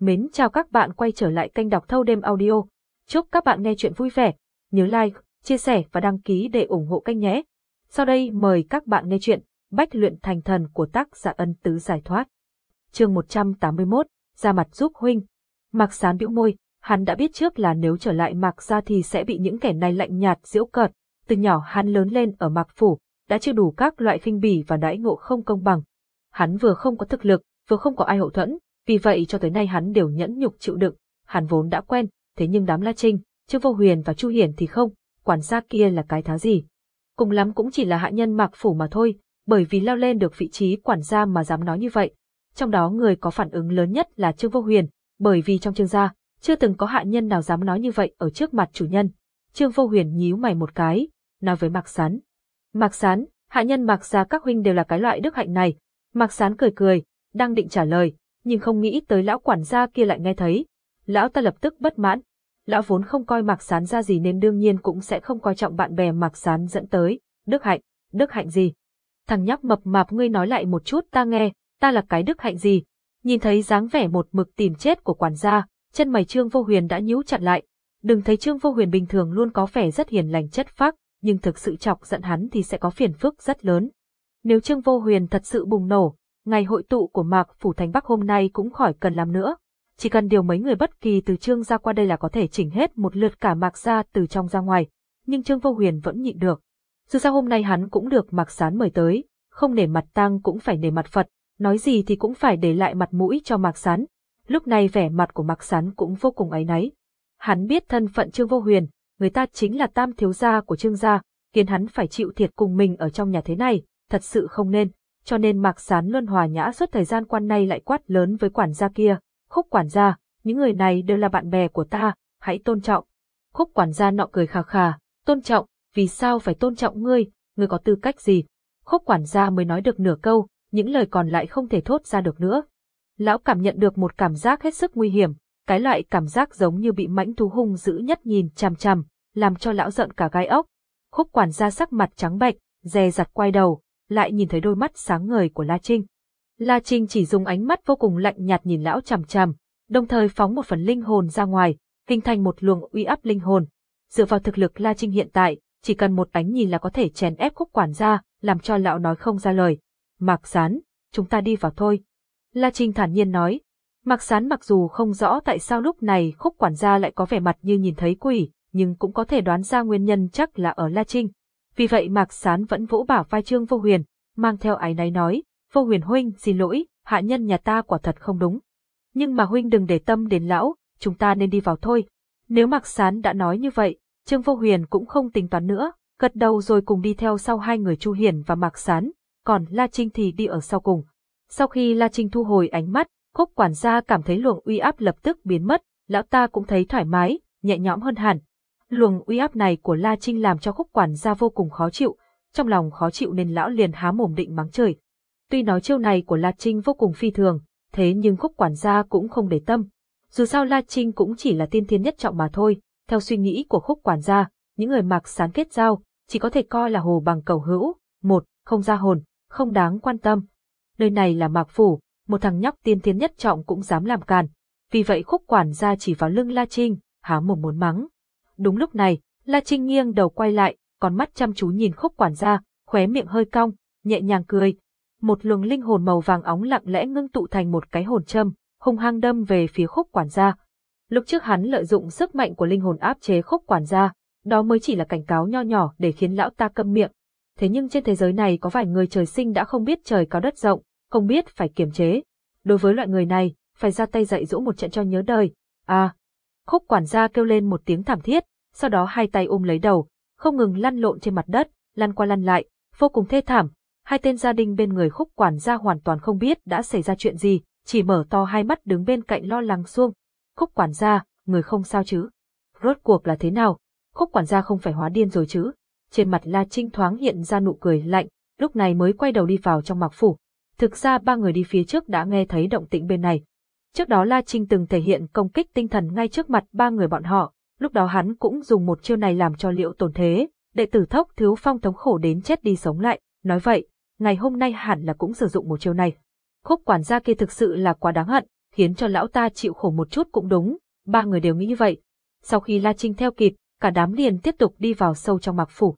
Mến chào các bạn quay trở lại kênh đọc thâu đêm audio. Chúc các bạn nghe chuyện vui vẻ. Nhớ like, chia sẻ và đăng ký để ủng hộ kênh nhé. Sau đây mời các bạn nghe chuyện Bách luyện thành thần của tác giả ân tứ giải thoát. chương 181, ra mặt giúp huynh. Mạc sán bĩu môi, hắn đã biết trước là nếu trở lại Mạc ra thì sẽ bị những kẻ này lạnh nhạt giễu cợt. Từ nhỏ hắn lớn lên ở Mạc Phủ, đã chưa đủ các loại khinh bỉ và đãi ngộ không công bằng. Hắn vừa không có thực lực, vừa không có ai hậu thuẫn, vì vậy cho tới nay hắn đều nhẫn nhục chịu đựng, hắn vốn đã quen, thế nhưng đám La Trinh, Trương Vô Huyền và Chu Hiển thì không, quản gia kia là cái thá gì. Cùng lắm cũng chỉ là hạ nhân mạc phủ mà thôi, bởi vì leo lên được vị trí quản gia mà dám nói như vậy. Trong đó người có phản ứng lớn nhất là Trương Vô Huyền, bởi vì trong Trương gia, chưa từng có hạ nhân nào dám nói như vậy ở trước mặt chủ nhân. Trương Vô Huyền nhíu mày một cái, nói với Mạc Sán. Mạc Sán, hạ nhân Mạc gia các huynh đều là cái loại đức hạnh này. Mạc Sán cười cười, đang định trả lời, nhưng không nghĩ tới lão quản gia kia lại nghe thấy. Lão ta lập tức bất mãn. Lão vốn không coi Mạc Sán ra gì nên đương nhiên cũng sẽ không coi trọng bạn bè Mạc Sán dẫn tới. Đức hạnh, đức hạnh gì? Thằng nhóc mập mạp ngươi nói lại một chút ta nghe, ta là cái đức hạnh gì? Nhìn thấy dáng vẻ một mực tìm chết của quản gia, chân mày Trương Vô Huyền đã nhíu chặt lại. Đừng thấy Trương Vô Huyền bình thường luôn có vẻ rất hiền lành chất phác, nhưng thực sự chọc giận hắn thì sẽ có phiền phức rất lớn. Nếu Trương Vô Huyền thật sự bùng nổ, ngày hội tụ của Mạc Phủ Thành Bắc hôm nay cũng khỏi cần làm nữa. Chỉ cần điều mấy người bất kỳ từ Trương ra qua đây là có thể chỉnh hết một lượt cả Mạc ra từ trong ra ngoài. Nhưng Trương Vô Huyền vẫn nhịn được. Dù sao hôm nay hắn cũng được Mạc Sán mời tới, không nể mặt tang cũng phải nể mặt Phật, nói gì thì cũng phải để lại mặt mũi cho Mạc Sán. Lúc này vẻ mặt của Mạc Sán cũng vô cùng áy náy. Hắn biết thân phận Trương Vô Huyền, người ta chính là tam thiếu gia của Trương gia, khiến hắn phải chịu thiệt cùng mình ở trong nhà thế này, thật sự không nên cho nên Mạc Sán luôn hòa nhã suốt thời gian quan nay lại quát lớn với quản gia kia, khúc quản gia, những người này đều là bạn bè của ta, hãy tôn trọng. Khúc quản gia nọ cười khà khà, tôn trọng, vì sao phải tôn trọng ngươi, ngươi có tư cách gì? Khúc quản gia mới nói được nửa câu, những lời còn lại không thể thốt ra được nữa. Lão cảm nhận được một cảm giác hết sức nguy hiểm, cái loại cảm giác giống như bị mãnh thú hung dữ nhất nhìn chằm chằm, làm cho lão giận cả gai ốc. Khúc quản gia sắc mặt trắng bệch, dè dặt quay đầu, lại nhìn thấy đôi mắt sáng ngời của La Trinh. La Trinh chỉ dùng ánh mắt vô cùng lạnh nhạt nhìn lão chằm chằm, đồng thời phóng một phần linh hồn ra ngoài, hình thành một luồng uy áp linh hồn. Dựa vào thực lực La Trinh hiện tại, chỉ cần một ánh nhìn là có thể chèn ép khúc quản gia, làm cho lão nói không ra lời. Mạc Sán, chúng ta đi vào thôi. La Trinh thản nhiên nói. Mạc Sán mặc dù không rõ tại sao lúc này khúc quản gia lại có vẻ mặt như nhìn thấy quỷ, nhưng cũng có thể đoán ra nguyên nhân chắc là ở La Trinh. Vì vậy Mạc Sán vẫn vỗ bả vai Trương Vô Huyền, mang theo ái náy nói, Vô Huyền huynh xin lỗi, hạ nhân nhà ta quả thật không đúng. Nhưng mà huynh đừng để tâm đến lão, chúng ta nên đi vào thôi. Nếu Mạc Sán đã nói như vậy, Trương Vô Huyền cũng không tính toán nữa, gật đầu rồi cùng đi theo sau hai người Chu Hiển và Mạc Sán, còn La Trinh thì đi ở sau cùng. Sau khi La Trinh thu hồi ánh mắt, Khúc quản gia cảm thấy luồng uy áp lập tức biến mất, lão ta cũng thấy thoải mái, nhẹ nhõm hơn hẳn, Luồng uy áp này của La Trinh làm cho khúc quản gia vô cùng khó chịu, trong lòng khó chịu nên lão liền há mồm định mắng trời. Tuy nói chiêu này của La Trinh vô cùng phi thường, thế nhưng khúc quản gia cũng không để tâm. Dù sao La Trinh cũng chỉ là tiên thiên nhất trọng mà thôi, theo suy nghĩ của khúc quản gia, những người mặc sán kết giao, chỉ có thể coi là hồ bằng cầu hữu, một, không ra hồn, không đáng quan tâm. Nơi này là mạc phủ, một thằng nhóc tiên thiên nhất trọng cũng dám làm càn. Vì vậy khúc quản gia chỉ vào lưng La Trinh, há mồm muốn mắng. Đúng lúc này, La Trinh nghiêng đầu quay lại, con mắt chăm chú nhìn khúc quản gia, khóe miệng hơi cong, nhẹ nhàng cười. Một luồng linh hồn màu vàng óng lặng lẽ ngưng tụ thành một cái hồn châm, hung hăng đâm về phía khúc quản gia. Lúc trước hắn lợi dụng sức mạnh của linh hồn áp chế khúc quản gia, đó mới chỉ là cảnh cáo nho nhỏ để khiến lão ta câm miệng. Thế nhưng trên thế giới này có vài người trời sinh đã không biết trời cao đất rộng, không biết phải kiềm chế. Đối với loại người này, phải ra tay dạy dỗ một trận cho nhớ đời. À, Khúc quản gia kêu lên một tiếng thảm thiết, sau đó hai tay ôm lấy đầu, không ngừng lăn lộn trên mặt đất, lăn qua lăn lại, vô cùng thê thảm. Hai tên gia đình bên người khúc quản gia hoàn toàn không biết đã xảy ra chuyện gì, chỉ mở to hai mắt đứng bên cạnh lo lắng xuông. Khúc quản gia, người không sao chứ? Rốt cuộc là thế nào? Khúc quản gia không phải hóa điên rồi chứ? Trên mặt La Trinh thoáng hiện ra nụ cười lạnh, lúc này mới quay đầu đi vào trong mạc phủ. Thực ra ba người đi phía trước đã nghe thấy động tĩnh bên này, Trước đó La Trinh từng thể hiện công kích tinh thần ngay trước mặt ba người bọn họ, lúc đó hắn cũng dùng một chiêu này làm cho liệu tổn thế, đệ tử thốc thiếu phong thống khổ đến chết đi sống lại, nói vậy, ngày hôm nay hẳn là cũng sử dụng một chiêu này. Khúc quản gia kia thực sự là quá đáng hận, khiến cho lão ta chịu khổ một chút cũng đúng, ba người đều nghĩ như vậy. Sau khi La Trinh theo kịp, cả đám liền tiếp tục đi vào sâu trong mạc phủ.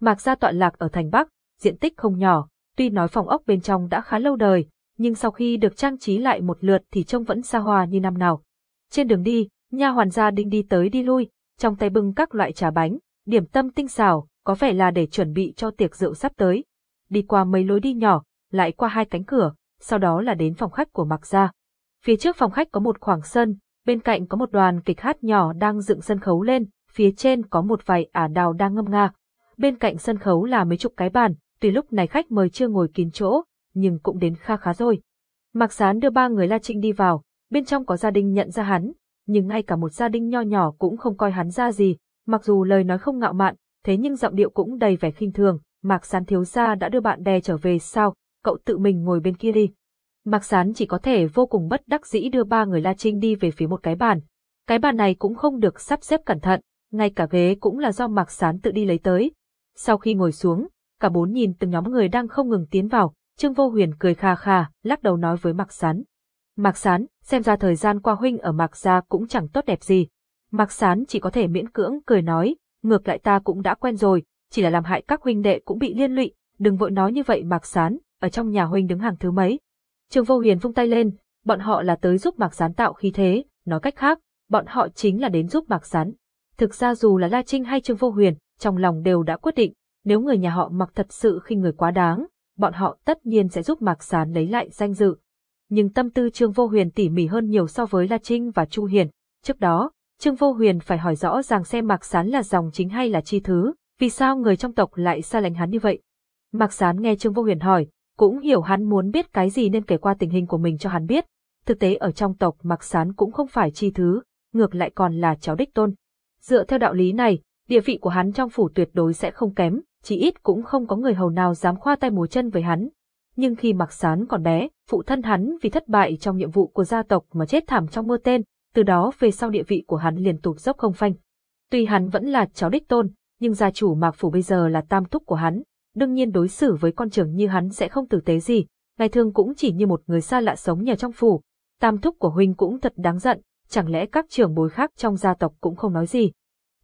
Mạc gia tọa lạc ở thành Bắc, diện tích không nhỏ, tuy nói phòng ốc bên trong đã khá lâu đời, nhưng sau khi được trang trí lại một lượt thì trông vẫn xa hoa như năm nào. Trên đường đi, nha hoàn gia đinh đi tới đi lui, trong tay bưng các loại trà bánh, điểm tâm tinh xảo, có vẻ là để chuẩn bị cho tiệc rượu sắp tới. Đi qua mấy lối đi nhỏ, lại qua hai cánh cửa, sau đó là đến phòng khách của Mạc Gia. Phía trước phòng khách có một khoảng sân, bên cạnh có một đoàn kịch hát nhỏ đang dựng sân khấu lên, phía trên có một vài ả đào đang ngâm nga. Bên cạnh sân khấu là mấy chục cái bàn, tuy lúc này khách mời chưa ngồi kín chỗ, nhưng cũng đến kha khá rồi. Mạc Sán đưa ba người La Trịnh đi vào, bên trong có gia đình nhận ra hắn, nhưng ngay cả một gia đình nho nhỏ cũng không coi hắn ra gì, mặc dù lời nói không ngạo mạn, thế nhưng giọng điệu cũng đầy vẻ khinh thường, Mạc Sán thiếu gia đã đưa bạn bè trở về sao, cậu tự mình ngồi bên kia đi. Mạc Sán chỉ có thể vô cùng bất đắc dĩ đưa ba người La Trinh đi về phía một cái bàn. Cái bàn này cũng không được sắp xếp cẩn thận, ngay cả ghế cũng là do Mạc Sán tự đi lấy tới. Sau khi ngồi xuống, cả bốn nhìn từng nhóm người đang không ngừng tiến vào, Trương Vô Huyền cười kha kha, lắc đầu nói với Mạc Sán. Mạc Sán, xem ra thời gian qua huynh ở Mạc Gia cũng chẳng tốt đẹp gì. Mạc Sán chỉ có thể miễn cưỡng cười nói, ngược lại ta cũng đã quen rồi, chỉ là làm hại các huynh đệ cũng bị liên lụy, đừng vội nói như vậy Mạc Sán, ở trong nhà huynh đứng hàng thứ mấy. Trương Vô Huyền vung tay lên, bọn họ là tới giúp Mạc Sán tạo khí thế, nói cách khác, bọn họ chính là đến giúp Mạc Sán. Thực ra dù là La Trinh hay Trương Vô Huyền, trong lòng đều đã quyết định, nếu người nhà họ mặc thật sự khi người quá đáng, bọn họ tất nhiên sẽ giúp Mạc Sán lấy lại danh dự. Nhưng tâm tư Trương Vô Huyền tỉ mỉ hơn nhiều so với La Trinh và Chu Hiền. Trước đó, Trương Vô Huyền phải hỏi rõ ràng xem Mạc Sán là dòng chính hay là chi thứ, vì sao người trong tộc lại xa lánh hắn như vậy. Mạc Sán nghe Trương Vô Huyền hỏi, cũng hiểu hắn muốn biết cái gì nên kể qua tình hình của mình cho hắn biết. Thực tế ở trong tộc Mạc Sán cũng không phải chi thứ, ngược lại còn là cháu đích tôn. Dựa theo đạo lý này, địa vị của hắn trong phủ tuyệt đối sẽ không kém, chỉ ít cũng không có người hầu nào dám khoa tay múa chân với hắn. Nhưng khi Mạc Sán còn bé, phụ thân hắn vì thất bại trong nhiệm vụ của gia tộc mà chết thảm trong mưa tên, từ đó về sau địa vị của hắn liền tụt dốc không phanh. Tuy hắn vẫn là cháu đích tôn, nhưng gia chủ Mạc Phủ bây giờ là tam thúc của hắn, đương nhiên đối xử với con trưởng như hắn sẽ không tử tế gì, ngày thường cũng chỉ như một người xa lạ sống nhờ trong phủ. Tam thúc của huynh cũng thật đáng giận, chẳng lẽ các trưởng bối khác trong gia tộc cũng không nói gì.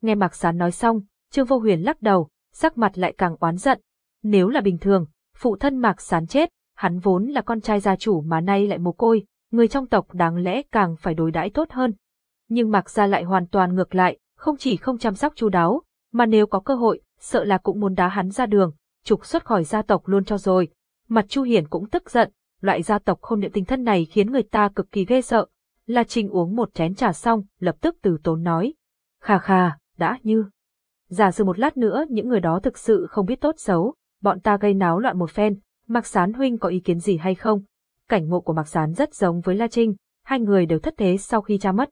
Nghe Mạc Sán nói xong, Trương Vô Huyền lắc đầu, sắc mặt lại càng oán giận. Nếu là bình thường, phụ thân Mạc Sán chết, hắn vốn là con trai gia chủ mà nay lại mồ côi, người trong tộc đáng lẽ càng phải đối đãi tốt hơn. Nhưng Mạc Gia lại hoàn toàn ngược lại, không chỉ không chăm sóc chu đáo, mà nếu có cơ hội, sợ là cũng muốn đá hắn ra đường, trục xuất khỏi gia tộc luôn cho rồi. Mặt Chu Hiển cũng tức giận, loại gia tộc không niệm tình thân này khiến người ta cực kỳ ghê sợ. La Trinh uống một chén trà xong, lập tức từ tốn nói. Khà khà, đã như. Giả sử một lát nữa những người đó thực sự không biết tốt xấu, bọn ta gây náo loạn một phen, Mạc Sán huynh có ý kiến gì hay không? Cảnh ngộ của Mạc Sán rất giống với La Trinh, hai người đều thất thế sau khi cha mất.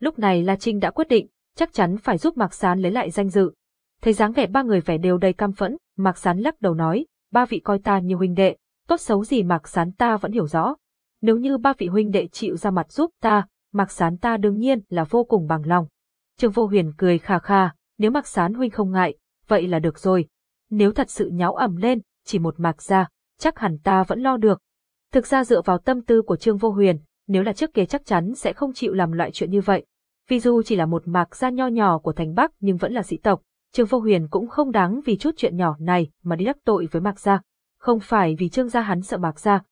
Lúc này La Trinh đã quyết định, chắc chắn phải giúp Mạc Sán lấy lại danh dự. Thấy dáng vẻ ba người vẻ đều đầy cam phẫn, Mạc Sán lắc đầu nói, ba vị coi ta như huynh đệ, tốt xấu gì Mạc Sán ta vẫn hiểu rõ. Nếu như ba vị huynh đệ chịu ra mặt giúp ta, Mạc Sán ta đương nhiên là vô cùng bằng lòng. Trương Vô Huyền cười khà khà, nếu Mạc Sán huynh không ngại, vậy là được rồi. Nếu thật sự nháo ẩm lên, chỉ một Mạc ra, chắc hẳn ta vẫn lo được. Thực ra dựa vào tâm tư của Trương Vô Huyền, nếu là trước kia chắc chắn sẽ không chịu làm loại chuyện như vậy. Vì dù chỉ là một mạc gia nho nhỏ của thành Bắc nhưng vẫn là sĩ tộc, Trương Vô Huyền cũng không đáng vì chút chuyện nhỏ này mà đi đắc tội với mạc gia. Không phải vì Trương gia hắn sợ mạc gia.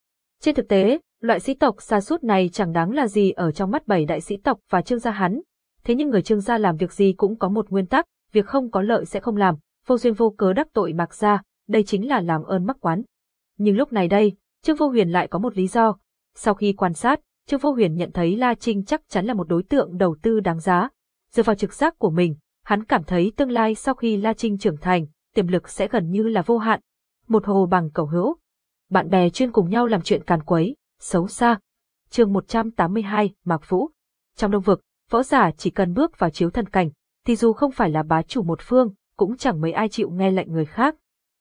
Trên thực tế, loại sĩ tộc xa suốt này chẳng đáng là gì ở trong mắt bảy đại sĩ tộc và Trương gia hắn. Thế nhưng người Trương gia làm việc gì cũng có một nguyên tắc, việc không có lợi sẽ không làm, vô duyên vô cớ đắc tội mạc gia, đây chính là làm ơn mắc quán. Nhưng lúc này đây, Trương Vô Huyền lại có một lý do. Sau khi quan sát, Trương Vô Huyền nhận thấy La Trinh chắc chắn là một đối tượng đầu tư đáng giá. Dựa vào trực giác của mình, hắn cảm thấy tương lai sau khi La Trinh trưởng thành, tiềm lực sẽ gần như là vô hạn. Một hồ bằng cầu hữu. Bạn bè chuyên cùng nhau làm chuyện càn quấy, xấu xa. chương 182, Mạc Vũ. Trong đông vực, võ giả chỉ cần bước vào chiếu thần cảnh, thì dù không phải là bá chủ một phương, cũng chẳng mấy ai chịu nghe lệnh người khác,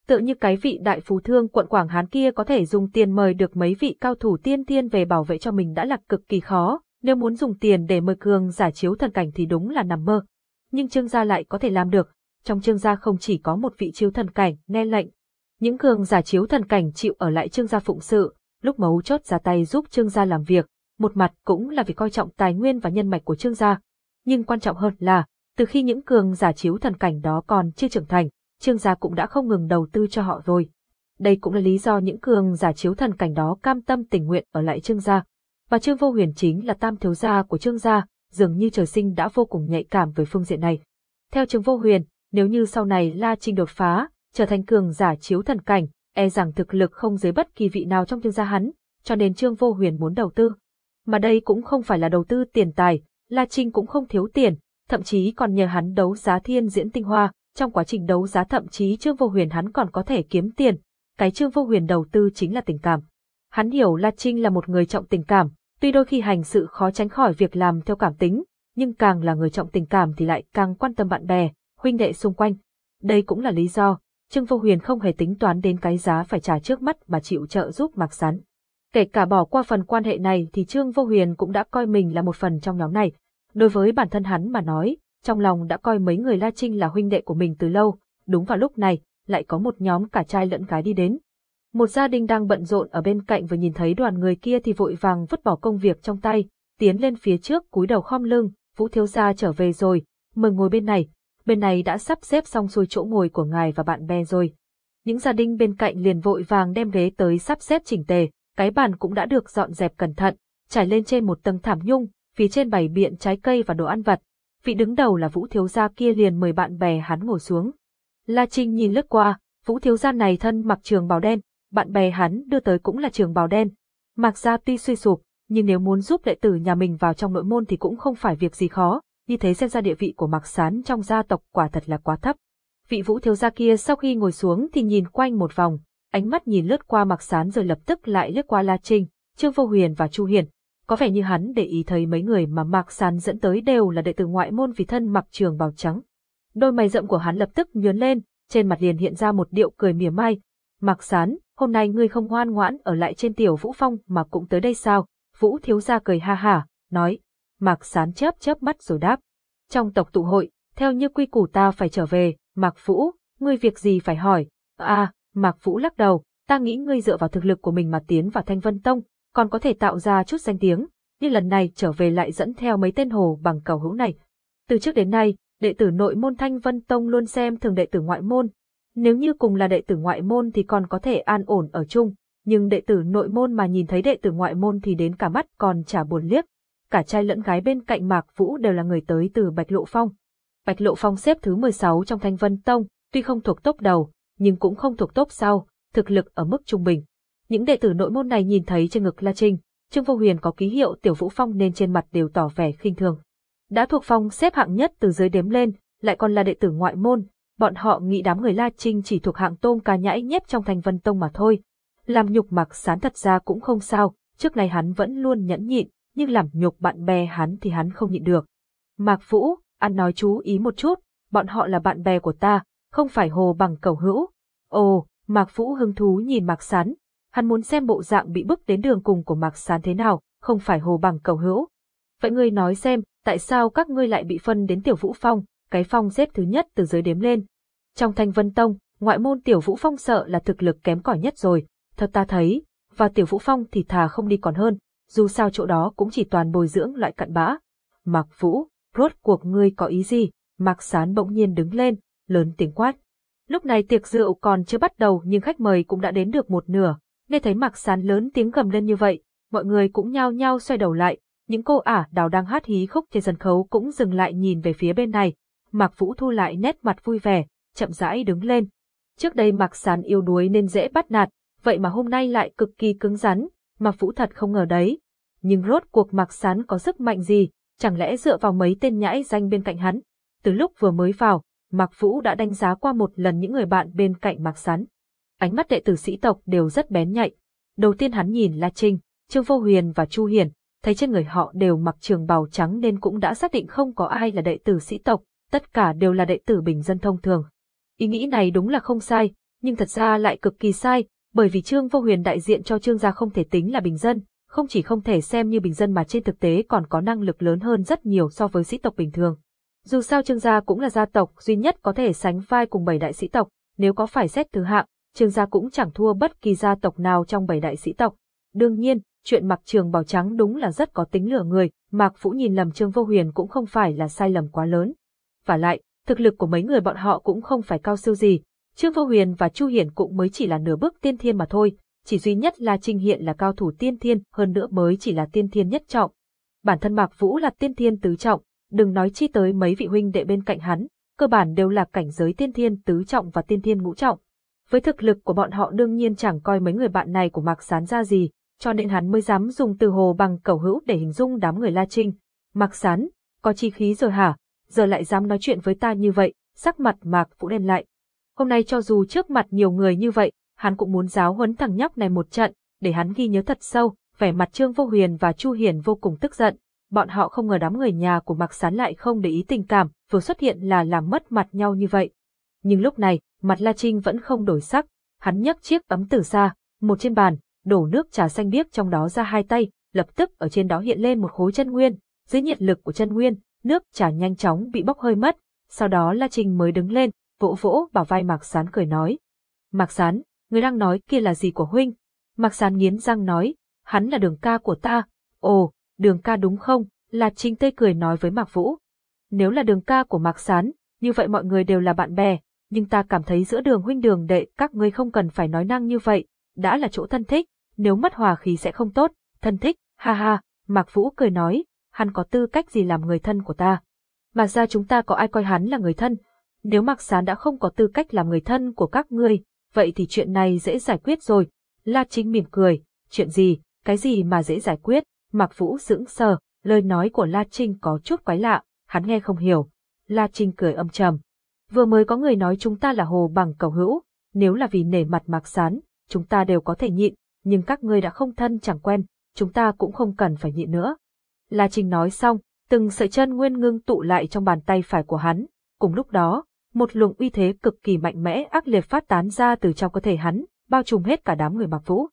Tự như cái vị đại phú thương quận Quảng Hán kia có thể dùng tiền mời được mấy vị cao thủ tiên tiên về bảo vệ cho mình đã là cực kỳ khó, nếu muốn dùng tiền để mời cường giả chiếu thần cảnh thì đúng là nằm mơ. Nhưng Trương gia lại có thể làm được, trong Trương gia không chỉ có một vị chiếu thần cảnh nghe lệnh. Những cường giả chiếu thần cảnh chịu ở lại Trương gia phụng sự, lúc mấu chốt ra tay giúp Trương gia làm việc, một mặt cũng là vì coi trọng tài nguyên và nhân mạch của Trương gia. Nhưng quan trọng hơn là, từ khi những cường giả chiếu thần cảnh đó còn chưa trưởng thành, Trương gia cũng đã không ngừng đầu tư cho họ rồi. Đây cũng là lý do những cường giả chiếu thần cảnh đó cam tâm tình nguyện ở lại Trương gia. Và Trương Vô Huyền chính là tam thiếu gia của Trương gia, dường như trời sinh đã vô cùng nhạy cảm với phương diện này. Theo Trương Vô Huyền, nếu như sau này La Trinh đột phá, trở thành cường giả chiếu thần cảnh, e rằng thực lực không dưới bất kỳ vị nào trong Trương gia hắn, cho nên Trương Vô Huyền muốn đầu tư. Mà đây cũng không phải là đầu tư tiền tài, La Trinh cũng không thiếu tiền, thậm chí còn nhờ hắn đấu giá thiên diễn tinh hoa, trong quá trình đấu giá thậm chí Trương Vô Huyền hắn còn có thể kiếm tiền, cái Trương Vô Huyền đầu tư chính là tình cảm. Hắn hiểu La Trinh là một người trọng tình cảm, tuy đôi khi hành sự khó tránh khỏi việc làm theo cảm tính, nhưng càng là người trọng tình cảm thì lại càng quan tâm bạn bè, huynh đệ xung quanh. Đây cũng là lý do, Trương Vô Huyền không hề tính toán đến cái giá phải trả trước mắt mà chịu trợ giúp Mạc Sán. Kể cả bỏ qua phần quan hệ này thì Trương Vô Huyền cũng đã coi mình là một phần trong nhóm này. Đối với bản thân hắn mà nói, trong lòng đã coi mấy người La Trinh là huynh đệ của mình từ lâu, đúng vào lúc này, lại có một nhóm cả trai lẫn gái đi đến. Một gia đình đang bận rộn ở bên cạnh vừa nhìn thấy đoàn người kia thì vội vàng vứt bỏ công việc trong tay, tiến lên phía trước cúi đầu khom lưng, Vũ thiếu gia trở về rồi, mời ngồi bên này, bên này đã sắp xếp xong xuôi chỗ ngồi của ngài và bạn bè rồi. Những gia đình bên cạnh liền vội vàng đem ghế tới sắp xếp chỉnh tề, cái bàn cũng đã được dọn dẹp cẩn thận, trải lên trên một tầng thảm nhung, phía trên bày biện trái cây và đồ ăn vặt. Vị đứng đầu là Vũ thiếu gia kia liền mời bạn bè hắn ngồi xuống. La Trinh nhìn lướt qua, Vũ thiếu gia này thân mặc trường bào đen, bạn bè hắn đưa tới cũng là trường bào đen. Mặc ra tuy suy sụp, nhưng nếu muốn giúp đệ tử nhà mình vào trong nội môn thì cũng không phải việc gì khó, như thế xem ra địa vị của Mạc Sán trong gia tộc quả thật là quá thấp. Vị vũ thiếu gia kia sau khi ngồi xuống thì nhìn quanh một vòng, ánh mắt nhìn lướt qua Mạc Sán rồi lập tức lại lướt qua La Trinh, Trương Vô Huyền và Chu Hiền. Có vẻ như hắn để ý thấy mấy người mà Mạc Sán dẫn tới đều là đệ tử ngoại môn vì thân mặc trường bào trắng. Đôi mày rậm của hắn lập tức nhướng lên, trên mặt liền hiện ra một điệu cười mỉa mai. Mạc Sán, hôm nay ngươi không ngoan ngoãn ở lại trên tiểu Vũ Phong mà cũng tới đây sao? Vũ thiếu gia cười ha hả, nói. Mạc Sán chớp chớp mắt rồi đáp. Trong tộc tụ hội, theo như quy củ ta phải trở về, Mạc Vũ, ngươi việc gì phải hỏi? À, Mạc Vũ lắc đầu, ta nghĩ ngươi dựa vào thực lực của mình mà tiến vào Thanh Vân Tông, còn có thể tạo ra chút danh tiếng, nhưng lần này trở về lại dẫn theo mấy tên hồ bằng cầu hữu này. Từ trước đến nay, đệ tử nội môn Thanh Vân Tông luôn xem thường đệ tử ngoại môn. Nếu như cùng là đệ tử ngoại môn thì còn có thể an ổn ở chung, nhưng đệ tử nội môn mà nhìn thấy đệ tử ngoại môn thì đến cả mắt còn chả buồn liếc. Cả trai lẫn gái bên cạnh Mạc Vũ đều là người tới từ Bạch Lộ Phong. Bạch Lộ Phong xếp thứ 16 trong Thanh Vân Tông, tuy không thuộc top đầu, nhưng cũng không thuộc top sau, thực lực ở mức trung bình. Những đệ tử nội môn này nhìn thấy trên ngực La Trinh, Trương Vô Huyền có ký hiệu Tiểu Vũ Phong nên trên mặt đều tỏ vẻ khinh thường. Đã thuộc phong xếp hạng nhất từ dưới đếm lên, lại còn là đệ tử ngoại môn, bọn họ nghĩ đám người La Trinh chỉ thuộc hạng tôm cá nhãi nhép trong Thanh Vân Tông mà thôi, làm nhục mặc sán thật ra cũng không sao, trước này hắn vẫn luôn nhẫn nhịn, nhưng làm nhục bạn bè hắn thì hắn không nhịn được. Mạc Vũ, ăn nói chú ý một chút, bọn họ là bạn bè của ta, không phải hồ bằng cầu hữu. Ồ, Mạc Vũ hứng thú nhìn Mạc Sán, hắn muốn xem bộ dạng bị bức đến đường cùng của Mạc Sán thế nào, không phải hồ bằng cầu hữu. Vậy ngươi nói xem, tại sao các ngươi lại bị phân đến Tiểu Vũ Phong, cái phong xếp thứ nhất từ dưới đếm lên. Trong Thanh Vân Tông, ngoại môn Tiểu Vũ Phong sợ là thực lực kém cỏi nhất rồi, thật ta thấy, và Tiểu Vũ Phong thì thà không đi còn hơn, dù sao chỗ đó cũng chỉ toàn bồi dưỡng loại cặn bã. Mạc Vũ, rốt cuộc ngươi có ý gì? Mạc Sán bỗng nhiên đứng lên, lớn tiếng quát. Lúc này tiệc rượu còn chưa bắt đầu nhưng khách mời cũng đã đến được một nửa, nghe thấy Mạc Sán lớn tiếng gầm lên như vậy, mọi người cũng nhao nhao xoay đầu lại, những cô ả đào đang hát hí khúc trên sân khấu cũng dừng lại nhìn về phía bên này. Mạc Vũ thu lại nét mặt vui vẻ, chậm rãi đứng lên. Trước đây Mạc Sán yêu đuối nên dễ bắt nạt, vậy mà hôm nay lại cực kỳ cứng rắn, Mạc Vũ thật không ngờ đấy. Nhưng rốt cuộc Mạc Sán có sức mạnh gì, chẳng lẽ dựa vào mấy tên nhãi danh bên cạnh hắn. Từ lúc vừa mới vào, Mạc Vũ đã đánh giá qua một lần những người bạn bên cạnh Mạc Sán. Ánh mắt đệ tử sĩ tộc đều rất bén nhạy. Đầu tiên hắn nhìn La Trinh, Trương Vô Huyền và Chu Hiền, thấy trên người họ đều mặc trường bào trắng nên cũng đã xác định không có ai là đệ tử sĩ tộc, tất cả đều là đệ tử bình dân thông thường. Ý nghĩ này đúng là không sai, nhưng thật ra lại cực kỳ sai, bởi vì Trương Vô Huyền đại diện cho Trương gia không thể tính là bình dân, không chỉ không thể xem như bình dân mà trên thực tế còn có năng lực lớn hơn rất nhiều so với sĩ tộc bình thường. Dù sao Trương gia cũng là gia tộc duy nhất có thể sánh vai cùng bảy đại sĩ tộc, nếu có phải xét thứ hạng, Trương gia cũng chẳng thua bất kỳ gia tộc nào trong bảy đại sĩ tộc. Đương nhiên, chuyện mặc trường bào trắng đúng là rất có tính lửa người, Mạc Vũ nhìn lầm Trương Vô Huyền cũng không phải là sai lầm quá lớn. Và lại, thực lực của mấy người bọn họ cũng không phải cao siêu gì, Trương Vô Huyền và Chu Hiển cũng mới chỉ là nửa bước tiên thiên mà thôi, chỉ duy nhất là Trinh hiện là cao thủ tiên thiên, hơn nữa mới chỉ là tiên thiên nhất trọng. Bản thân Mạc Vũ là tiên thiên tứ trọng, đừng nói chi tới mấy vị huynh đệ bên cạnh hắn, cơ bản đều là cảnh giới tiên thiên tứ trọng và tiên thiên ngũ trọng. Với thực lực của bọn họ đương nhiên chẳng coi mấy người bạn này của Mạc Sán ra gì, cho nên hắn mới dám dùng từ hồ bằng cầu hữu để hình dung đám người La Trinh. Mạc Sán, có chi khí rồi hả? Giờ lại dám nói chuyện với ta như vậy, sắc mặt Mạc Vũ đen lại. Hôm nay cho dù trước mặt nhiều người như vậy, hắn cũng muốn giáo huấn thằng nhóc này một trận, để hắn ghi nhớ thật sâu, vẻ mặt Trương Vô Huyền và Chu Hiền vô cùng tức giận. Bọn họ không ngờ đám người nhà của Mạc Sán lại không để ý tình cảm, vừa xuất hiện là làm mất mặt nhau như vậy. Nhưng lúc này, mặt La Trinh vẫn không đổi sắc, hắn nhấc chiếc ấm từ xa, một trên bàn, đổ nước trà xanh biếc trong đó ra hai tay, lập tức ở trên đó hiện lên một khối chân nguyên, dưới nhiệt lực của chân nguyên, nước trà nhanh chóng bị bốc hơi mất, sau đó La Trinh mới đứng lên, vỗ vỗ bảo vai Mạc Sán cười nói. Mạc Sán, người đang nói kia là gì của huynh? Mạc Sán nghiến răng nói, hắn là đường ca của ta. Ồ, đường ca đúng không? La Trinh tươi cười nói với Mạc Vũ. Nếu là đường ca của Mạc Sán, như vậy mọi người đều là bạn bè, nhưng ta cảm thấy giữa đường huynh đường đệ các ngươi không cần phải nói năng như vậy, đã là chỗ thân thích, nếu mất hòa khí sẽ không tốt, thân thích, ha ha, Mạc Vũ cười nói, hắn có tư cách gì làm người thân của ta. Mà ra chúng ta có ai coi hắn là người thân, nếu Mạc Sán đã không có tư cách làm người thân của các ngươi, vậy thì chuyện này dễ giải quyết rồi. La Trinh mỉm cười, chuyện gì, cái gì mà dễ giải quyết, Mạc Vũ dưỡng sờ, lời nói của La Trinh có chút quái lạ, hắn nghe không hiểu. La Trinh cười âm trầm. Vừa mới có người nói chúng ta là hồ bằng cầu hữu, nếu là vì nể mặt Mạc Sán, chúng ta đều có thể nhịn, nhưng các ngươi đã không thân chẳng quen, chúng ta cũng không cần phải nhịn nữa. La Trinh nói xong, từng sợi chân nguyên ngưng tụ lại trong bàn tay phải của hắn, cùng lúc đó, một luồng uy thế cực kỳ mạnh mẽ ác liệt phát tán ra từ trong cơ thể hắn, bao trùm hết cả đám người Mạc Vũ.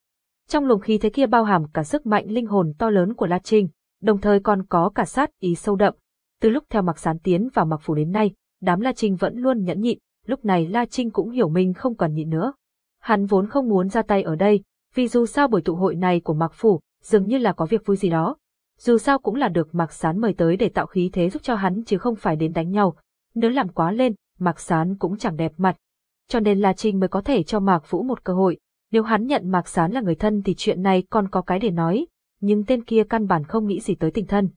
Trong luồng khí thế kia bao hàm cả sức mạnh linh hồn to lớn của La Trinh, đồng thời còn có cả sát ý sâu đậm. Từ lúc theo Mạc Sán tiến vào Mạc Phủ đến nay, đám La Trinh vẫn luôn nhẫn nhịn, lúc này La Trinh cũng hiểu mình không còn nhịn nữa. Hắn vốn không muốn ra tay ở đây, vì dù sao buổi tụ hội này của Mạc Phủ, dường như là có việc vui gì đó. Dù sao cũng là được Mạc Sán mời tới để tạo khí thế giúp cho hắn chứ không phải đến đánh nhau. Nếu làm quá lên, Mạc Sán cũng chẳng đẹp mặt. Cho nên La Trinh mới có thể cho Mạc Vũ một cơ hội. Nếu hắn nhận Mạc Sán là người thân thì chuyện này còn có cái để nói, nhưng tên kia căn bản không nghĩ gì tới tình thân.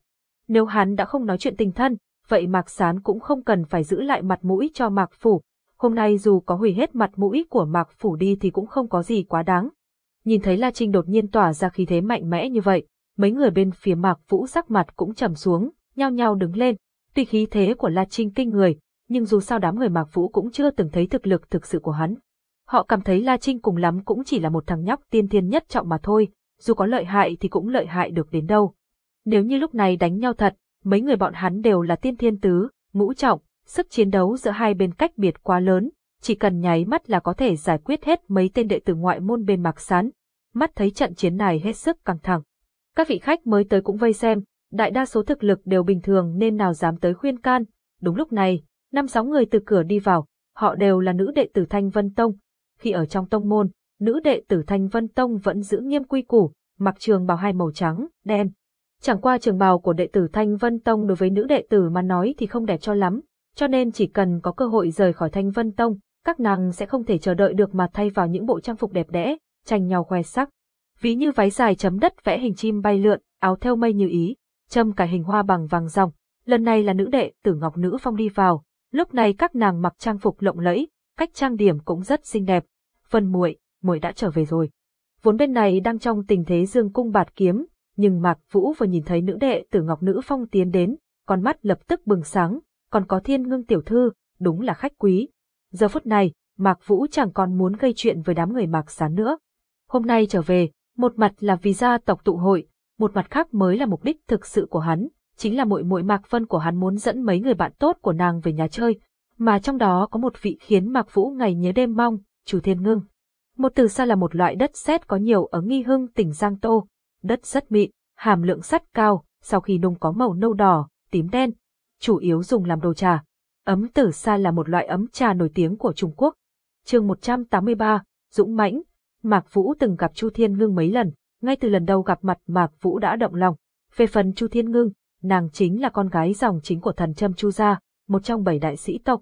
Nếu hắn đã không nói chuyện tình thân, vậy Mạc Sán cũng không cần phải giữ lại mặt mũi cho Mạc Phủ. Hôm nay dù có hủy hết mặt mũi của Mạc Phủ đi thì cũng không có gì quá đáng. Nhìn thấy La Trinh đột nhiên tỏa ra khí thế mạnh mẽ như vậy, mấy người bên phía Mạc Vũ sắc mặt cũng trầm xuống, nhao nhao đứng lên. Tuy khí thế của La Trinh kinh người, nhưng dù sao đám người Mạc Vũ cũng chưa từng thấy thực lực thực sự của hắn. Họ cảm thấy La Trinh cùng lắm cũng chỉ là một thằng nhóc tiên thiên nhất trọng mà thôi, dù có lợi hại thì cũng lợi hại được đến đâu. Nếu như lúc này đánh nhau thật, mấy người bọn hắn đều là tiên thiên tứ, ngũ trọng, sức chiến đấu giữa hai bên cách biệt quá lớn, chỉ cần nháy mắt là có thể giải quyết hết mấy tên đệ tử ngoại môn bên Mạc Sán. Mắt thấy trận chiến này hết sức căng thẳng. Các vị khách mới tới cũng vây xem, đại đa số thực lực đều bình thường nên nào dám tới khuyên can. Đúng lúc này, năm sáu người từ cửa đi vào, họ đều là nữ đệ tử Thanh Vân Tông. Khi ở trong tông môn, nữ đệ tử Thanh Vân Tông vẫn giữ nghiêm quy củ, mặc trường bào hai màu trắng, đen. Chẳng qua trường bào của đệ tử Thanh Vân Tông đối với nữ đệ tử mà nói thì không đẹp cho lắm, cho nên chỉ cần có cơ hội rời khỏi Thanh Vân Tông, các nàng sẽ không thể chờ đợi được mà thay vào những bộ trang phục đẹp đẽ, tranh nhau khoe sắc. Ví như váy dài chấm đất vẽ hình chim bay lượn, áo theo mây như ý, châm cả hình hoa bằng vàng ròng. Lần này là nữ đệ tử Ngọc Nữ Phong đi vào, Lúc này các nàng mặc trang phục lộng lẫy, cách trang điểm cũng rất xinh đẹp. Vân muội, muội đã trở về rồi. Vốn bên này đang trong tình thế dương cung bạt kiếm, nhưng Mạc Vũ vừa nhìn thấy nữ đệ tử Ngọc Nữ Phong tiến đến, con mắt lập tức bừng sáng, còn có thiên ngưng tiểu thư, đúng là khách quý. Giờ phút này, Mạc Vũ chẳng còn muốn gây chuyện với đám người Mạc Sán nữa. Hôm nay trở về, một mặt là vì gia tộc tụ hội, một mặt khác mới là mục đích thực sự của hắn, chính là muội muội Mạc Vân của hắn muốn dẫn mấy người bạn tốt của nàng về nhà chơi, mà trong đó có một vị khiến Mạc Vũ ngày nhớ đêm mong, Chủ Thiên Ngưng. Một từ xa là một loại đất sét có nhiều ở Nghi Hưng tỉnh Giang Tô, đất rất mịn, hàm lượng sắt cao, sau khi nung có màu nâu đỏ, tím đen, chủ yếu dùng làm đồ trà. Ấm tử sa là một loại ấm trà nổi tiếng của Trung Quốc. Chương 183, Dũng mãnh, Mạc Vũ từng gặp Chu Thiên Ngưng mấy lần, ngay từ lần đầu gặp mặt Mạc Vũ đã động lòng. Về phần Chu Thiên Ngưng, nàng chính là con gái dòng chính của thần Trâm Chu gia, một trong bảy đại sĩ tộc.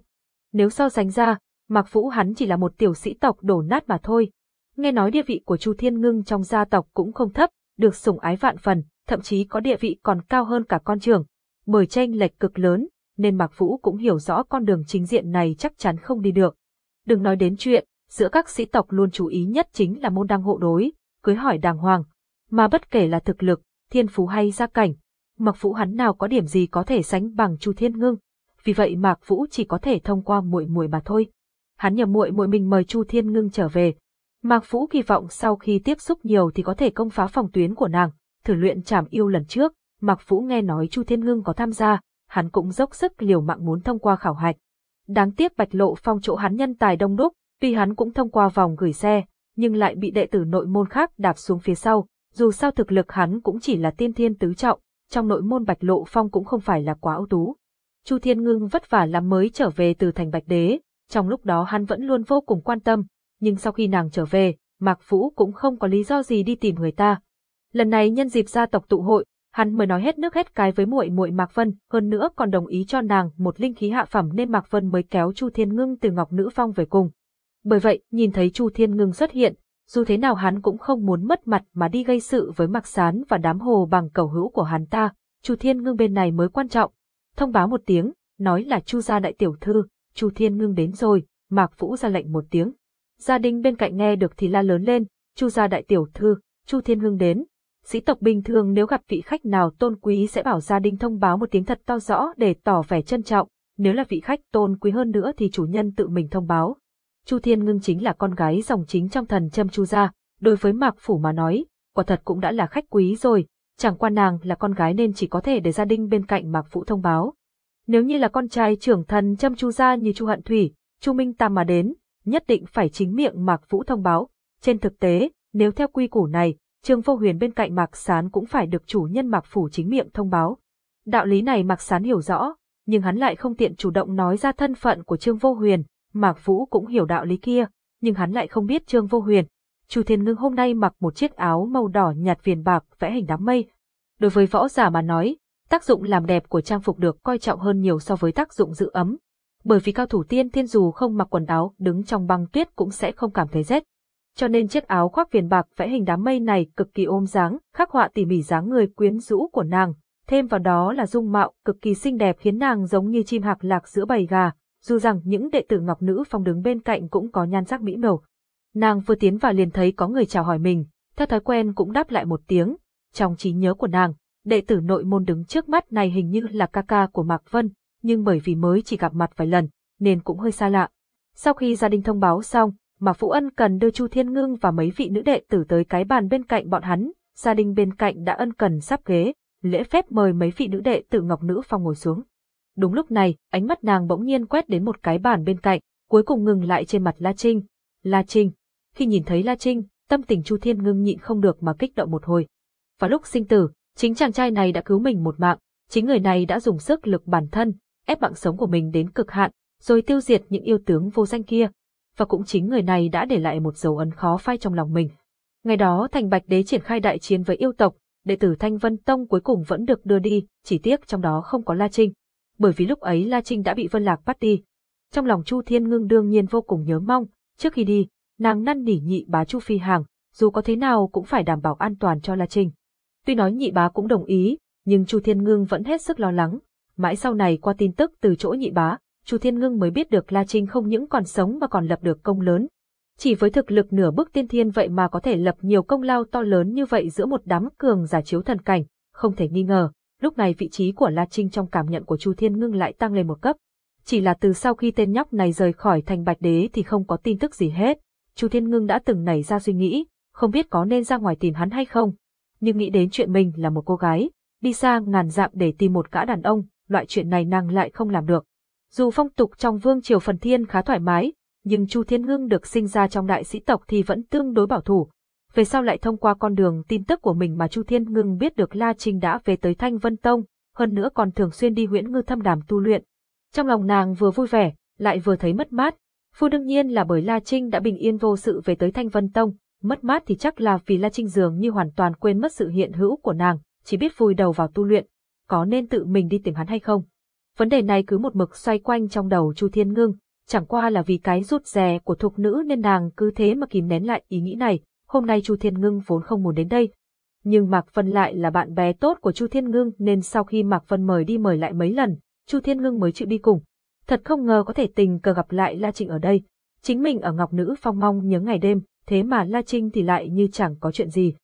Nếu so sánh ra, Mạc Vũ hắn chỉ là một tiểu sĩ tộc đổ nát mà thôi. Nghe nói địa vị của Chu Thiên Ngưng trong gia tộc cũng không thấp, được sủng ái vạn phần, thậm chí có địa vị còn cao hơn cả con trưởng. Bởi tranh lệch cực lớn, nên Mạc Vũ cũng hiểu rõ con đường chính diện này chắc chắn không đi được. Đừng nói đến chuyện, giữa các sĩ tộc luôn chú ý nhất chính là môn đăng hộ đối, cưới hỏi đàng hoàng. Mà bất kể là thực lực, thiên phú hay gia cảnh, Mạc Vũ hắn nào có điểm gì có thể sánh bằng Chu Thiên Ngưng. Vì vậy Mạc Vũ chỉ có thể thông qua muội muội mà thôi. Hắn nhờ muội muội mình mời Chu Thiên Ngưng trở về. Mạc Phú kỳ vọng sau khi tiếp xúc nhiều thì có thể công phá phòng tuyến của nàng, thử luyện trảm yêu lần trước, Mạc Phú nghe nói Chu Thiên Ngưng có tham gia, hắn cũng dốc sức liều mạng muốn thông qua khảo hạch. Đáng tiếc Bạch Lộ Phong chỗ hắn nhân tài đông đúc, tuy hắn cũng thông qua vòng gửi xe, nhưng lại bị đệ tử nội môn khác đạp xuống phía sau, dù sao thực lực hắn cũng chỉ là tiên thiên tứ trọng, trong nội môn Bạch Lộ Phong cũng không phải là quá ưu tú. Chu Thiên Ngưng vất vả lắm mới trở về từ thành Bạch Đế, trong lúc đó hắn vẫn luôn vô cùng quan tâm, nhưng sau khi nàng trở về, Mạc Vũ cũng không có lý do gì đi tìm người ta. Lần này nhân dịp gia tộc tụ hội, hắn mới nói hết nước hết cái với muội muội Mạc Vân, hơn nữa còn đồng ý cho nàng một linh khí hạ phẩm nên Mạc Vân mới kéo Chu Thiên Ngưng từ Ngọc Nữ Phong về cùng. Bởi vậy, nhìn thấy Chu Thiên Ngưng xuất hiện, dù thế nào hắn cũng không muốn mất mặt mà đi gây sự với Mạc Sán và đám hồ bằng cầu hữu của hắn ta, Chu Thiên Ngưng bên này mới quan trọng. Thông báo một tiếng, nói là Chu gia đại tiểu thư, Chu Thiên Ngưng đến rồi, Mạc Vũ ra lệnh một tiếng. Gia đình bên cạnh nghe được thì la lớn lên, Chu gia đại tiểu thư, Chu Thiên hưng đến. Sĩ tộc bình thường nếu gặp vị khách nào tôn quý sẽ bảo gia đình thông báo một tiếng thật to rõ để tỏ vẻ trân trọng, nếu là vị khách tôn quý hơn nữa thì chủ nhân tự mình thông báo. Chu Thiên Ngưng chính là con gái dòng chính trong thần châm Chu gia, đối với Mạc Phủ mà nói, quả thật cũng đã là khách quý rồi, chẳng qua nàng là con gái nên chỉ có thể để gia đình bên cạnh Mạc Phủ thông báo. Nếu như là con trai trưởng thần châm Chu gia như Chu Hận Thủy, Chu Minh Tam mà đến, nhất định phải chính miệng Mạc Vũ thông báo. Trên thực tế, nếu theo quy củ này, Trương Vô Huyền bên cạnh Mạc Sán cũng phải được chủ nhân Mạc Phủ chính miệng thông báo. Đạo lý này Mạc Sán hiểu rõ, nhưng hắn lại không tiện chủ động nói ra thân phận của Trương Vô Huyền, Mạc Vũ cũng hiểu đạo lý kia, nhưng hắn lại không biết Trương Vô Huyền. Chu Thiên Ngưng hôm nay mặc một chiếc áo màu đỏ nhạt viền bạc vẽ hình đám mây. Đối với võ giả mà nói, tác dụng làm đẹp của trang phục được coi trọng hơn nhiều so với tác dụng giữ ấm. Bởi vì cao thủ tiên thiên dù không mặc quần áo đứng trong băng tuyết cũng sẽ không cảm thấy rét. Cho nên chiếc áo khoác viền bạc vẽ hình đám mây này cực kỳ ôm dáng, khắc họa tỉ mỉ dáng người quyến rũ của nàng, thêm vào đó là dung mạo cực kỳ xinh đẹp khiến nàng giống như chim hạc lạc giữa bầy gà, dù rằng những đệ tử Ngọc Nữ Phong đứng bên cạnh cũng có nhan sắc mỹ miều. Nàng vừa tiến vào liền thấy có người chào hỏi mình, theo thói quen cũng đáp lại một tiếng. Trong trí nhớ của nàng, đệ tử nội môn đứng trước mắt này hình như là ca ca của Mạc Vân, nhưng bởi vì mới chỉ gặp mặt vài lần, nên cũng hơi xa lạ. Sau khi gia đình thông báo xong, mà Phụ Ân cần đưa Chu Thiên Ngưng và mấy vị nữ đệ tử tới cái bàn bên cạnh bọn hắn, gia đình bên cạnh đã ân cần sắp ghế, lễ phép mời mấy vị nữ đệ tử Ngọc Nữ Phong ngồi xuống. Đúng lúc này, ánh mắt nàng bỗng nhiên quét đến một cái bàn bên cạnh, cuối cùng ngừng lại trên mặt La Trinh. La Trinh. Khi nhìn thấy La Trinh, tâm tình Chu Thiên ngưng nhịn không được mà kích động một hồi. Và lúc sinh tử, chính chàng trai này đã cứu mình một mạng, chính người này đã dùng sức lực bản thân, ép mạng sống của mình đến cực hạn, rồi tiêu diệt những yêu tướng vô danh kia. Và cũng chính người này đã để lại một dấu ấn khó phai trong lòng mình. Ngày đó Thành Bạch Đế triển khai đại chiến với yêu tộc, đệ tử Thanh Vân Tông cuối cùng vẫn được đưa đi, chỉ tiếc trong đó không có La Trinh bởi vì lúc ấy La Trinh đã bị Vân Lạc bắt đi. Trong lòng Chu Thiên Ngưng đương nhiên vô cùng nhớ mong, trước khi đi, nàng năn nỉ nhị bá Chu Phi Hàng, dù có thế nào cũng phải đảm bảo an toàn cho La Trinh. Tuy nói nhị bá cũng đồng ý, nhưng Chu Thiên Ngưng vẫn hết sức lo lắng. Mãi sau này qua tin tức từ chỗ nhị bá, Chu Thiên Ngưng mới biết được La Trinh không những còn sống mà còn lập được công lớn. Chỉ với thực lực nửa bước tiên thiên vậy mà có thể lập nhiều công lao to lớn như vậy giữa một đám cường giả chiếu thần cảnh, không thể nghi ngờ, Lúc này vị trí của La Trinh trong cảm nhận của Chu Thiên Ngưng lại tăng lên một cấp. Chỉ là từ sau khi tên nhóc này rời khỏi thành Bạch Đế thì không có tin tức gì hết. Chu Thiên Ngưng đã từng nảy ra suy nghĩ, không biết có nên ra ngoài tìm hắn hay không. Nhưng nghĩ đến chuyện mình là một cô gái, đi xa ngàn dặm để tìm một gã đàn ông, loại chuyện này nàng lại không làm được. Dù phong tục trong vương triều phần thiên khá thoải mái, nhưng Chu Thiên Ngưng được sinh ra trong đại sĩ tộc thì vẫn tương đối bảo thủ, về sau lại thông qua con đường tin tức của mình mà Chu Thiên Ngưng biết được La Trinh đã về tới Thanh Vân Tông, hơn nữa còn thường xuyên đi huyễn ngư thăm đàm tu luyện. Trong lòng nàng vừa vui vẻ, lại vừa thấy mất mát. Phu đương nhiên là bởi La Trinh đã bình yên vô sự về tới Thanh Vân Tông, mất mát thì chắc là vì La Trinh dường như hoàn toàn quên mất sự hiện hữu của nàng, chỉ biết vùi đầu vào tu luyện, có nên tự mình đi tìm hắn hay không? Vấn đề này cứ một mực xoay quanh trong đầu Chu Thiên Ngưng, chẳng qua là vì cái rút rè của thục nữ nên nàng cứ thế mà kìm nén lại ý nghĩ này, hôm nay Chu Thiên Ngưng vốn không muốn đến đây. Nhưng Mạc Vân lại là bạn bè tốt của Chu Thiên Ngưng nên sau khi Mạc Vân mời đi mời lại mấy lần, Chu Thiên Ngưng mới chịu đi cùng. Thật không ngờ có thể tình cờ gặp lại La Trinh ở đây. Chính mình ở Ngọc Nữ Phong mong nhớ ngày đêm, thế mà La Trinh thì lại như chẳng có chuyện gì.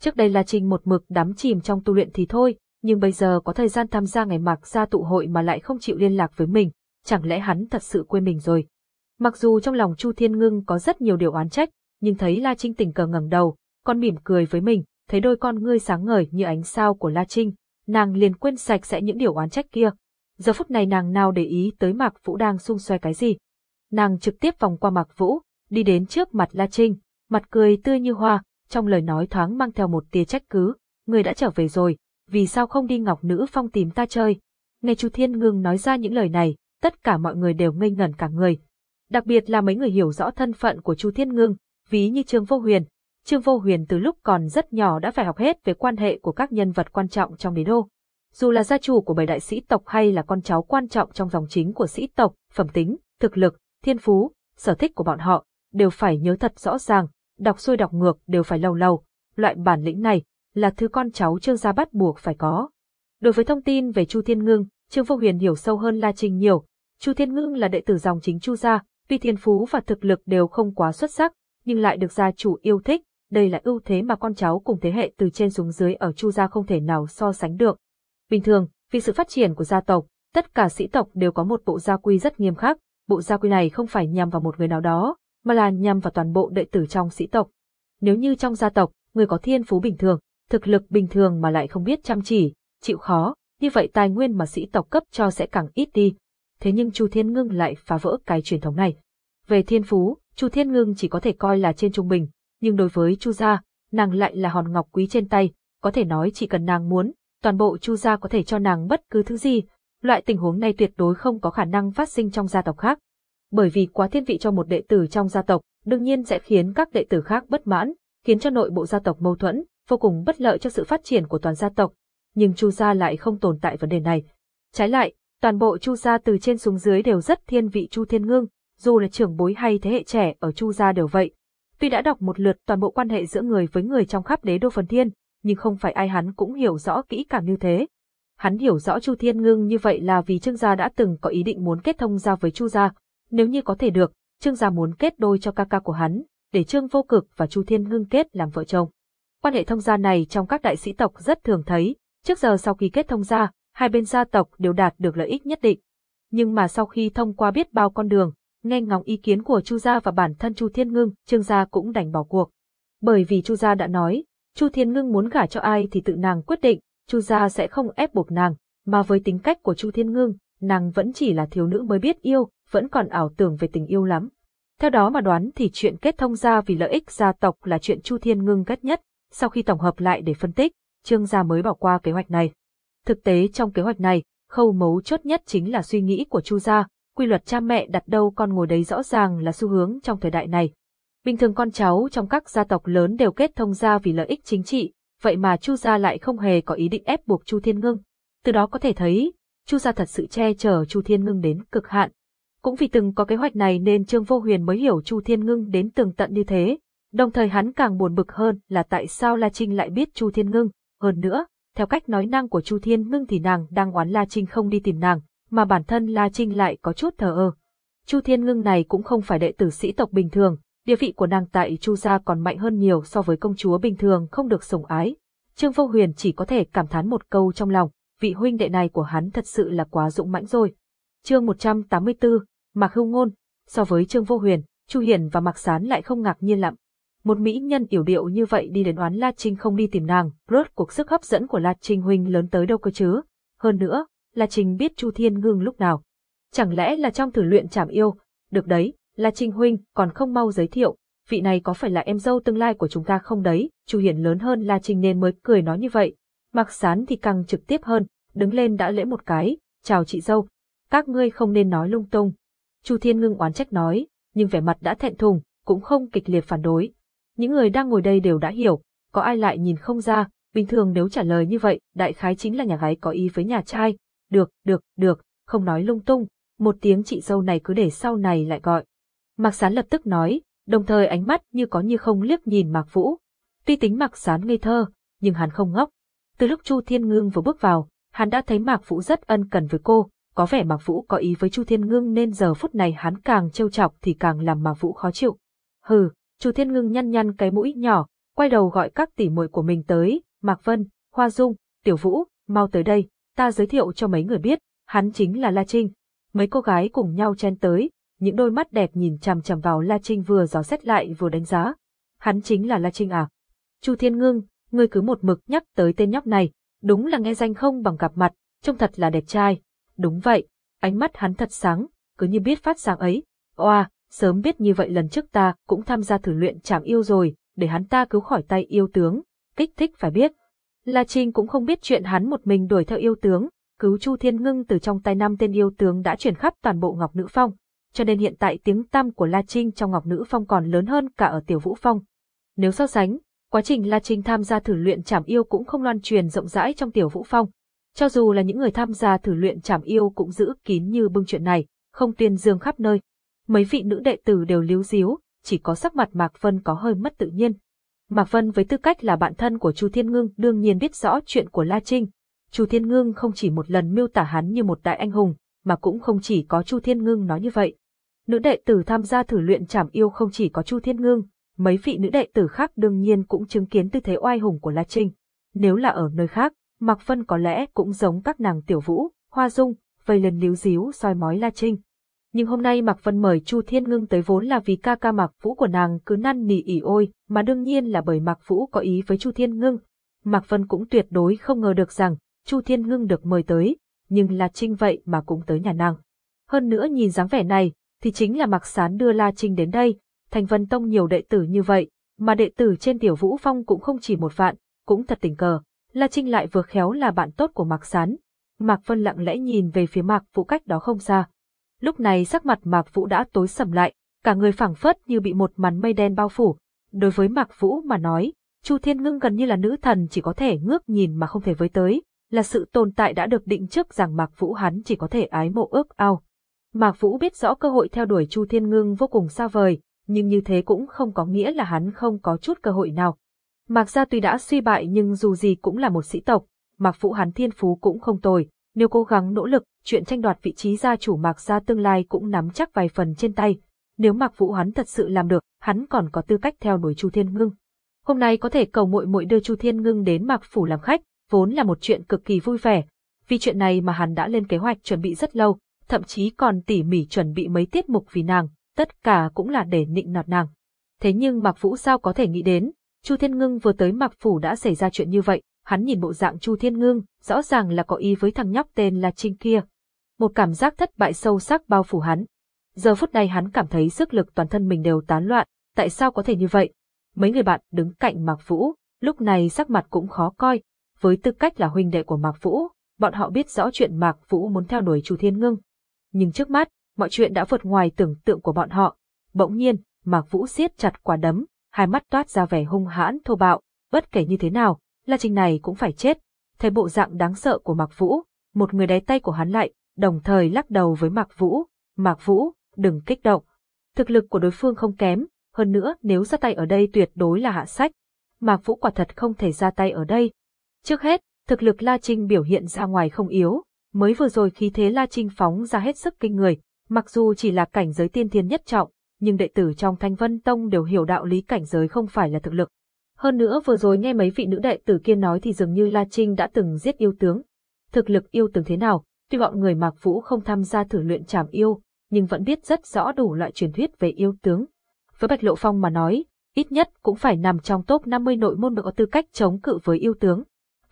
Trước đây La Trinh một mực đắm chìm trong tu luyện thì thôi, nhưng bây giờ có thời gian tham gia ngày mạc gia tụ hội mà lại không chịu liên lạc với mình, chẳng lẽ hắn thật sự quên mình rồi. Mặc dù trong lòng Chu Thiên Ngưng có rất nhiều điều oán trách, nhưng thấy La Trinh tình cờ ngẩng đầu, con mỉm cười với mình, thấy đôi con ngươi sáng ngời như ánh sao của La Trinh, nàng liền quên sạch sẽ những điều oán trách kia. Giờ phút này nàng nào để ý tới Mạc Vũ đang xung xoe cái gì. Nàng trực tiếp vòng qua Mạc Vũ, đi đến trước mặt La Trinh, mặt cười tươi như hoa, trong lời nói thoáng mang theo một tia trách cứ, người đã trở về rồi, vì sao không đi Ngọc Nữ Phong tìm ta chơi? Nghe Chu Thiên Ngưng nói ra những lời này, tất cả mọi người đều ngây ngẩn cả người. Đặc biệt là mấy người hiểu rõ thân phận của Chu Thiên Ngưng, ví như Trương Vô Huyền. Trương Vô Huyền từ lúc còn rất nhỏ đã phải học hết về quan hệ của các nhân vật quan trọng trong đế đô. Dù là gia chủ của bảy đại sĩ tộc hay là con cháu quan trọng trong dòng chính của sĩ tộc, phẩm tính, thực lực, thiên phú, sở thích của bọn họ, đều phải nhớ thật rõ ràng, đọc xuôi đọc ngược đều phải lâu lâu. Loại bản lĩnh này, là thứ con cháu Trương gia bắt buộc phải có. Đối với thông tin về Chu Thiên Ngưng, Trương Vô Huyền hiểu sâu hơn La trình nhiều. Chu Thiên Ngưng là đệ tử dòng chính Chu gia, tuy thiên phú và thực lực đều không quá xuất sắc, nhưng lại được gia chủ yêu thích, đây là ưu thế mà con cháu cùng thế hệ từ trên xuống dưới ở Chu gia không thể nào so sánh được. Bình thường, vì sự phát triển của gia tộc, tất cả sĩ tộc đều có một bộ gia quy rất nghiêm khắc, bộ gia quy này không phải nhằm vào một người nào đó, mà là nhằm vào toàn bộ đệ tử trong sĩ tộc. Nếu như trong gia tộc, người có thiên phú bình thường, thực lực bình thường mà lại không biết chăm chỉ, chịu khó, như vậy tài nguyên mà sĩ tộc cấp cho sẽ càng ít đi. Thế nhưng Chu Thiên Ngưng lại phá vỡ cái truyền thống này. Về thiên phú, Chu Thiên Ngưng chỉ có thể coi là trên trung bình, nhưng đối với Chu gia, nàng lại là hòn ngọc quý trên tay, có thể nói chỉ cần nàng muốn, toàn bộ Chu gia có thể cho nàng bất cứ thứ gì. Loại tình huống này tuyệt đối không có khả năng phát sinh trong gia tộc khác. Bởi vì quá thiên vị cho một đệ tử trong gia tộc, đương nhiên sẽ khiến các đệ tử khác bất mãn, khiến cho nội bộ gia tộc mâu thuẫn, vô cùng bất lợi cho sự phát triển của toàn gia tộc. Nhưng Chu gia lại không tồn tại vấn đề này. Trái lại, toàn bộ Chu gia từ trên xuống dưới đều rất thiên vị Chu Thiên Ngưng, dù là trưởng bối hay thế hệ trẻ ở Chu gia đều vậy. Tuy đã đọc một lượt toàn bộ quan hệ giữa người với người trong khắp đế đô phần thiên, nhưng không phải ai hắn cũng hiểu rõ kỹ càng như thế. Hắn hiểu rõ Chu Thiên Ngưng như vậy là vì Trương gia đã từng có ý định muốn kết thông gia với Chu gia, nếu như có thể được, Trương gia muốn kết đôi cho ca ca của hắn, để Trương Vô Cực và Chu Thiên Ngưng kết làm vợ chồng. Quan hệ thông gia này trong các đại sĩ tộc rất thường thấy, trước giờ sau khi kết thông gia, hai bên gia tộc đều đạt được lợi ích nhất định. Nhưng mà sau khi thông qua biết bao con đường, nghe ngóng ý kiến của Chu gia và bản thân Chu Thiên Ngưng, Trương gia cũng đành bỏ cuộc. Bởi vì Chu gia đã nói, Chu Thiên Ngưng muốn gả cho ai thì tự nàng quyết định, Chu gia sẽ không ép buộc nàng, mà với tính cách của Chu Thiên Ngưng, nàng vẫn chỉ là thiếu nữ mới biết yêu, vẫn còn ảo tưởng về tình yêu lắm. Theo đó mà đoán thì chuyện kết thông gia vì lợi ích gia tộc là chuyện Chu Thiên Ngưng ghét nhất, sau khi tổng hợp lại để phân tích, Trương gia mới bỏ qua kế hoạch này. Thực tế trong kế hoạch này, khâu mấu chốt nhất chính là suy nghĩ của Chu gia, quy luật cha mẹ đặt đâu con ngồi đấy rõ ràng là xu hướng trong thời đại này. Bình thường con cháu trong các gia tộc lớn đều kết thông gia vì lợi ích chính trị, vậy mà Chu gia lại không hề có ý định ép buộc Chu Thiên Ngưng. Từ đó có thể thấy, Chu gia thật sự che chở Chu Thiên Ngưng đến cực hạn. Cũng vì từng có kế hoạch này nên Trương Vô Huyền mới hiểu Chu Thiên Ngưng đến tường tận như thế, Đồng thời hắn càng buồn bực hơn là tại sao La Trinh lại biết Chu Thiên Ngưng, hơn nữa, theo cách nói năng của Chu Thiên Ngưng thì nàng đang oán La Trinh không đi tìm nàng, mà bản thân La Trinh lại có chút thờ ơ. Chu Thiên Ngưng này cũng không phải đệ tử sĩ tộc bình thường, địa vị của nàng tại Chu gia còn mạnh hơn nhiều so với công chúa bình thường không được sủng ái. Trương Vô Huyền chỉ có thể cảm thán một câu trong lòng, vị huynh đệ này của hắn thật sự là quá dũng mãnh rồi. Chương 184, Mạc Hưu Ngôn, so với Trương Vô Huyền, Chu Hiền và Mạc Sán lại không ngạc nhiên lắm. Một mỹ nhân yểu điệu như vậy đi đến oán La Trinh không đi tìm nàng, rốt cuộc sức hấp dẫn của La Trinh huynh lớn tới đâu cơ chứ. Hơn nữa, La Trinh biết Chu Thiên Ngưng lúc nào. Chẳng lẽ là trong thử luyện chảm yêu, được đấy, La Trinh huynh còn không mau giới thiệu, vị này có phải là em dâu tương lai của chúng ta không đấy, Chu Hiển lớn hơn La Trinh nên mới cười nói như vậy. Mặc sán thì càng trực tiếp hơn, đứng lên đã lễ một cái, chào chị dâu, các ngươi không nên nói lung tung. Chu Thiên Ngưng oán trách nói, nhưng vẻ mặt đã thẹn thùng, cũng không kịch liệt phản đối. Những người đang ngồi đây đều đã hiểu, có ai lại nhìn không ra, bình thường nếu trả lời như vậy, đại khái chính là nhà gái có ý với nhà trai. Được, được, được, không nói lung tung, một tiếng chị dâu này cứ để sau này lại gọi. Mạc Sán lập tức nói, đồng thời ánh mắt như có như không liếc nhìn Mạc Vũ. Tuy tính Mạc Sán ngây thơ, nhưng hắn không ngốc. Từ lúc Chu Thiên Ngưng vừa bước vào, hắn đã thấy Mạc Vũ rất ân cần với cô, có vẻ Mạc Vũ có ý với Chu Thiên Ngưng nên giờ phút này hắn càng trêu chọc thì càng làm Mạc Vũ khó chịu. Hừ, Chu Thiên Ngưng nhăn nhăn cái mũi nhỏ, quay đầu gọi các tỷ muội của mình tới, Mạc Vân, Hoa Dung, Tiểu Vũ, mau tới đây, ta giới thiệu cho mấy người biết, hắn chính là La Trinh. Mấy cô gái cùng nhau chen tới, những đôi mắt đẹp nhìn chằm chằm vào La Trinh vừa dò xét lại vừa đánh giá. Hắn chính là La Trinh à? Chu Thiên Ngưng, ngươi cứ một mực nhắc tới tên nhóc này, đúng là nghe danh không bằng gặp mặt, trông thật là đẹp trai. Đúng vậy, ánh mắt hắn thật sáng, cứ như biết phát sáng ấy. Oa, sớm biết như vậy lần trước ta cũng tham gia thử luyện chảm yêu rồi, để hắn ta cứu khỏi tay yêu tướng, kích thích phải biết. La Trinh cũng không biết chuyện hắn một mình đuổi theo yêu tướng, cứu Chu Thiên Ngưng từ trong tay năm tên yêu tướng đã chuyển khắp toàn bộ Ngọc Nữ Phong, cho nên hiện tại tiếng tăm của La Trinh trong Ngọc Nữ Phong còn lớn hơn cả ở Tiểu Vũ Phong. Nếu so sánh, quá trình La Trinh tham gia thử luyện chảm yêu cũng không loan truyền rộng rãi trong Tiểu Vũ Phong. Cho dù là những người tham gia thử luyện chảm yêu cũng giữ kín như bưng chuyện này, không tuyên dương khắp nơi. Mấy vị nữ đệ tử đều líu díu, chỉ có sắc mặt Mạc Vân có hơi mất tự nhiên. Mạc Vân với tư cách là bạn thân của Chu Thiên Ngưng đương nhiên biết rõ chuyện của La Trinh. Chu Thiên Ngưng không chỉ một lần miêu tả hắn như một đại anh hùng, mà cũng không chỉ có Chu Thiên Ngưng nói như vậy. Nữ đệ tử tham gia thử luyện trảm yêu không chỉ có Chu Thiên Ngưng, mấy vị nữ đệ tử khác đương nhiên cũng chứng kiến tư thế oai hùng của La Trinh. Nếu là ở nơi khác, Mạc Vân có lẽ cũng giống các nàng Tiểu Vũ, Hoa Dung, vây lần líu díu soi mói La Trinh. Nhưng hôm nay Mạc Vân mời Chu Thiên Ngưng tới vốn là vì ca ca Mạc Vũ của nàng cứ năn nỉ ỉ ôi, mà đương nhiên là bởi Mạc Vũ có ý với Chu Thiên Ngưng. Mạc Vân cũng tuyệt đối không ngờ được rằng Chu Thiên Ngưng được mời tới, nhưng La Trinh vậy mà cũng tới nhà nàng. Hơn nữa nhìn dáng vẻ này, thì chính là Mạc Sán đưa La Trinh đến đây, Thành Vân Tông nhiều đệ tử như vậy, mà đệ tử trên Tiểu Vũ Phong cũng không chỉ một vạn, cũng thật tình cờ. La Trinh lại vừa khéo là bạn tốt của Mạc Sán. Mạc Vân lặng lẽ nhìn về phía Mạc Vũ cách đó không xa. Lúc này sắc mặt Mạc Vũ đã tối sầm lại, cả người phảng phất như bị một màn mây đen bao phủ. Đối với Mạc Vũ mà nói, Chu Thiên Ngưng gần như là nữ thần chỉ có thể ngước nhìn mà không thể với tới, là sự tồn tại đã được định trước rằng Mạc Vũ hắn chỉ có thể ái mộ ước ao. Mạc Vũ biết rõ cơ hội theo đuổi Chu Thiên Ngưng vô cùng xa vời, nhưng như thế cũng không có nghĩa là hắn không có chút cơ hội nào. Mạc gia tuy đã suy bại nhưng dù gì cũng là một sĩ tộc, Mạc Vũ hắn thiên phú cũng không tồi, nếu cố gắng nỗ lực, chuyện tranh đoạt vị trí gia chủ Mạc gia tương lai cũng nắm chắc vài phần trên tay. Nếu Mạc Vũ hắn thật sự làm được, hắn còn có tư cách theo đuổi Chu Thiên Ngưng. Hôm nay có thể cầu muội muội đưa Chu Thiên Ngưng đến Mạc phủ làm khách, vốn là một chuyện cực kỳ vui vẻ. Vì chuyện này mà hắn đã lên kế hoạch chuẩn bị rất lâu, thậm chí còn tỉ mỉ chuẩn bị mấy tiết mục vì nàng, tất cả cũng là để nịnh nọt nàng. Thế nhưng Mạc Vũ sao có thể nghĩ đến, Chu Thiên Ngưng vừa tới Mạc Phủ đã xảy ra chuyện như vậy, hắn nhìn bộ dạng Chu Thiên Ngưng, rõ ràng là có ý với thằng nhóc tên là Trinh kia. Một cảm giác thất bại sâu sắc bao phủ hắn. Giờ phút này hắn cảm thấy sức lực toàn thân mình đều tán loạn, tại sao có thể như vậy? Mấy người bạn đứng cạnh Mạc Vũ, lúc này sắc mặt cũng khó coi, với tư cách là huynh đệ của Mạc Vũ, bọn họ biết rõ chuyện Mạc Vũ muốn theo đuổi Chu Thiên Ngưng. Nhưng trước mắt, mọi chuyện đã vượt ngoài tưởng tượng của bọn họ. Bỗng nhiên, Mạc Vũ siết chặt quả đấm, hai mắt toát ra vẻ hung hãn thô bạo, bất kể như thế nào, La Trinh này cũng phải chết. Thấy bộ dạng đáng sợ của Mạc Vũ, một người đáy tay của hắn lại, đồng thời lắc đầu với Mạc Vũ, Mạc Vũ, đừng kích động. Thực lực của đối phương không kém, hơn nữa nếu ra tay ở đây tuyệt đối là hạ sách. Mạc Vũ quả thật không thể ra tay ở đây. Trước hết, thực lực La Trinh biểu hiện ra ngoài không yếu, mới vừa rồi khí thế La Trinh phóng ra hết sức kinh người, mặc dù chỉ là cảnh giới tiên thiên nhất trọng, nhưng đệ tử trong Thanh Vân Tông đều hiểu đạo lý cảnh giới không phải là thực lực. Hơn nữa vừa rồi nghe mấy vị nữ đệ tử kia nói thì dường như La Trinh đã từng giết yêu tướng. Thực lực yêu tướng thế nào, tuy bọn người Mạc Vũ không tham gia thử luyện trảm yêu, nhưng vẫn biết rất rõ đủ loại truyền thuyết về yêu tướng. Với Bạch Lộ Phong mà nói, ít nhất cũng phải nằm trong top 50 nội môn mới có tư cách chống cự với yêu tướng.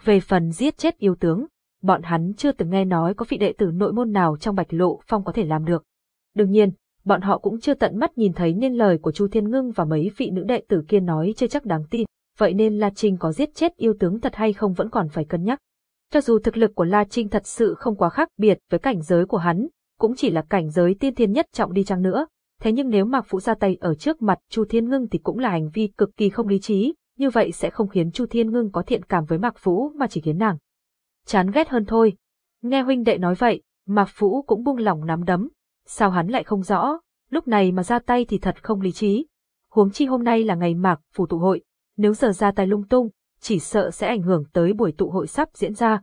Về phần giết chết yêu tướng, bọn hắn chưa từng nghe nói có vị đệ tử nội môn nào trong Bạch Lộ Phong có thể làm được. Đương nhiên, bọn họ cũng chưa tận mắt nhìn thấy nên lời của Chu Thiên Ngưng và mấy vị nữ đệ tử kia nói chưa chắc đáng tin, vậy nên La Trinh có giết chết yêu tướng thật hay không vẫn còn phải cân nhắc. Cho dù thực lực của La Trinh thật sự không quá khác biệt với cảnh giới của hắn, cũng chỉ là cảnh giới tiên thiên nhất trọng đi chăng nữa, Thế nhưng nếu Mạc Phụ ra tay ở trước mặt Chu Thiên Ngưng thì cũng là hành vi cực kỳ không lý trí, như vậy sẽ không khiến Chu Thiên Ngưng có thiện cảm với Mạc Phụ mà chỉ khiến nàng chán ghét hơn thôi. Nghe huynh đệ nói vậy, Mạc Phụ cũng buông lỏng nắm đấm, sao hắn lại không rõ, lúc này mà ra tay thì thật không lý trí. Huống chi hôm nay là ngày Mạc Phủ tụ hội, nếu giờ ra tay lung tung, chỉ sợ sẽ ảnh hưởng tới buổi tụ hội sắp diễn ra.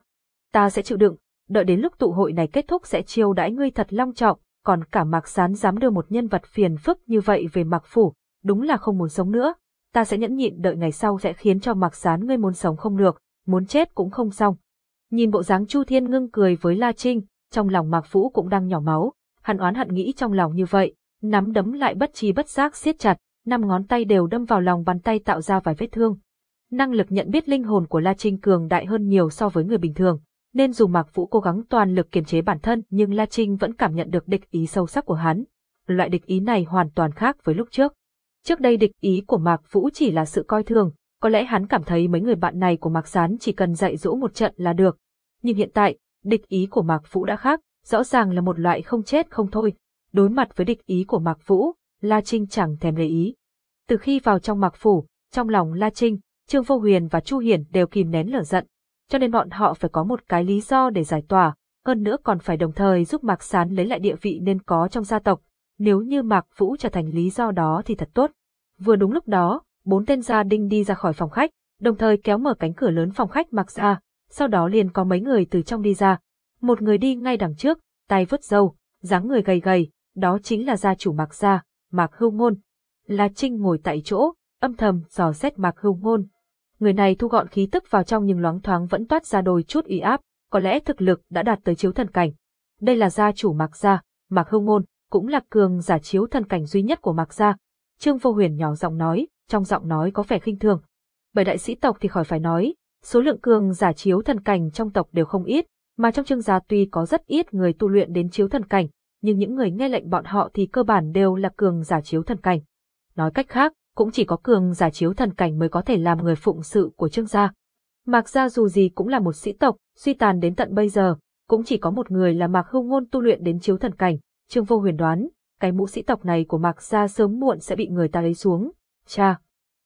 Ta sẽ chịu đựng, đợi đến lúc tụ hội này kết thúc sẽ chiêu đãi ngươi thật long trọng, còn cả Mạc Sán dám đưa một nhân vật phiền phức như vậy về Mạc Phủ, đúng là không muốn sống nữa. Ta sẽ nhẫn nhịn đợi ngày sau sẽ khiến cho Mạc Sán ngươi muốn sống không được, muốn chết cũng không xong. Nhìn bộ dáng Chu Thiên ngưng cười với La Trinh, trong lòng Mạc Vũ cũng đang nhỏ máu, hắn oán hận nghĩ trong lòng như vậy, nắm đấm lại bất trí bất giác siết chặt, năm ngón tay đều đâm vào lòng bàn tay tạo ra vài vết thương. Năng lực nhận biết linh hồn của La Trinh cường đại hơn nhiều so với người bình thường, nên dù Mạc Vũ cố gắng toàn lực kiềm chế bản thân nhưng La Trinh vẫn cảm nhận được địch ý sâu sắc của hắn. Loại địch ý này hoàn toàn khác với lúc trước. Trước đây địch ý của Mạc Vũ chỉ là sự coi thường, có lẽ hắn cảm thấy mấy người bạn này của Mạc Sán chỉ cần dạy dỗ một trận là được. Nhưng hiện tại, địch ý của Mạc Vũ đã khác, rõ ràng là một loại không chết không thôi. Đối mặt với địch ý của Mạc Vũ, La Trinh chẳng thèm để ý. Từ khi vào trong Mạc Phủ, trong lòng La Trinh, Trương Vô Huyền và Chu Hiển đều kìm nén lửa giận, cho nên bọn họ phải có một cái lý do để giải tỏa, hơn nữa còn phải đồng thời giúp Mạc Sán lấy lại địa vị nên có trong gia tộc. Nếu như Mạc Vũ trở thành lý do đó thì thật tốt. Vừa đúng lúc đó, bốn tên gia đinh đi ra khỏi phòng khách, đồng thời kéo mở cánh cửa lớn phòng khách Mạc ra, sau đó liền có mấy người từ trong đi ra. Một người đi ngay đằng trước, tay vứt dâu, dáng người gầy gầy, đó chính là gia chủ Mạc gia, Mạc Hưu Ngôn. La Trinh ngồi tại chỗ, âm thầm dò xét Mạc Hưu Ngôn. Người này thu gọn khí tức vào trong nhưng loáng thoáng vẫn toát ra đôi chút ý áp, có lẽ thực lực đã đạt tới chiếu thần cảnh. Đây là gia chủ Mạc gia, Mạc Hưu Ngôn, cũng là cường giả chiếu thần cảnh duy nhất của Mạc gia. Trương Vô Huyền nhỏ giọng nói, trong giọng nói có vẻ khinh thường. Bởi đại sĩ tộc thì khỏi phải nói, số lượng cường giả chiếu thần cảnh trong tộc đều không ít, mà trong trương gia tuy có rất ít người tu luyện đến chiếu thần cảnh, nhưng những người nghe lệnh bọn họ thì cơ bản đều là cường giả chiếu thần cảnh. Nói cách khác, cũng chỉ có cường giả chiếu thần cảnh mới có thể làm người phụng sự của trương gia. Mạc gia dù gì cũng là một sĩ tộc, suy tàn đến tận bây giờ, cũng chỉ có một người là Mạc Hưu Ngôn tu luyện đến chiếu thần cảnh, Trương Vô Huyền đoán, cái mũ sĩ tộc này của Mạc gia sớm muộn sẽ bị người ta lấy xuống. Cha!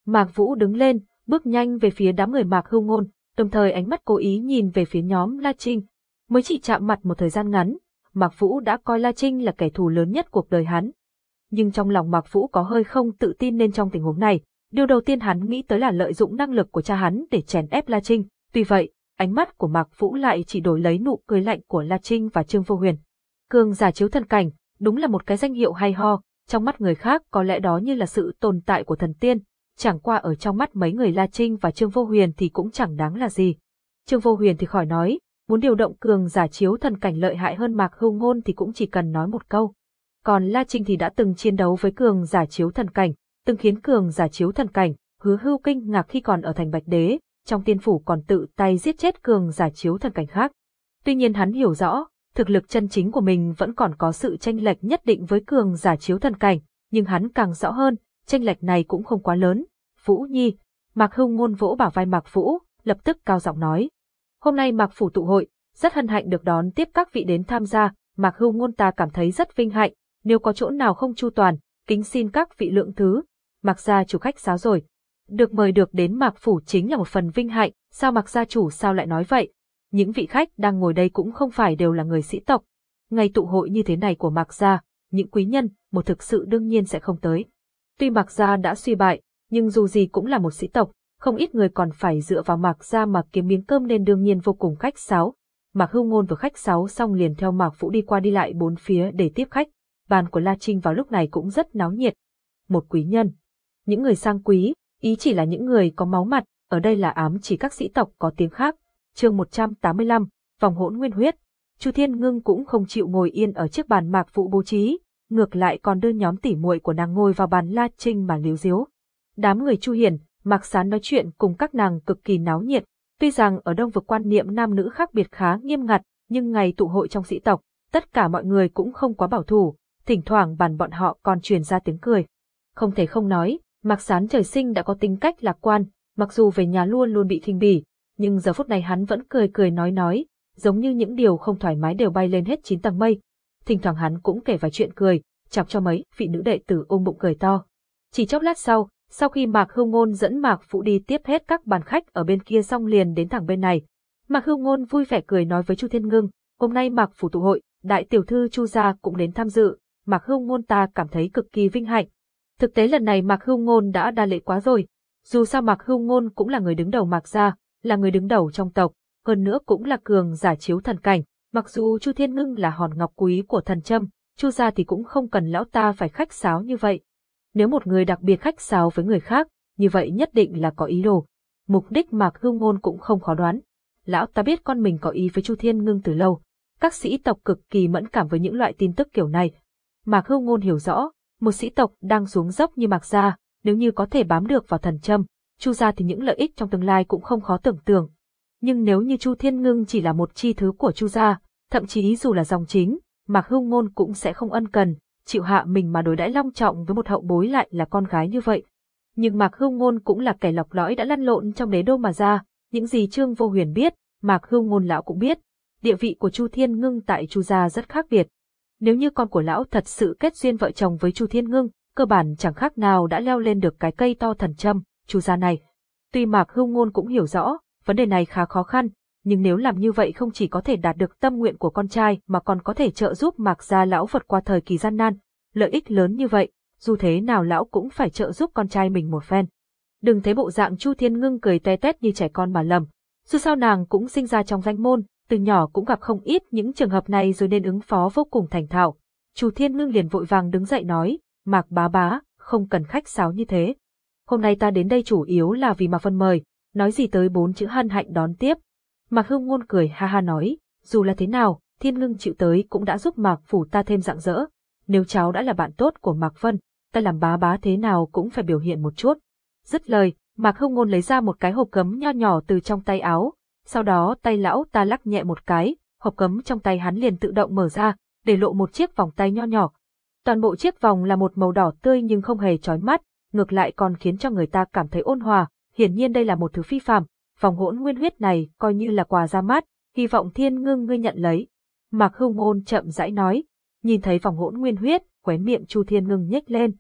Mạc Vũ đứng lên, bước nhanh về phía đám người Mạc Hưu Ngôn, đồng thời ánh mắt cố ý nhìn về phía nhóm La Trinh. Mới chỉ chạm mặt một thời gian ngắn, Mạc Vũ đã coi La Trinh là kẻ thù lớn nhất cuộc đời hắn. Nhưng trong lòng Mạc Vũ có hơi không tự tin nên trong tình huống này, điều đầu tiên hắn nghĩ tới là lợi dụng năng lực của cha hắn để chèn ép La Trinh. Tuy vậy, ánh mắt của Mạc Vũ lại chỉ đổi lấy nụ cười lạnh của La Trinh và Trương Vô Huyền. Cường giả chiếu thần cảnh, đúng là một cái danh hiệu hay ho, trong mắt người khác có lẽ đó như là sự tồn tại của thần tiên, chẳng qua ở trong mắt mấy người La Trinh và Trương Vô Huyền thì cũng chẳng đáng là gì. Trương Vô Huyền thì khỏi nói, muốn điều động cường giả chiếu thần cảnh lợi hại hơn Mạc Hưu Ngôn thì cũng chỉ cần nói một câu. Còn La Trinh thì đã từng chiến đấu với cường giả chiếu thần cảnh, từng khiến cường giả chiếu thần cảnh, hứa hưu kinh ngạc khi còn ở thành Bạch Đế, trong tiên phủ còn tự tay giết chết cường giả chiếu thần cảnh khác. Tuy nhiên hắn hiểu rõ, thực lực chân chính của mình vẫn còn có sự tranh lệch nhất định với cường giả chiếu thần cảnh, nhưng hắn càng rõ hơn, tranh lệch này cũng không quá lớn. Vũ Nhi, Mạc Hưu ngôn vỗ bả vai Mạc Vũ, lập tức cao giọng nói. Hôm nay Mạc Phủ tụ hội, rất hân hạnh được đón tiếp các vị đến tham gia, Mạc Hưu ngôn ta cảm thấy rất vinh hạnh, nếu có chỗ nào không chu toàn, kính xin các vị lượng thứ. Mạc gia chủ khách sáo rồi. Được mời được đến Mạc Phủ chính là một phần vinh hạnh, sao Mạc gia chủ sao lại nói vậy? Những vị khách đang ngồi đây cũng không phải đều là người sĩ tộc. Ngày tụ hội như thế này của Mạc gia, những quý nhân, một thực sự đương nhiên sẽ không tới. Tuy Mạc Gia đã suy bại, nhưng dù gì cũng là một sĩ tộc, không ít người còn phải dựa vào Mạc Gia mà kiếm miếng cơm nên đương nhiên vô cùng khách sáo. Mạc Hưu Ngôn vừa khách sáo xong liền theo Mạc Vũ đi qua đi lại bốn phía để tiếp khách. Bàn của La Trinh vào lúc này cũng rất náo nhiệt. Một quý nhân. Những người sang quý, ý chỉ là những người có máu mặt, ở đây là ám chỉ các sĩ tộc có tiếng khác. chương 185, vòng hỗn nguyên huyết. Chu Thiên Ngưng cũng không chịu ngồi yên ở chiếc bàn Mạc Vũ bố trí, ngược lại còn đưa nhóm tỉ muội của nàng ngồi vào bàn La Trinh mà liếu diếu. Đám người Chu Hiền, Mạc Sán nói chuyện cùng các nàng cực kỳ náo nhiệt, tuy rằng ở Đông vực quan niệm nam nữ khác biệt khá nghiêm ngặt, nhưng ngày tụ hội trong sĩ tộc, tất cả mọi người cũng không quá bảo thủ, thỉnh thoảng bàn bọn họ còn truyền ra tiếng cười. Không thể không nói, Mạc Sán trời sinh đã có tính cách lạc quan, mặc dù về nhà luôn luôn bị thinh bỉ, nhưng giờ phút này hắn vẫn cười cười nói nói, giống như những điều không thoải mái đều bay lên hết chín tầng mây, thỉnh thoảng hắn cũng kể vài chuyện cười, chọc cho mấy vị nữ đệ tử ôm bụng cười to. Chỉ chốc lát sau, sau khi Mạc Hưu Ngôn dẫn Mạc Phụ đi tiếp hết các bàn khách ở bên kia xong liền đến thẳng bên này. Mạc Hưu Ngôn vui vẻ cười nói với Chu Thiên Ngưng, hôm nay Mạc Phủ tụ hội, đại tiểu thư Chu gia cũng đến tham dự, Mạc Hưu Ngôn ta cảm thấy cực kỳ vinh hạnh. Thực tế lần này Mạc Hưu Ngôn đã đa lệ quá rồi, dù sao Mạc Hưu Ngôn cũng là người đứng đầu Mạc gia, là người đứng đầu trong tộc, hơn nữa cũng là cường giả chiếu thần cảnh, mặc dù Chu Thiên Ngưng là hòn ngọc quý của thần châm, Chu gia thì cũng không cần lão ta phải khách sáo như vậy. Nếu một người đặc biệt khách sáo với người khác, như vậy nhất định là có ý đồ. Mục đích Mạc Hương Ngôn cũng không khó đoán. Lão ta biết con mình có ý với Chu Thiên Ngưng từ lâu. Các sĩ tộc cực kỳ mẫn cảm với những loại tin tức kiểu này. Mạc Hương Ngôn hiểu rõ, một sĩ tộc đang xuống dốc như Mạc gia, nếu như có thể bám được vào thần châm, Chu gia thì những lợi ích trong tương lai cũng không khó tưởng tượng. Nhưng nếu như Chu Thiên Ngưng chỉ là một chi thứ của Chu gia, thậm chí dù là dòng chính, Mạc Hương Ngôn cũng sẽ không ân cần, chịu hạ mình mà đối đãi long trọng với một hậu bối lại là con gái như vậy. Nhưng Mạc Hưu Ngôn cũng là kẻ lọc lõi đã lăn lộn trong đế đô mà ra, những gì Trương Vô Huyền biết, Mạc Hưu Ngôn lão cũng biết. Địa vị của Chu Thiên Ngưng tại Chu gia rất khác biệt. Nếu như con của lão thật sự kết duyên vợ chồng với Chu Thiên Ngưng, cơ bản chẳng khác nào đã leo lên được cái cây to thần châm, Chu gia này. Tuy Mạc Hưu Ngôn cũng hiểu rõ, vấn đề này khá khó khăn, nhưng nếu làm như vậy không chỉ có thể đạt được tâm nguyện của con trai mà còn có thể trợ giúp Mạc Gia lão vượt qua thời kỳ gian nan. Lợi ích lớn như vậy, dù thế nào lão cũng phải trợ giúp con trai mình một phen. Đừng thấy bộ dạng Chu Thiên Ngưng cười te tét như trẻ con mà lầm. Dù sao nàng cũng sinh ra trong danh môn, từ nhỏ cũng gặp không ít những trường hợp này rồi nên ứng phó vô cùng thành thạo. Chu Thiên Ngưng liền vội vàng đứng dậy nói, Mạc bá bá, không cần khách sáo như thế. Hôm nay ta đến đây chủ yếu là vì mà phân mời, nói gì tới bốn chữ hân hạnh đón tiếp, Mạc Hưng Ngôn cười ha ha nói, dù là thế nào, Thiên Ngưng chịu tới cũng đã giúp Mạc Phủ ta thêm dạng dỡ. Nếu cháu đã là bạn tốt của Mạc Vân, ta làm bá bá thế nào cũng phải biểu hiện một chút. Dứt lời, Mạc Hưng Ngôn lấy ra một cái hộp cấm nho nhỏ từ trong tay áo, sau đó tay lão ta lắc nhẹ một cái, hộp cấm trong tay hắn liền tự động mở ra, để lộ một chiếc vòng tay nho nhỏ. Toàn bộ chiếc vòng là một màu đỏ tươi nhưng không hề chói mắt, ngược lại còn khiến cho người ta cảm thấy ôn hòa, hiển nhiên đây là một thứ phi phàm, vòng hỗn nguyên huyết này coi như là quà ra mắt, hy vọng thiên ngưng ngươi nhận lấy. Mạc Hưu Ngôn chậm rãi nói, nhìn thấy vòng hỗn nguyên huyết, khóe miệng Chu Thiên Ngưng nhếch lên.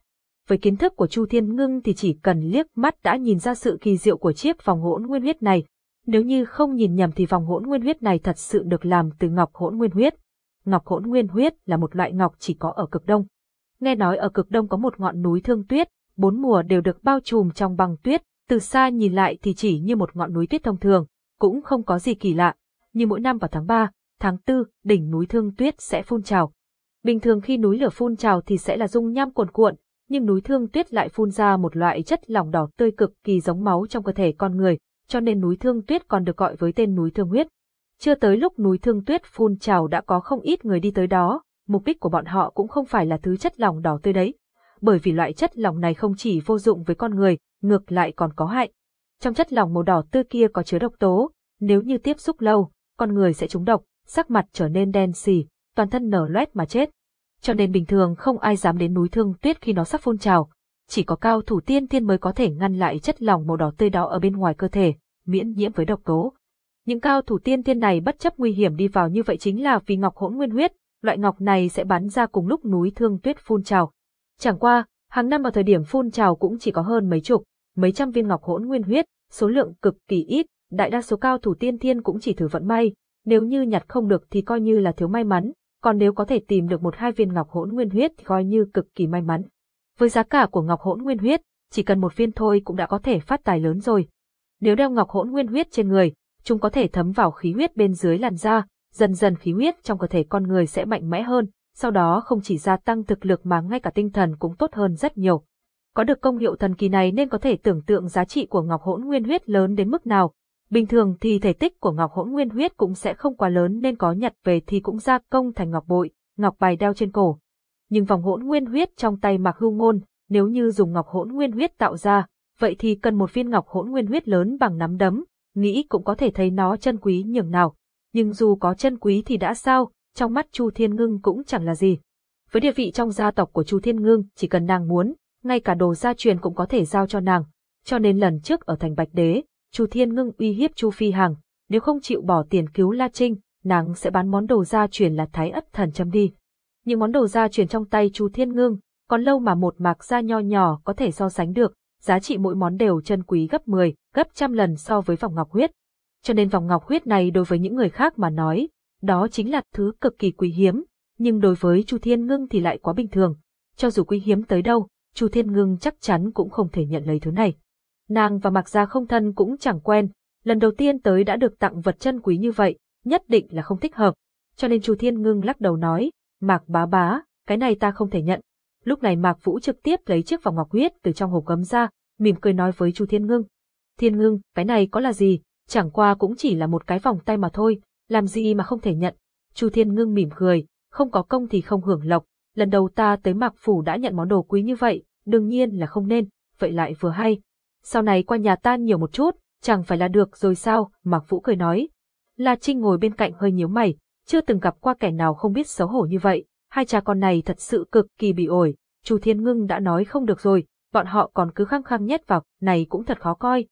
Với kiến thức của Chu Thiên Ngưng thì chỉ cần liếc mắt đã nhìn ra sự kỳ diệu của chiếc vòng hỗn nguyên huyết này. Nếu như không nhìn nhầm thì vòng hỗn nguyên huyết này thật sự được làm từ ngọc hỗn nguyên huyết. Ngọc hỗn nguyên huyết là một loại ngọc chỉ có ở cực đông. Nghe nói ở cực đông có một ngọn núi thương tuyết, bốn mùa đều được bao trùm trong băng tuyết, từ xa nhìn lại thì chỉ như một ngọn núi tuyết thông thường, cũng không có gì kỳ lạ, như mỗi năm vào tháng 3, tháng 4, đỉnh núi thương tuyết sẽ phun trào. Bình thường khi núi lửa phun trào thì sẽ là dung nham cuồn cuộn, nhưng núi thương tuyết lại phun ra một loại chất lỏng đỏ tươi cực kỳ giống máu trong cơ thể con người, cho nên núi thương tuyết còn được gọi với tên núi thương huyết. Chưa tới lúc núi thương tuyết phun trào đã có không ít người đi tới đó, mục đích của bọn họ cũng không phải là thứ chất lỏng đỏ tươi đấy, bởi vì loại chất lỏng này không chỉ vô dụng với con người, ngược lại còn có hại. Trong chất lỏng màu đỏ tươi kia có chứa độc tố, nếu như tiếp xúc lâu, con người sẽ trúng độc, sắc mặt trở nên đen xì, toàn thân nở loét mà chết. Cho nên bình thường không ai dám đến núi thương tuyết khi nó sắp phun trào, chỉ có cao thủ tiên tiên mới có thể ngăn lại chất lỏng màu đỏ tươi đó ở bên ngoài cơ thể, miễn nhiễm với độc tố. Những cao thủ tiên tiên này bất chấp nguy hiểm đi vào như vậy chính là vì ngọc hỗn nguyên huyết, loại ngọc này sẽ bắn ra cùng lúc núi thương tuyết phun trào. Chẳng qua, hàng năm vào thời điểm phun trào cũng chỉ có hơn mấy chục, mấy trăm viên ngọc hỗn nguyên huyết, số lượng cực kỳ ít, đại đa số cao thủ tiên thiên cũng chỉ thử vận may, nếu như nhặt không được thì coi như là thiếu may mắn, còn nếu có thể tìm được một hai viên ngọc hỗn nguyên huyết thì coi như cực kỳ may mắn. Với giá cả của ngọc hỗn nguyên huyết, chỉ cần một viên thôi cũng đã có thể phát tài lớn rồi. Nếu đeo ngọc hỗn nguyên huyết trên người, chúng có thể thấm vào khí huyết bên dưới làn da, dần dần khí huyết trong cơ thể con người sẽ mạnh mẽ hơn, sau đó không chỉ gia tăng thực lực mà ngay cả tinh thần cũng tốt hơn rất nhiều. Có được công hiệu thần kỳ này nên có thể tưởng tượng giá trị của ngọc hỗn nguyên huyết lớn đến mức nào. Bình thường thì thể tích của ngọc hỗn nguyên huyết cũng sẽ không quá lớn nên có nhặt về thì cũng gia công thành ngọc bội, ngọc bài đeo trên cổ. Nhưng vòng hỗn nguyên huyết trong tay Mạc Hưu Ngôn, nếu như dùng ngọc hỗn nguyên huyết tạo ra, vậy thì cần một viên ngọc hỗn nguyên huyết lớn bằng nắm đấm, nghĩ cũng có thể thấy nó chân quý nhường nào. Nhưng dù có chân quý thì đã sao, trong mắt Chu Thiên Ngưng cũng chẳng là gì. Với địa vị trong gia tộc của Chu Thiên Ngưng, chỉ cần nàng muốn, ngay cả đồ gia truyền cũng có thể giao cho nàng. Cho nên lần trước ở thành Bạch Đế, Chu Thiên Ngưng uy hiếp Chu Phi Hằng, nếu không chịu bỏ tiền cứu La Trinh, nàng sẽ bán món đồ gia truyền là Thái Ất Thần châm đi. Những món đồ gia truyền trong tay Chu Thiên Ngưng, còn lâu mà một mạc gia nho nhỏ có thể so sánh được, giá trị mỗi món đều chân quý gấp 10, gấp trăm lần so với vòng ngọc huyết. Cho nên vòng ngọc huyết này đối với những người khác mà nói, đó chính là thứ cực kỳ quý hiếm, nhưng đối với Chu Thiên Ngưng thì lại quá bình thường. Cho dù quý hiếm tới đâu, Chu Thiên Ngưng chắc chắn cũng không thể nhận lấy thứ này. Nàng và Mạc Gia không thân cũng chẳng quen, lần đầu tiên tới đã được tặng vật chân quý như vậy, nhất định là không thích hợp. Cho nên Chu Thiên Ngưng lắc đầu nói, Mạc bá bá, cái này ta không thể nhận. Lúc này Mạc Vũ trực tiếp lấy chiếc vòng ngọc huyết từ trong hộp gấm ra, mỉm cười nói với Chu Thiên Ngưng. Thiên Ngưng, cái này có là gì? Chẳng qua cũng chỉ là một cái vòng tay mà thôi, làm gì mà không thể nhận. Chu Thiên Ngưng mỉm cười, không có công thì không hưởng lộc. Lần đầu ta tới Mạc Phủ đã nhận món đồ quý như vậy, đương nhiên là không nên, vậy lại vừa hay. Sau này qua nhà ta nhiều một chút, chẳng phải là được rồi sao, Mạc Vũ cười nói. La Trinh ngồi bên cạnh hơi nhíu mày, chưa từng gặp qua kẻ nào không biết xấu hổ như vậy, hai cha con này thật sự cực kỳ bị ổi, Chu Thiên Ngưng đã nói không được rồi, bọn họ còn cứ khăng khăng nhét vào, này cũng thật khó coi.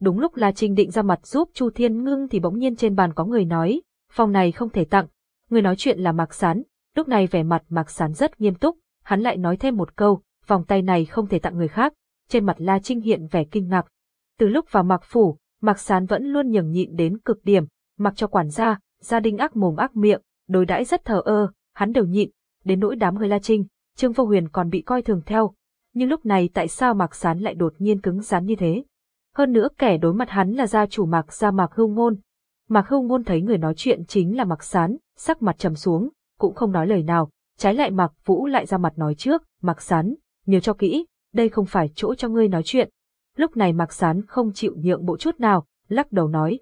Đúng lúc La Trinh định ra mặt giúp Chu Thiên Ngưng thì bỗng nhiên trên bàn có người nói, phòng này không thể tặng. Người nói chuyện là Mạc Sán, lúc này vẻ mặt Mạc Sán rất nghiêm túc, hắn lại nói thêm một câu, vòng tay này không thể tặng người khác. Trên mặt La Trinh hiện vẻ kinh ngạc. Từ lúc vào Mạc Phủ, Mạc Sán vẫn luôn nhường nhịn đến cực điểm, mặc cho quản gia, gia đình ác mồm ác miệng, đối đãi rất thờ ơ, hắn đều nhịn, đến nỗi đám người La Trinh, Trương Vô Huyền còn bị coi thường theo. Nhưng lúc này tại sao Mạc Sán lại đột nhiên cứng rắn như thế? Hơn nữa kẻ đối mặt hắn là gia chủ Mạc gia Mạc Hưu Ngôn. Mạc Hưu Ngôn thấy người nói chuyện chính là Mạc Sán, sắc mặt trầm xuống, cũng không nói lời nào, trái lại Mạc Vũ lại ra mặt nói trước, Mạc Sán, nhớ cho kỹ, đây không phải chỗ cho ngươi nói chuyện. Lúc này Mạc Sán không chịu nhượng bộ chút nào, lắc đầu nói.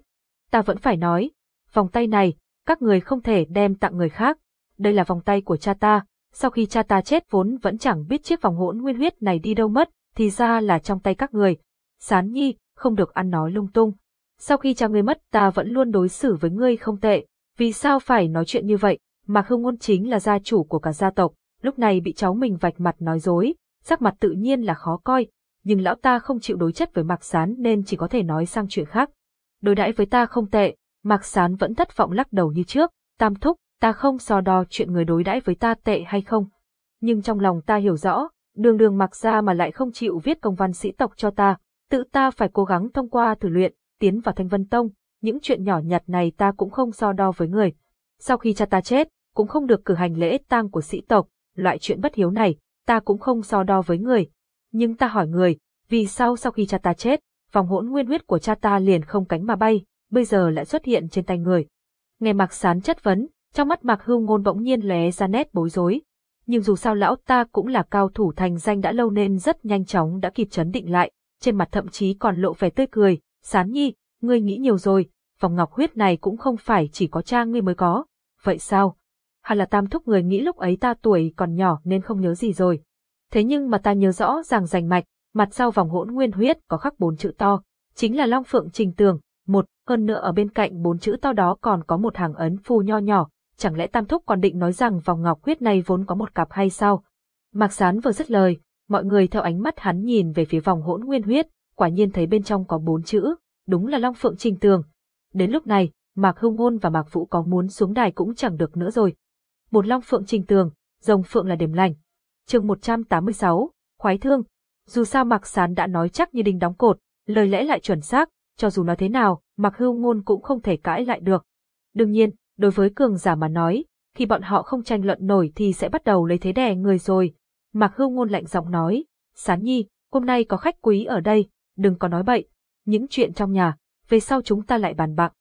Ta vẫn phải nói, vòng tay này, các người không thể đem tặng người khác. Đây là vòng tay của cha ta, sau khi cha ta chết vốn vẫn chẳng biết chiếc vòng hỗn nguyên huyết này đi đâu mất, thì ra là trong tay các người. Sán nhi, không được ăn nói lung tung. Sau khi cha ngươi mất ta vẫn luôn đối xử với ngươi không tệ, vì sao phải nói chuyện như vậy, Mạc Hưng Ngôn chính là gia chủ của cả gia tộc, lúc này bị cháu mình vạch mặt nói dối, sắc mặt tự nhiên là khó coi, nhưng lão ta không chịu đối chất với Mạc Sán nên chỉ có thể nói sang chuyện khác. Đối đãi với ta không tệ, Mạc Sán vẫn thất vọng lắc đầu như trước, tam thúc, ta không so đo chuyện người đối đãi với ta tệ hay không. Nhưng trong lòng ta hiểu rõ, đường đường Mạc ra mà lại không chịu viết công văn sĩ tộc cho ta, tự ta phải cố gắng thông qua thử luyện, tiến vào thanh vân tông, những chuyện nhỏ nhặt này ta cũng không so đo với người. Sau khi cha ta chết, cũng không được cử hành lễ tang của sĩ tộc, loại chuyện bất hiếu này, ta cũng không so đo với người. Nhưng ta hỏi người, vì sao sau khi cha ta chết, vòng hỗn nguyên huyết của cha ta liền không cánh mà bay, bây giờ lại xuất hiện trên tay người. Nghe Mạc Sán chất vấn, trong mắt Mạc Hưu Ngôn bỗng nhiên lóe ra nét bối rối. Nhưng dù sao lão ta cũng là cao thủ thành danh đã lâu nên rất nhanh chóng đã kịp chấn định lại, trên mặt thậm chí còn lộ vẻ tươi cười, Sán Nhi, ngươi nghĩ nhiều rồi, vòng ngọc huyết này cũng không phải chỉ có cha ngươi mới có. Vậy sao? Hay là tam thúc người nghĩ lúc ấy ta tuổi còn nhỏ nên không nhớ gì rồi. Thế nhưng mà ta nhớ rõ ràng rành mạch, mặt sau vòng hỗn nguyên huyết có khắc bốn chữ to, chính là Long Phượng Trình Tường, một, hơn nữa ở bên cạnh bốn chữ to đó còn có một hàng ấn phù nho nhỏ, chẳng lẽ Tam Thúc còn định nói rằng vòng ngọc huyết này vốn có một cặp hay sao? Mạc Sán vừa dứt lời, mọi người theo ánh mắt hắn nhìn về phía vòng hỗn nguyên huyết, quả nhiên thấy bên trong có bốn chữ, đúng là Long Phượng Trình Tường. Đến lúc này, Mạc Hưu Ngôn và Mạc Vũ có muốn xuống đài cũng chẳng được nữa rồi. Một Long Phượng Trình Tường, rồng phượng là điểm lành. chương 186, khoái thương. Dù sao Mạc Sán đã nói chắc như đinh đóng cột, lời lẽ lại chuẩn xác, cho dù nói thế nào, Mạc Hưu Ngôn cũng không thể cãi lại được. Đương nhiên, đối với cường giả mà nói, khi bọn họ không tranh luận nổi thì sẽ bắt đầu lấy thế đè người rồi. Mạc Hưu Ngôn lạnh giọng nói, Sán Nhi, hôm nay có khách quý ở đây, đừng có nói bậy, những chuyện trong nhà, về sau chúng ta lại bàn bạc.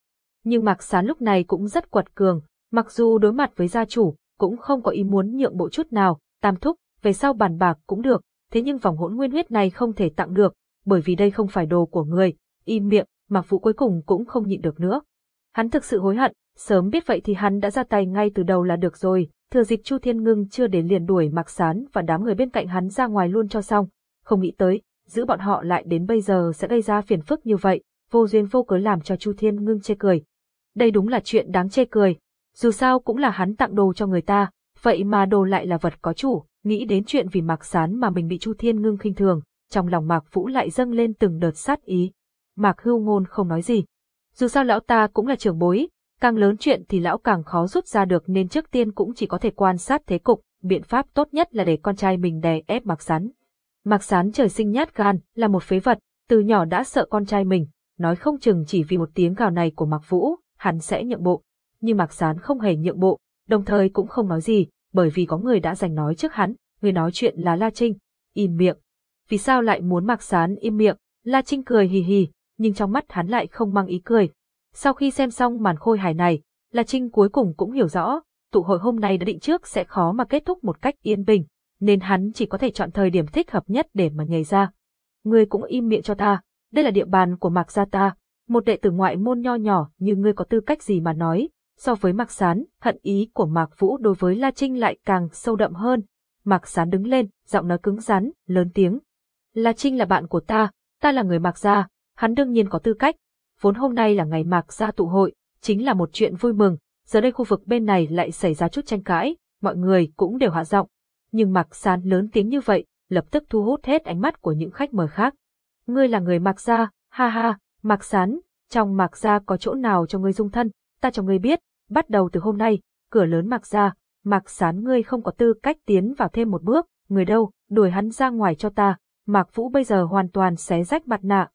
Nhưng Mạc Sán lúc này cũng rất quật cường, mặc dù đối mặt với gia chủ, cũng không có ý muốn nhượng bộ chút nào, tam thúc, về sau bàn bạc cũng được, thế nhưng vòng hỗn nguyên huyết này không thể tặng được, bởi vì đây không phải đồ của người, im miệng, Mạc Vũ cuối cùng cũng không nhịn được nữa. Hắn thực sự hối hận, sớm biết vậy thì hắn đã ra tay ngay từ đầu là được rồi, thừa dịp Chu Thiên Ngưng chưa đến liền đuổi Mạc Sán và đám người bên cạnh hắn ra ngoài luôn cho xong, không nghĩ tới, giữ bọn họ lại đến bây giờ sẽ gây ra phiền phức như vậy, vô duyên vô cớ làm cho Chu Thiên Ngưng chê cười. Đây đúng là chuyện đáng chê cười, dù sao cũng là hắn tặng đồ cho người ta, vậy mà đồ lại là vật có chủ, nghĩ đến chuyện vì Mạc Sán mà mình bị Chu Thiên Ngưng khinh thường, trong lòng Mạc Vũ lại dâng lên từng đợt sát ý. Mạc Hưu Ngôn không nói gì. Dù sao lão ta cũng là trưởng bối, càng lớn chuyện thì lão càng khó rút ra được nên trước tiên cũng chỉ có thể quan sát thế cục, biện pháp tốt nhất là để con trai mình đè ép Mạc Sán. Mạc Sán trời sinh nhát gan, là một phế vật, từ nhỏ đã sợ con trai mình, nói không chừng chỉ vì một tiếng gào này của Mạc Vũ, hắn sẽ nhượng bộ. Nhưng Mạc Sán không hề nhượng bộ, đồng thời cũng không nói gì, bởi vì có người đã giành nói trước hắn, người nói chuyện là La Trinh. Im miệng. Vì sao lại muốn Mạc Sán im miệng? La Trinh cười hì hì, nhưng trong mắt hắn lại không mang ý cười. Sau khi xem xong màn khôi hài này, La Trinh cuối cùng cũng hiểu rõ, tụ hội hôm nay đã định trước sẽ khó mà kết thúc một cách yên bình, nên hắn chỉ có thể chọn thời điểm thích hợp nhất để mà nhảy ra. Ngươi cũng im miệng cho ta, đây là địa bàn của Mạc Gia ta, một đệ tử ngoại môn nho nhỏ như ngươi có tư cách gì mà nói, so với Mạc Sán, hận ý của Mạc Vũ đối với La Trinh lại càng sâu đậm hơn. Mạc Sán đứng lên, giọng nói cứng rắn, lớn tiếng. La Trinh là bạn của ta, ta là người Mạc Gia, hắn đương nhiên có tư cách. Vốn hôm nay là ngày Mạc Gia tụ hội, chính là một chuyện vui mừng, giờ đây khu vực bên này lại xảy ra chút tranh cãi, mọi người cũng đều hạ giọng. Nhưng Mạc Sán lớn tiếng như vậy, lập tức thu hút hết ánh mắt của những khách mời khác. Ngươi là người Mạc Gia, ha ha, Mạc Sán, trong Mạc Gia có chỗ nào cho ngươi dung thân, ta cho ngươi biết, bắt đầu từ hôm nay, cửa lớn Mạc Gia, Mạc Sán ngươi không có tư cách tiến vào thêm một bước, người đâu, đuổi hắn ra ngoài cho ta, Mạc Vũ bây giờ hoàn toàn xé rách mặt nạ.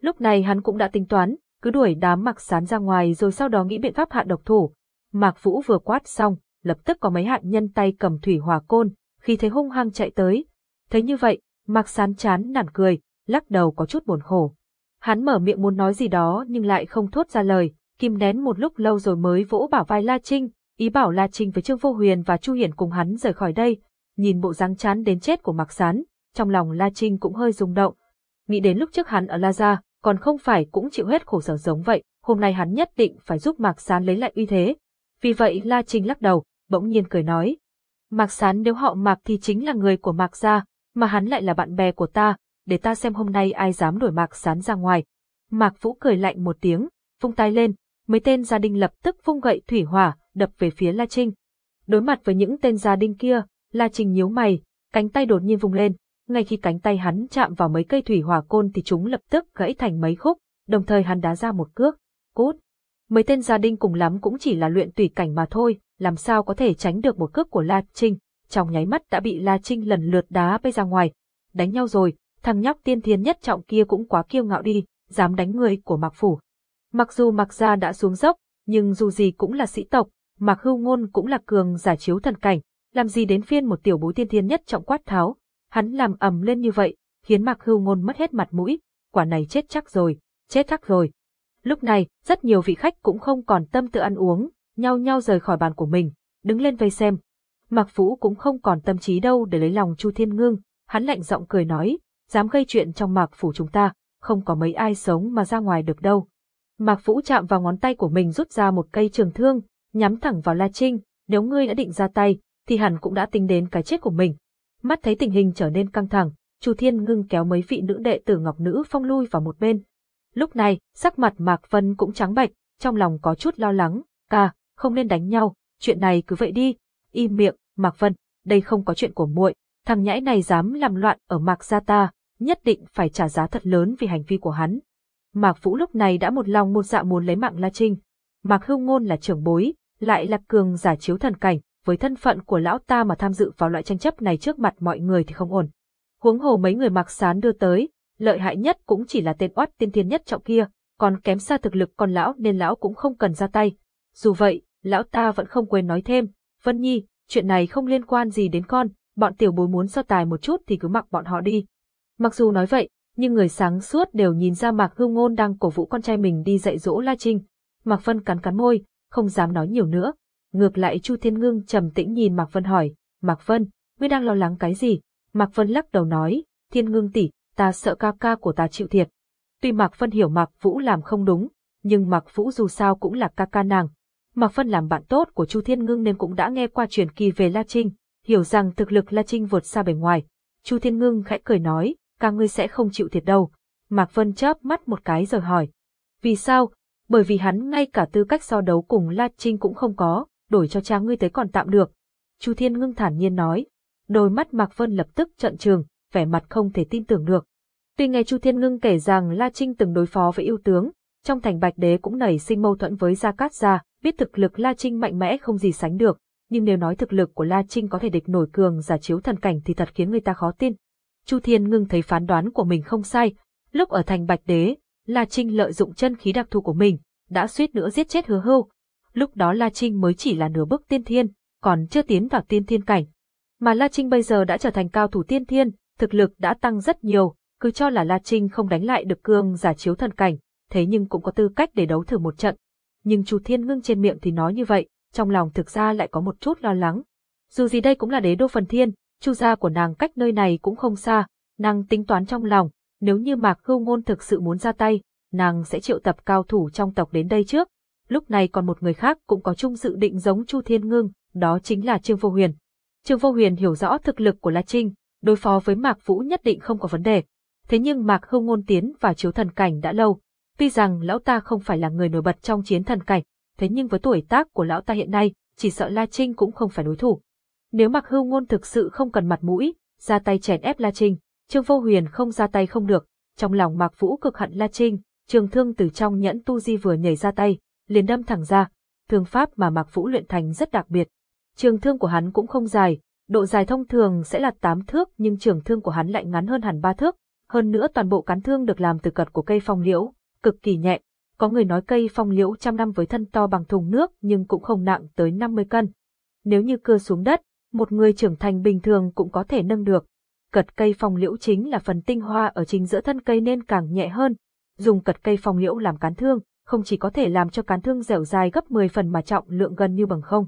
Lúc này hắn cũng đã tính toán, cứ đuổi đám Mặc Sán ra ngoài rồi sau đó nghĩ biện pháp hạ độc thủ. Mạc Vũ vừa quát xong, lập tức có mấy hạn nhân tay cầm thủy hỏa côn, khi thấy hung hăng chạy tới. Thấy như vậy, Mạc Sán chán nản cười, lắc đầu có chút buồn khổ. Hắn mở miệng muốn nói gì đó nhưng lại không thốt ra lời, kim nén một lúc lâu rồi mới vỗ bảo vai La Trinh, ý bảo La Trinh với Trương Vô Huyền và Chu Hiển cùng hắn rời khỏi đây. Nhìn bộ dáng chán đến chết của Mạc Sán, trong lòng La Trinh cũng hơi rung động. Nghĩ đến lúc trước hắn ở La Gia, còn không phải cũng chịu hết khổ sở giống vậy, hôm nay hắn nhất định phải giúp Mạc Sán lấy lại uy thế. Vì vậy La Trinh lắc đầu, bỗng nhiên cười nói. Mạc Sán nếu họ Mạc thì chính là người của Mạc Gia, mà hắn lại là bạn bè của ta, để ta xem hôm nay ai dám đuổi Mạc Sán ra ngoài. Mạc Vũ cười lạnh một tiếng, vung tay lên, mấy tên gia đình lập tức vung gậy thủy hỏa, đập về phía La Trinh. Đối mặt với những tên gia đình kia, La Trinh nhíu mày, cánh tay đột nhiên vung lên, ngay khi cánh tay hắn chạm vào mấy cây thủy hỏa côn thì chúng lập tức gãy thành mấy khúc, đồng thời hắn đá ra một cước, cút. Mấy tên gia đình cùng lắm cũng chỉ là luyện tùy cảnh mà thôi, làm sao có thể tránh được một cước của La Trinh, trong nháy mắt đã bị La Trinh lần lượt đá bay ra ngoài. Đánh nhau rồi, thằng nhóc tiên thiên nhất trọng kia cũng quá kiêu ngạo đi, dám đánh người của Mạc Phủ. Mặc dù Mạc Gia đã xuống dốc, nhưng dù gì cũng là sĩ tộc, Mạc Hưu Ngôn cũng là cường giả chiếu thần cảnh, làm gì đến phiên một tiểu bối tiên thiên nhất trọng quát tháo, hắn làm ầm lên như vậy, khiến Mạc Hưu Ngôn mất hết mặt mũi, quả này chết chắc rồi, chết chắc rồi. Lúc này, rất nhiều vị khách cũng không còn tâm tự ăn uống, nhau nhau rời khỏi bàn của mình, đứng lên vây xem. Mạc Vũ cũng không còn tâm trí đâu để lấy lòng Chu Thiên Ngưng, hắn lạnh giọng cười nói, dám gây chuyện trong Mạc Phủ chúng ta, không có mấy ai sống mà ra ngoài được đâu. Mạc Vũ chạm vào ngón tay của mình rút ra một cây trường thương, nhắm thẳng vào La Trinh, nếu ngươi đã định ra tay, thì hẳn cũng đã tính đến cái chết của mình. Mắt thấy tình hình trở nên căng thẳng, Chu Thiên ngưng kéo mấy vị nữ đệ tử Ngọc Nữ Phong lui vào một bên. Lúc này, sắc mặt Mạc Vân cũng trắng bệch, trong lòng có chút lo lắng, ca, không nên đánh nhau, chuyện này cứ vậy đi. Im miệng, Mạc Vân, đây không có chuyện của muội, thằng nhãi này dám làm loạn ở Mạc gia ta, nhất định phải trả giá thật lớn vì hành vi của hắn. Mạc Vũ lúc này đã một lòng một dạ muốn lấy mạng La Trinh. Mạc Hưu Ngôn là trưởng bối, lại là cường giả chiếu thần cảnh, với thân phận của lão ta mà tham dự vào loại tranh chấp này trước mặt mọi người thì không ổn. Huống hồ mấy người mặc Sán đưa tới, lợi hại nhất cũng chỉ là tên oát tiên thiên nhất trọng kia, còn kém xa thực lực con lão nên lão cũng không cần ra tay. Dù vậy, lão ta vẫn không quên nói thêm, Vân Nhi, chuyện này không liên quan gì đến con, bọn tiểu bối muốn so tài một chút thì cứ mặc bọn họ đi. Mặc dù nói vậy, nhưng người sáng suốt đều nhìn ra Mạc Hưu Ngôn đang cổ vũ con trai mình đi dạy dỗ La Trinh. Mạc Vân cắn cắn môi, không dám nói nhiều nữa. Ngược lại Chu Thiên Ngưng trầm tĩnh nhìn Mạc Vân hỏi, Mạc Vân, ngươi đang lo lắng cái gì? Mạc Vân lắc đầu nói, Thiên Ngưng tỷ, ta sợ ca ca của ta chịu thiệt. Tuy Mạc Vân hiểu Mạc Vũ làm không đúng, nhưng Mạc Vũ dù sao cũng là ca ca nàng. Mạc Vân làm bạn tốt của Chu Thiên Ngưng nên cũng đã nghe qua truyền kỳ về La Trinh, hiểu rằng thực lực La Trinh vượt xa bề ngoài. Chu Thiên Ngưng khẽ cười nói, ca ngươi sẽ không chịu thiệt đâu. Mạc Vân chớp mắt một cái rồi hỏi. Vì sao? Bởi vì hắn ngay cả tư cách so đấu cùng La Trinh cũng không có, đổi cho cha ngươi tới còn tạm được. Chu Thiên Ngưng thản nhiên nói. Đôi mắt Mạc Vân lập tức trận trường, vẻ mặt không thể tin tưởng được. Tuy nghe Chu Thiên Ngưng kể rằng La Trinh từng đối phó với yêu tướng, trong thành Bạch Đế cũng nảy sinh mâu thuẫn với Gia Cát Gia, biết thực lực La Trinh mạnh mẽ không gì sánh được, nhưng nếu nói thực lực của La Trinh có thể địch nổi cường giả chiếu thần cảnh thì thật khiến người ta khó tin. Chu Thiên ngưng thấy phán đoán của mình không sai, lúc ở thành Bạch Đế, La Trinh lợi dụng chân khí đặc thù của mình, đã suýt nữa giết chết hứa hưu. Lúc đó La Trinh mới chỉ là nửa bước tiên thiên, còn chưa tiến vào tiên thiên cảnh. Mà La Trinh bây giờ đã trở thành cao thủ tiên thiên, thực lực đã tăng rất nhiều, cứ cho là La Trinh không đánh lại được cương giả chiếu thần cảnh, thế nhưng cũng có tư cách để đấu thử một trận. Nhưng Chu Thiên ngưng trên miệng thì nói như vậy, trong lòng thực ra lại có một chút lo lắng. Dù gì đây cũng là đế đô phần thiên, chu gia của nàng cách nơi này cũng không xa, nàng tính toán trong lòng, nếu như Mạc Hưu Ngôn thực sự muốn ra tay, nàng sẽ triệu tập cao thủ trong tộc đến đây trước. Lúc này còn một người khác cũng có chung dự định giống Chu Thiên Ngưng, đó chính là Trương Vô Huyền. Trương Vô Huyền hiểu rõ thực lực của La Trinh, đối phó với Mạc Vũ nhất định không có vấn đề. Thế nhưng Mạc Hưu Ngôn tiến và chiếu thần cảnh đã lâu, tuy rằng lão ta không phải là người nổi bật trong chiến thần cảnh, thế nhưng với tuổi tác của lão ta hiện nay, chỉ sợ La Trinh cũng không phải đối thủ. Nếu Mạc Hưu Ngôn thực sự không cần mặt mũi, ra tay chèn ép La Trinh, Trương Vô Huyền không ra tay không được, trong lòng Mạc Vũ cực hận La Trinh, trường thương từ trong nhẫn tu di vừa nhảy ra tay, liền đâm thẳng ra. Thương pháp mà Mạc Vũ luyện thành rất đặc biệt. Trường thương của hắn cũng không dài, độ dài thông thường sẽ là 8 thước nhưng trường thương của hắn lại ngắn hơn hẳn 3 thước. Hơn nữa toàn bộ cán thương được làm từ cật của cây phong liễu, cực kỳ nhẹ. Có người nói cây phong liễu trăm năm với thân to bằng thùng nước nhưng cũng không nặng tới 50 cân. Nếu như cưa xuống đất, một người trưởng thành bình thường cũng có thể nâng được. Cật cây phong liễu chính là phần tinh hoa ở chính giữa thân cây nên càng nhẹ hơn. Dùng cật cây phong liễu làm cán thương, không chỉ có thể làm cho cán thương dẻo dài gấp 10 phần mà trọng lượng gần như bằng không.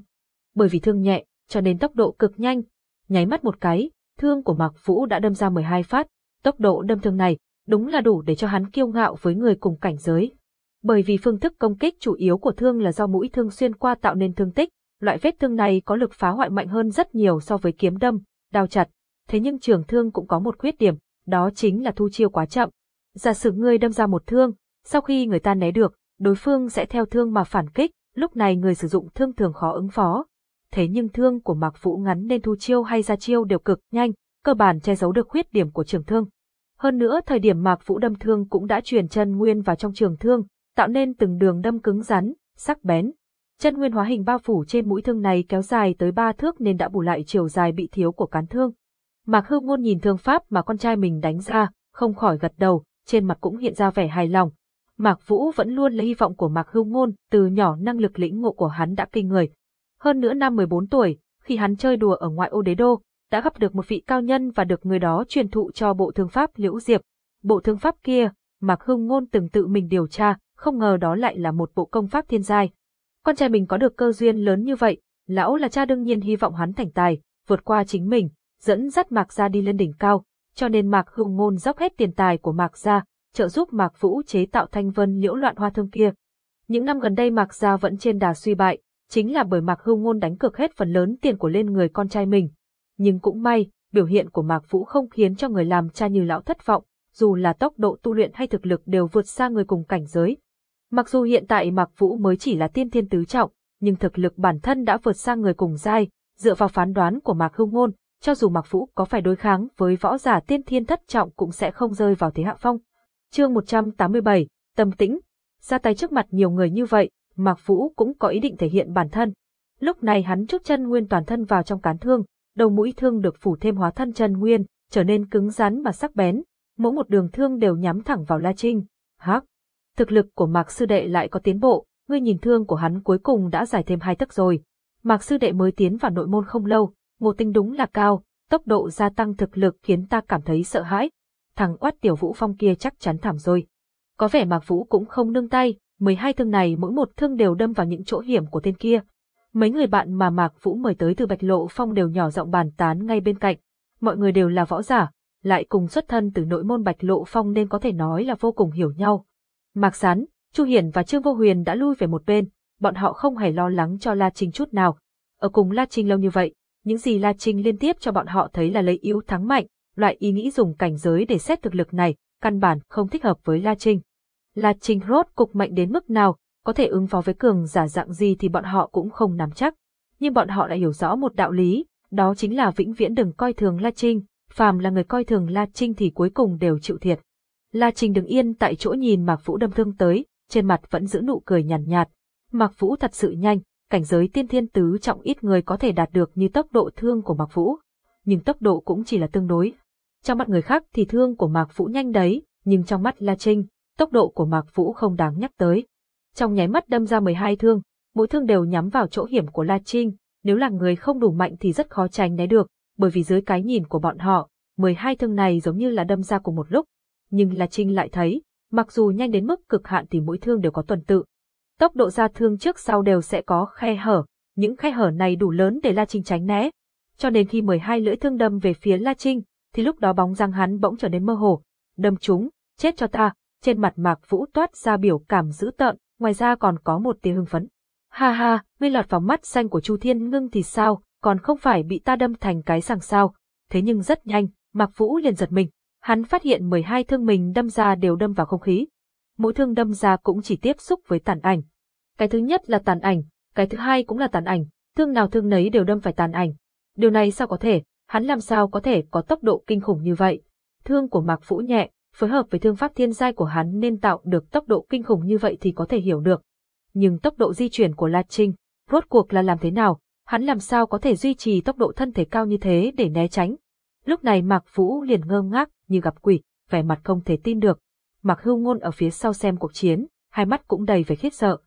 Bởi vì thương nhẹ, cho nên tốc độ cực nhanh. Nháy mắt một cái, thương của Mạc Vũ đã đâm ra 12 phát. Tốc độ đâm thương này, đúng là đủ để cho hắn kiêu ngạo với người cùng cảnh giới. Bởi vì phương thức công kích chủ yếu của thương là do mũi thương xuyên qua tạo nên thương tích, loại vết thương này có lực phá hoại mạnh hơn rất nhiều so với kiếm đâm, đao chặt. Thế nhưng trường thương cũng có một khuyết điểm, đó chính là thu chiêu quá chậm. Giả sử ngươi đâm ra một thương, sau khi người ta né được, đối phương sẽ theo thương mà phản kích, lúc này người sử dụng thương thường khó ứng phó. Thế nhưng thương của Mạc Vũ ngắn nên thu chiêu hay ra chiêu đều cực nhanh, cơ bản che giấu được khuyết điểm của trường thương. Hơn nữa thời điểm Mạc Vũ đâm thương cũng đã truyền chân nguyên vào trong trường thương, tạo nên từng đường đâm cứng rắn, sắc bén. Chân nguyên hóa hình bao phủ trên mũi thương này kéo dài tới ba thước nên đã bù lại chiều dài bị thiếu của cán thương. Mạc Hưu Ngôn nhìn thương pháp mà con trai mình đánh ra, không khỏi gật đầu, trên mặt cũng hiện ra vẻ hài lòng. Mạc Vũ vẫn luôn là hy vọng của Mạc Hưu Ngôn, từ nhỏ năng lực lĩnh ngộ của hắn đã kinh người. Hơn nữa năm 14 tuổi, khi hắn chơi đùa ở ngoại ô đế đô, đã gặp được một vị cao nhân và được người đó truyền thụ cho bộ thương pháp Liễu Diệp. Bộ thương pháp kia, Mạc Hưu Ngôn từng tự mình điều tra, không ngờ đó lại là một bộ công pháp thiên giai. Con trai mình có được cơ duyên lớn như vậy, lão là cha đương nhiên hy vọng hắn thành tài, vượt qua chính mình, dẫn dắt Mạc gia đi lên đỉnh cao, cho nên Mạc Hưu Ngôn dốc hết tiền tài của Mạc gia, trợ giúp Mạc Vũ chế tạo thanh vân liễu loạn hoa thương kia. Những năm gần đây Mạc gia vẫn trên đà suy bại, chính là bởi Mạc Hưu Ngôn đánh cược hết phần lớn tiền của lên người con trai mình. Nhưng cũng may, biểu hiện của Mạc Vũ không khiến cho người làm cha như lão thất vọng, dù là tốc độ tu luyện hay thực lực đều vượt xa người cùng cảnh giới. Mặc dù hiện tại Mạc Vũ mới chỉ là tiên thiên tứ trọng, nhưng thực lực bản thân đã vượt xa người cùng giai, dựa vào phán đoán của Mạc Hưu Ngôn, cho dù Mạc Vũ có phải đối kháng với võ giả tiên thiên thất trọng cũng sẽ không rơi vào thế hạ phong. Chương 187, Tâm tĩnh. Ra tay trước mặt nhiều người như vậy, Mạc Vũ cũng có ý định thể hiện bản thân. Lúc này hắn chút chân nguyên toàn thân vào trong cán thương, đầu mũi thương được phủ thêm hóa thân chân nguyên, trở nên cứng rắn mà sắc bén, mỗi một đường thương đều nhắm thẳng vào La Trinh. Hắc, thực lực của Mạc sư đệ lại có tiến bộ, ngươi nhìn thương của hắn cuối cùng đã dài thêm hai tấc rồi. Mạc sư đệ mới tiến vào nội môn không lâu, ngộ tinh đúng là cao, tốc độ gia tăng thực lực khiến ta cảm thấy sợ hãi. Thằng oát tiểu vũ phong kia chắc chắn thảm rồi. Có vẻ Mạc Vũ cũng không nương tay, 12 thương này mỗi một thương đều đâm vào những chỗ hiểm của tên kia. Mấy người bạn mà Mạc Vũ mời tới từ Bạch Lộ Phong đều nhỏ giọng bàn tán ngay bên cạnh. Mọi người đều là võ giả, lại cùng xuất thân từ nội môn Bạch Lộ Phong nên có thể nói là vô cùng hiểu nhau. Mạc Sán, Chu Hiển và Trương Vô Huyền đã lui về một bên, bọn họ không hề lo lắng cho La Trinh chút nào. Ở cùng La Trinh lâu như vậy, những gì La Trinh liên tiếp cho bọn họ thấy là lấy yếu thắng mạnh, loại ý nghĩ dùng cảnh giới để xét thực lực này, căn bản không thích hợp với La Trinh. La Trinh rốt cục mạnh đến mức nào, có thể ứng phó với cường giả dạng gì thì bọn họ cũng không nắm chắc. Nhưng bọn họ đã hiểu rõ một đạo lý, đó chính là vĩnh viễn đừng coi thường La Trinh, phàm là người coi thường La Trinh thì cuối cùng đều chịu thiệt. La Trinh đứng yên tại chỗ nhìn Mạc Vũ đâm thương tới, trên mặt vẫn giữ nụ cười nhàn nhạt, nhạt. Mạc Vũ thật sự nhanh, cảnh giới tiên thiên tứ trọng ít người có thể đạt được như tốc độ thương của Mạc Vũ. Nhưng tốc độ cũng chỉ là tương đối. Trong mắt người khác thì thương của Mạc Vũ nhanh đấy, nhưng trong mắt La Trinh, tốc độ của Mạc Vũ không đáng nhắc tới. Trong nháy mắt đâm ra 12 thương, mỗi thương đều nhắm vào chỗ hiểm của La Trinh, nếu là người không đủ mạnh thì rất khó tránh né được, bởi vì dưới cái nhìn của bọn họ, 12 thương này giống như là đâm ra cùng một lúc. Nhưng La Trinh lại thấy, mặc dù nhanh đến mức cực hạn thì mỗi thương đều có tuần tự. Tốc độ ra thương trước sau đều sẽ có khe hở, những khe hở này đủ lớn để La Trinh tránh né. Cho nên khi 12 lưỡi thương đâm về phía La Trinh, thì lúc đó bóng răng hắn bỗng trở nên mơ hồ. Đâm chúng, chết cho ta, trên mặt Mạc Vũ toát ra biểu cảm dữ tợn, ngoài ra còn có một tia hưng phấn. Ha ha, ngươi lọt vào mắt xanh của Chu Thiên Ngưng thì sao, còn không phải bị ta đâm thành cái sàng sao. Thế nhưng rất nhanh, Mạc Vũ liền giật mình, hắn phát hiện 12 thương mình đâm ra đều đâm vào không khí. Mỗi thương đâm ra cũng chỉ tiếp xúc với tàn ảnh. Cái thứ nhất là tàn ảnh, cái thứ hai cũng là tàn ảnh, thương nào thương nấy đều đâm phải tàn ảnh. Điều này sao có thể, hắn làm sao có thể có tốc độ kinh khủng như vậy. Thương của Mạc Phũ nhẹ, phối hợp với thương pháp thiên giai của hắn nên tạo được tốc độ kinh khủng như vậy thì có thể hiểu được. Nhưng tốc độ di chuyển của La Trinh, rốt cuộc là làm thế nào, hắn làm sao có thể duy trì tốc độ thân thể cao như thế để né tránh. Lúc này Mạc Phũ liền ngơ ngác như gặp quỷ, vẻ mặt không thể tin được. Mạc Hưu Ngôn ở phía sau xem cuộc chiến, hai mắt cũng đầy vẻ khiếp sợ.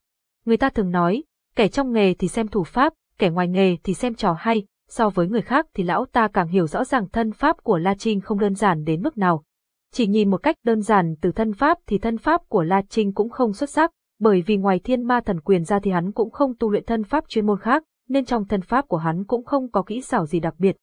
Người ta thường nói, kẻ trong nghề thì xem thủ pháp, kẻ ngoài nghề thì xem trò hay, so với người khác thì lão ta càng hiểu rõ ràng thân pháp của La Trinh không đơn giản đến mức nào. Chỉ nhìn một cách đơn giản từ thân pháp thì thân pháp của La Trinh cũng không xuất sắc, bởi vì ngoài thiên ma thần quyền ra thì hắn cũng không tu luyện thân pháp chuyên môn khác, nên trong thân pháp của hắn cũng không có kỹ xảo gì đặc biệt.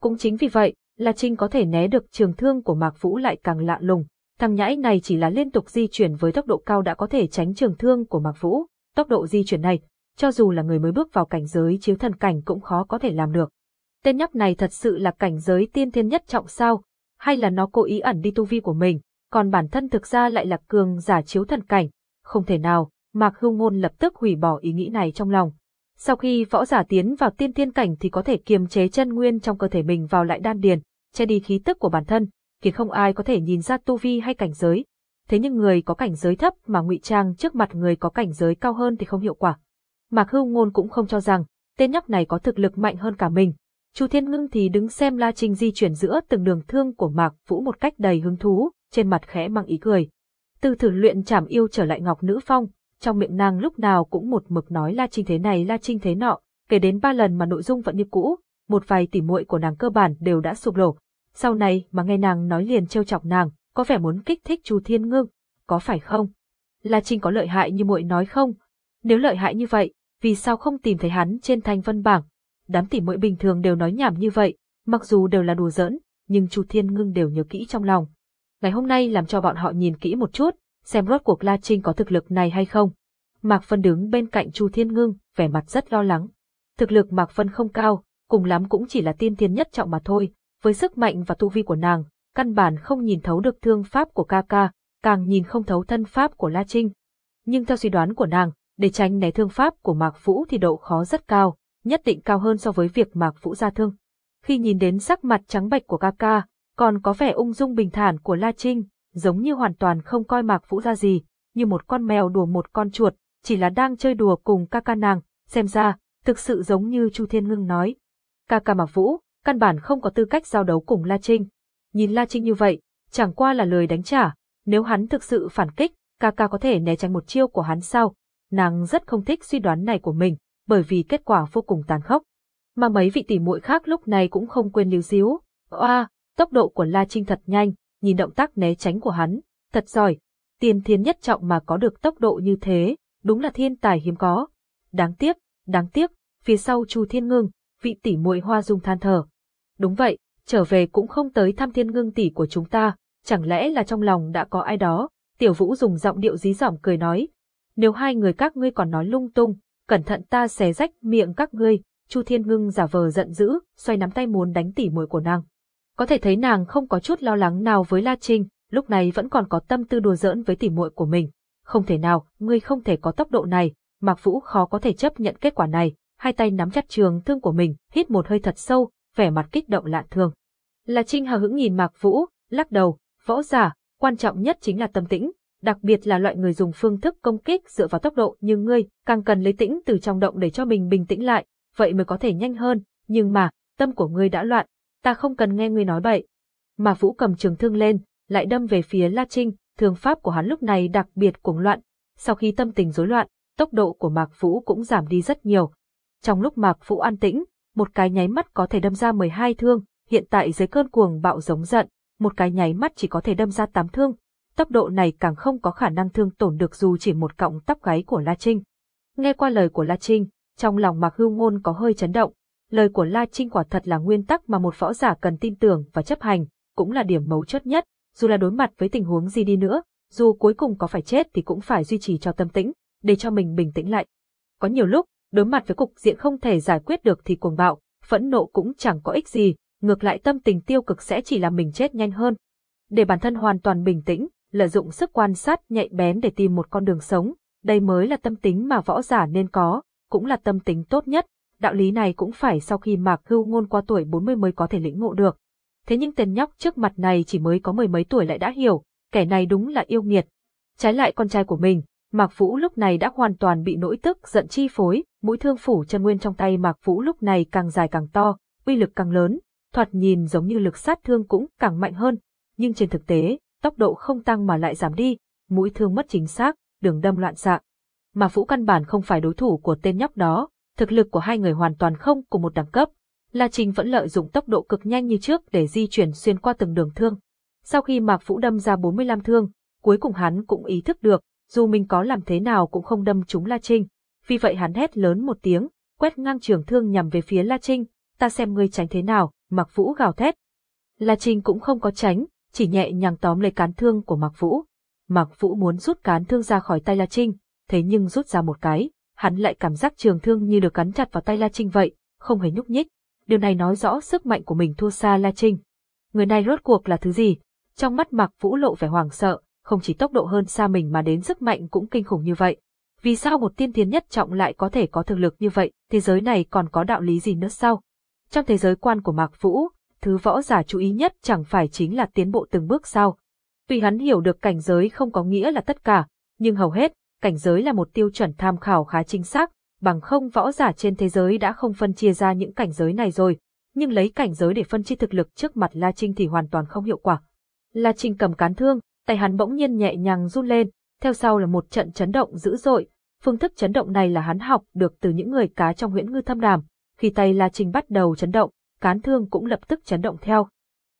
Cũng chính vì vậy, La Trinh có thể né được trường thương của Mạc Vũ lại càng lạ lùng. Thằng nhãi này chỉ là liên tục di chuyển với tốc độ cao đã có thể tránh trường thương của Mạc Vũ. Tốc độ di chuyển này, cho dù là người mới bước vào cảnh giới chiếu thần cảnh cũng khó có thể làm được. Tên nhóc này thật sự là cảnh giới tiên thiên nhất trọng sao, hay là nó cố ý ẩn đi tu vi của mình, còn bản thân thực ra lại là cường giả chiếu thần cảnh. Không thể nào, Mạc Hưu Ngôn lập tức hủy bỏ ý nghĩ này trong lòng. Sau khi võ giả tiến vào tiên thiên cảnh thì có thể kiềm chế chân nguyên trong cơ thể mình vào lại đan điền, che đi khí tức của bản thân, khiến không ai có thể nhìn ra tu vi hay cảnh giới. Thế nhưng người có cảnh giới thấp mà ngụy trang trước mặt người có cảnh giới cao hơn thì không hiệu quả. Mạc Hưu Ngôn cũng không cho rằng tên nhóc này có thực lực mạnh hơn cả mình, Chu Thiên Ngưng thì đứng xem La Trinh di chuyển giữa từng đường thương của Mạc Vũ một cách đầy hứng thú, trên mặt khẽ mang ý cười. Từ thử luyện chảm yêu trở lại Ngọc Nữ Phong, trong miệng nàng lúc nào cũng một mực nói La Trinh thế này La Trinh thế nọ, kể đến ba lần mà nội dung vẫn như cũ, một vài tỉ muội của nàng cơ bản đều đã sụp đổ. Sau này mà nghe nàng nói liền trêu chọc nàng, có vẻ muốn kích thích Chu Thiên Ngưng, có phải không? La Trinh có lợi hại như muội nói không? Nếu lợi hại như vậy, vì sao không tìm thấy hắn trên thanh vân bảng, đám tỉ muội bình thường đều nói nhảm như vậy, mặc dù đều là đùa giỡn, nhưng Chu Thiên Ngưng đều nhớ kỹ trong lòng. Ngày hôm nay làm cho bọn họ nhìn kỹ một chút, xem rốt cuộc La Trinh có thực lực này hay không. Mạc phân đứng bên cạnh Chu Thiên Ngưng, vẻ mặt rất lo lắng. Thực lực Mạc phân không cao, cùng lắm cũng chỉ là tiên thiên nhất trọng mà thôi, với sức mạnh và tu vi của nàng, căn bản không nhìn thấu được thương pháp của ca ca, càng nhìn không thấu thân pháp của La Trinh. Nhưng theo suy đoán của nàng, để tránh né thương pháp của Mạc Vũ thì độ khó rất cao, nhất định cao hơn so với việc Mạc Vũ ra thương. Khi nhìn đến sắc mặt trắng bệch của ca ca, còn có vẻ ung dung bình thản của La Trinh, giống như hoàn toàn không coi Mạc Vũ ra gì, như một con mèo đùa một con chuột, chỉ là đang chơi đùa cùng ca ca nàng, xem ra, thực sự giống như Chu Thiên Ngưng nói. Ca ca Mạc Vũ, căn bản không có tư cách giao đấu cùng La Trinh. Nhìn La Trinh như vậy, chẳng qua là lời đánh trả, nếu hắn thực sự phản kích, ca ca có thể né tránh một chiêu của hắn sao? Nàng rất không thích suy đoán này của mình, bởi vì kết quả vô cùng tàn khốc. Mà mấy vị tỷ muội khác lúc này cũng không quên lưu xíu. Oa, tốc độ của La Trinh thật nhanh, nhìn động tác né tránh của hắn, thật giỏi. Tiên thiên nhất trọng mà có được tốc độ như thế, đúng là thiên tài hiếm có. Đáng tiếc, đáng tiếc, phía sau Chu Thiên Ngưng, vị tỷ muội Hoa Dung than thở. Đúng vậy, trở về cũng không tới thăm Thiên Ngưng tỷ của chúng ta, chẳng lẽ là trong lòng đã có ai đó? Tiểu Vũ dùng giọng điệu dí dỏm cười nói, nếu hai người các ngươi còn nói lung tung, cẩn thận ta xé rách miệng các ngươi, Chu Thiên Ngưng giả vờ giận dữ, xoay nắm tay muốn đánh tỉ muội của nàng. Có thể thấy nàng không có chút lo lắng nào với La Trinh, lúc này vẫn còn có tâm tư đùa giỡn với tỉ muội của mình. Không thể nào, ngươi không thể có tốc độ này, Mạc Vũ khó có thể chấp nhận kết quả này, hai tay nắm chặt trường thương của mình, hít một hơi thật sâu, vẻ mặt kích động lạ thường. La Trinh hờ hững nhìn Mạc Vũ, lắc đầu, võ giả, quan trọng nhất chính là tâm tĩnh, đặc biệt là loại người dùng phương thức công kích dựa vào tốc độ như ngươi, càng cần lấy tĩnh từ trong động để cho mình bình tĩnh lại, vậy mới có thể nhanh hơn, nhưng mà, tâm của ngươi đã loạn, ta không cần nghe ngươi nói bậy. Mà Vũ cầm trường thương lên, lại đâm về phía La Trinh, thương pháp của hắn lúc này đặc biệt cuồng loạn, sau khi tâm tình rối loạn, tốc độ của Mạc Vũ cũng giảm đi rất nhiều. Trong lúc Mạc Vũ an tĩnh, một cái nháy mắt có thể đâm ra 12 thương, hiện tại dưới cơn cuồng bạo giống giận, một cái nháy mắt chỉ có thể đâm ra 8 thương. Tốc độ này càng không có khả năng thương tổn được dù chỉ một cọng tóc gáy của La Trinh. Nghe qua lời của La Trinh, trong lòng Mạc Hưu Ngôn có hơi chấn động. Lời của La Trinh quả thật là nguyên tắc mà một võ giả cần tin tưởng và chấp hành, cũng là điểm mấu chốt nhất, dù là đối mặt với tình huống gì đi nữa, dù cuối cùng có phải chết thì cũng phải duy trì cho tâm tĩnh, để cho mình bình tĩnh lại. Có nhiều lúc, đối mặt với cục diện không thể giải quyết được thì cuồng bạo, phẫn nộ cũng chẳng có ích gì, ngược lại tâm tình tiêu cực sẽ chỉ làm mình chết nhanh hơn. Để bản thân hoàn toàn bình tĩnh, lợi dụng sức quan sát nhạy bén để tìm một con đường sống, đây mới là tâm tính mà võ giả nên có, cũng là tâm tính tốt nhất. Đạo lý này cũng phải sau khi Mạc Hưu ngôn qua tuổi 40 mới có thể lĩnh ngộ được. Thế nhưng tên nhóc trước mặt này chỉ mới có mười mấy tuổi lại đã hiểu, kẻ này đúng là yêu nghiệt. Trái lại con trai của mình, Mạc Vũ lúc này đã hoàn toàn bị nỗi tức giận chi phối, mũi thương phủ chân nguyên trong tay Mạc Vũ lúc này càng dài càng to, uy lực càng lớn, thoạt nhìn giống như lực sát thương cũng càng mạnh hơn, nhưng trên thực tế, tốc độ không tăng mà lại giảm đi, mũi thương mất chính xác, đường đâm loạn xạ. Mà Phũ căn bản không phải đối thủ của tên nhóc đó, thực lực của hai người hoàn toàn không cùng một đẳng cấp. La Trình vẫn lợi dụng tốc độ cực nhanh như trước để di chuyển xuyên qua từng đường thương. Sau khi Mạc Vũ đâm ra 45 thương, cuối cùng hắn cũng ý thức được, dù mình có làm thế nào cũng không đâm trúng La Trinh. Vì vậy hắn hét lớn một tiếng, quét ngang trường thương nhằm về phía La Trinh, ta xem ngươi tránh thế nào, Mạc Vũ gào thét. La Trinh cũng không có tránh, chỉ nhẹ nhàng tóm lấy cán thương của Mạc Vũ. Mạc Vũ muốn rút cán thương ra khỏi tay La Trinh, thế nhưng rút ra một cái, hắn lại cảm giác trường thương như được cắn chặt vào tay La Trinh vậy, không hề nhúc nhích. Điều này nói rõ sức mạnh của mình thua xa La Trinh. Người này rốt cuộc là thứ gì? Trong mắt Mạc Vũ lộ vẻ hoảng sợ, không chỉ tốc độ hơn xa mình mà đến sức mạnh cũng kinh khủng như vậy. Vì sao một tiên tiến nhất trọng lại có thể có thực lực như vậy, thế giới này còn có đạo lý gì nữa sao? Trong thế giới quan của Mạc Vũ, thứ võ giả chú ý nhất chẳng phải chính là tiến bộ từng bước sao. Tuy hắn hiểu được cảnh giới không có nghĩa là tất cả, nhưng hầu hết, cảnh giới là một tiêu chuẩn tham khảo khá chính xác, bằng không võ giả trên thế giới đã không phân chia ra những cảnh giới này rồi, nhưng lấy cảnh giới để phân chia thực lực trước mặt La Trinh thì hoàn toàn không hiệu quả. La Trinh cầm cán thương, tay hắn bỗng nhiên nhẹ nhàng run lên, theo sau là một trận chấn động dữ dội. Phương thức chấn động này là hắn học được từ những người cá trong huyễn ngư thâm đàm. Khi tay La Trinh bắt đầu chấn động, cán thương cũng lập tức chấn động theo.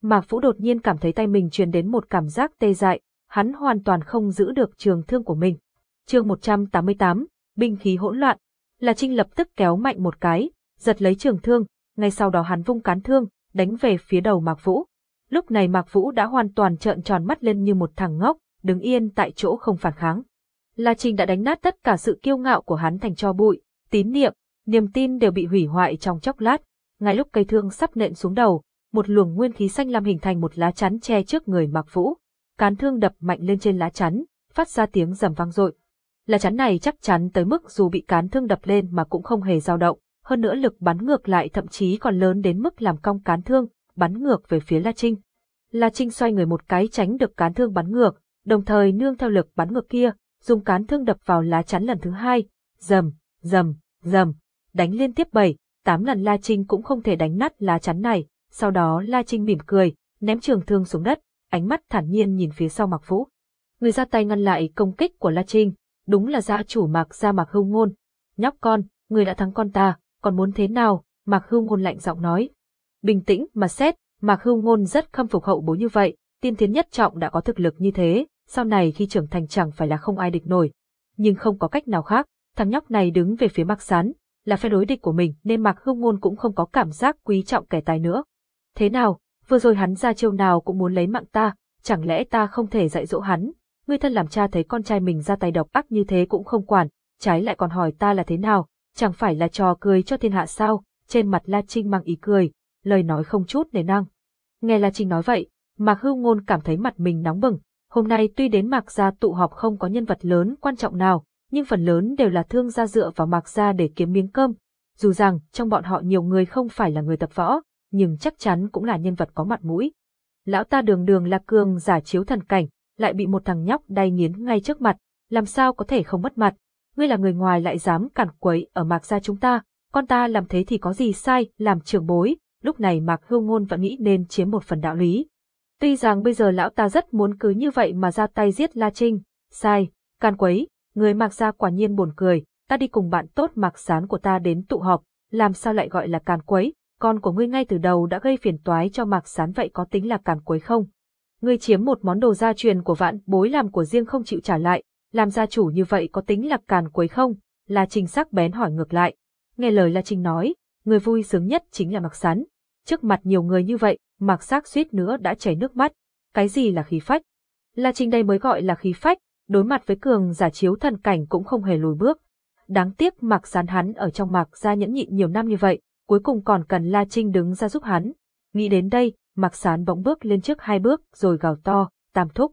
Mạc Vũ đột nhiên cảm thấy tay mình truyền đến một cảm giác tê dại, hắn hoàn toàn không giữ được trường thương của mình. Chương 188, binh khí hỗn loạn. là Trinh lập tức kéo mạnh một cái, giật lấy trường thương, ngay sau đó hắn vung cán thương, đánh về phía đầu Mạc Vũ. Lúc này Mạc Vũ đã hoàn toàn trợn tròn mắt lên như một thằng ngốc, đứng yên tại chỗ không phản kháng. La Trinh đã đánh nát tất cả sự kiêu ngạo của hắn thành cho bụi, tín niệm, niềm tin đều bị hủy hoại trong chốc lát. Ngay lúc cây thương sắp nện xuống đầu, một luồng nguyên khí xanh lam hình thành một lá chắn che trước người Mạc Vũ. Cán thương đập mạnh lên trên lá chắn, phát ra tiếng rầm vang dội. Lá chắn này chắc chắn tới mức dù bị cán thương đập lên mà cũng không hề dao động, hơn nữa lực bắn ngược lại thậm chí còn lớn đến mức làm cong cán thương, bắn ngược về phía La Trinh. La Trinh xoay người một cái tránh được cán thương bắn ngược, đồng thời nương theo lực bắn ngược kia, dùng cán thương đập vào lá chắn lần thứ hai, rầm, rầm, rầm, đánh liên tiếp bảy, tám lần La Trinh cũng không thể đánh nát lá chắn này, sau đó La Trinh mỉm cười, ném trường thương xuống đất, ánh mắt thản nhiên nhìn phía sau Mạc Vũ. Người ra tay ngăn lại công kích của La Trinh, đúng là gia chủ Mạc gia Mạc Hưu Ngôn. Nhóc con, người đã thắng con ta, còn muốn thế nào? Mạc Hưu Ngôn lạnh giọng nói. Bình tĩnh mà xét, Mạc Hưu Ngôn rất khâm phục hậu bố như vậy, tiên tiến nhất trọng đã có thực lực như thế, sau này khi trưởng thành chẳng phải là không ai địch nổi. Nhưng không có cách nào khác, thằng nhóc này đứng về phía Mạc Sán, là phe đối địch của mình nên Mạc Hưu Ngôn cũng không có cảm giác quý trọng kẻ tài nữa. Thế nào, vừa rồi hắn ra chiêu nào cũng muốn lấy mạng ta, chẳng lẽ ta không thể dạy dỗ hắn? Ngươi thân làm cha thấy con trai mình ra tay độc ác như thế cũng không quản, trái lại còn hỏi ta là thế nào, chẳng phải là trò cười cho thiên hạ sao? Trên mặt La Trinh mang ý cười, lời nói không chút nề năng. Nghe La Trinh nói vậy, Mạc Hưu Ngôn cảm thấy mặt mình nóng bừng. Hôm nay tuy đến Mạc Gia tụ họp không có nhân vật lớn quan trọng nào, nhưng phần lớn đều là thương gia dựa vào Mạc Gia để kiếm miếng cơm. Dù rằng trong bọn họ nhiều người không phải là người tập võ, nhưng chắc chắn cũng là nhân vật có mặt mũi. Lão ta đường đường là cường giả chiếu thần cảnh, lại bị một thằng nhóc đay nghiến ngay trước mặt, làm sao có thể không mất mặt. Ngươi là người ngoài lại dám cản quấy ở mạc gia chúng ta, con ta làm thế thì có gì sai, làm trưởng bối, lúc này mạc hưu ngôn vẫn nghĩ nên chiếm một phần đạo lý. Tuy rằng bây giờ lão ta rất muốn cứ như vậy mà ra tay giết La Trinh, sai, can quấy, người mạc gia quả nhiên buồn cười, ta đi cùng bạn tốt mạc sán của ta đến tụ họp, làm sao lại gọi là càn quấy, con của ngươi ngay từ đầu đã gây phiền toái cho mạc sán vậy có tính là càn quấy không? Ngươi chiếm một món đồ gia truyền của vạn bối làm của riêng không chịu trả lại, làm gia chủ như vậy có tính là càn quấy không? La Trinh sắc bén hỏi ngược lại. Nghe lời La Trinh nói, người vui sướng nhất chính là Mạc Sán. Trước mặt nhiều người như vậy, Mạc Sắc suýt nữa đã chảy nước mắt. Cái gì là khí phách? La Trinh đây mới gọi là khí phách, đối mặt với cường giả chiếu thần cảnh cũng không hề lùi bước. Đáng tiếc Mạc Sán hắn ở trong Mạc gia nhẫn nhịn nhiều năm như vậy, cuối cùng còn cần La Trinh đứng ra giúp hắn. Nghĩ đến đây, Mạc Sán bỗng bước lên trước hai bước rồi gào to, tam thúc.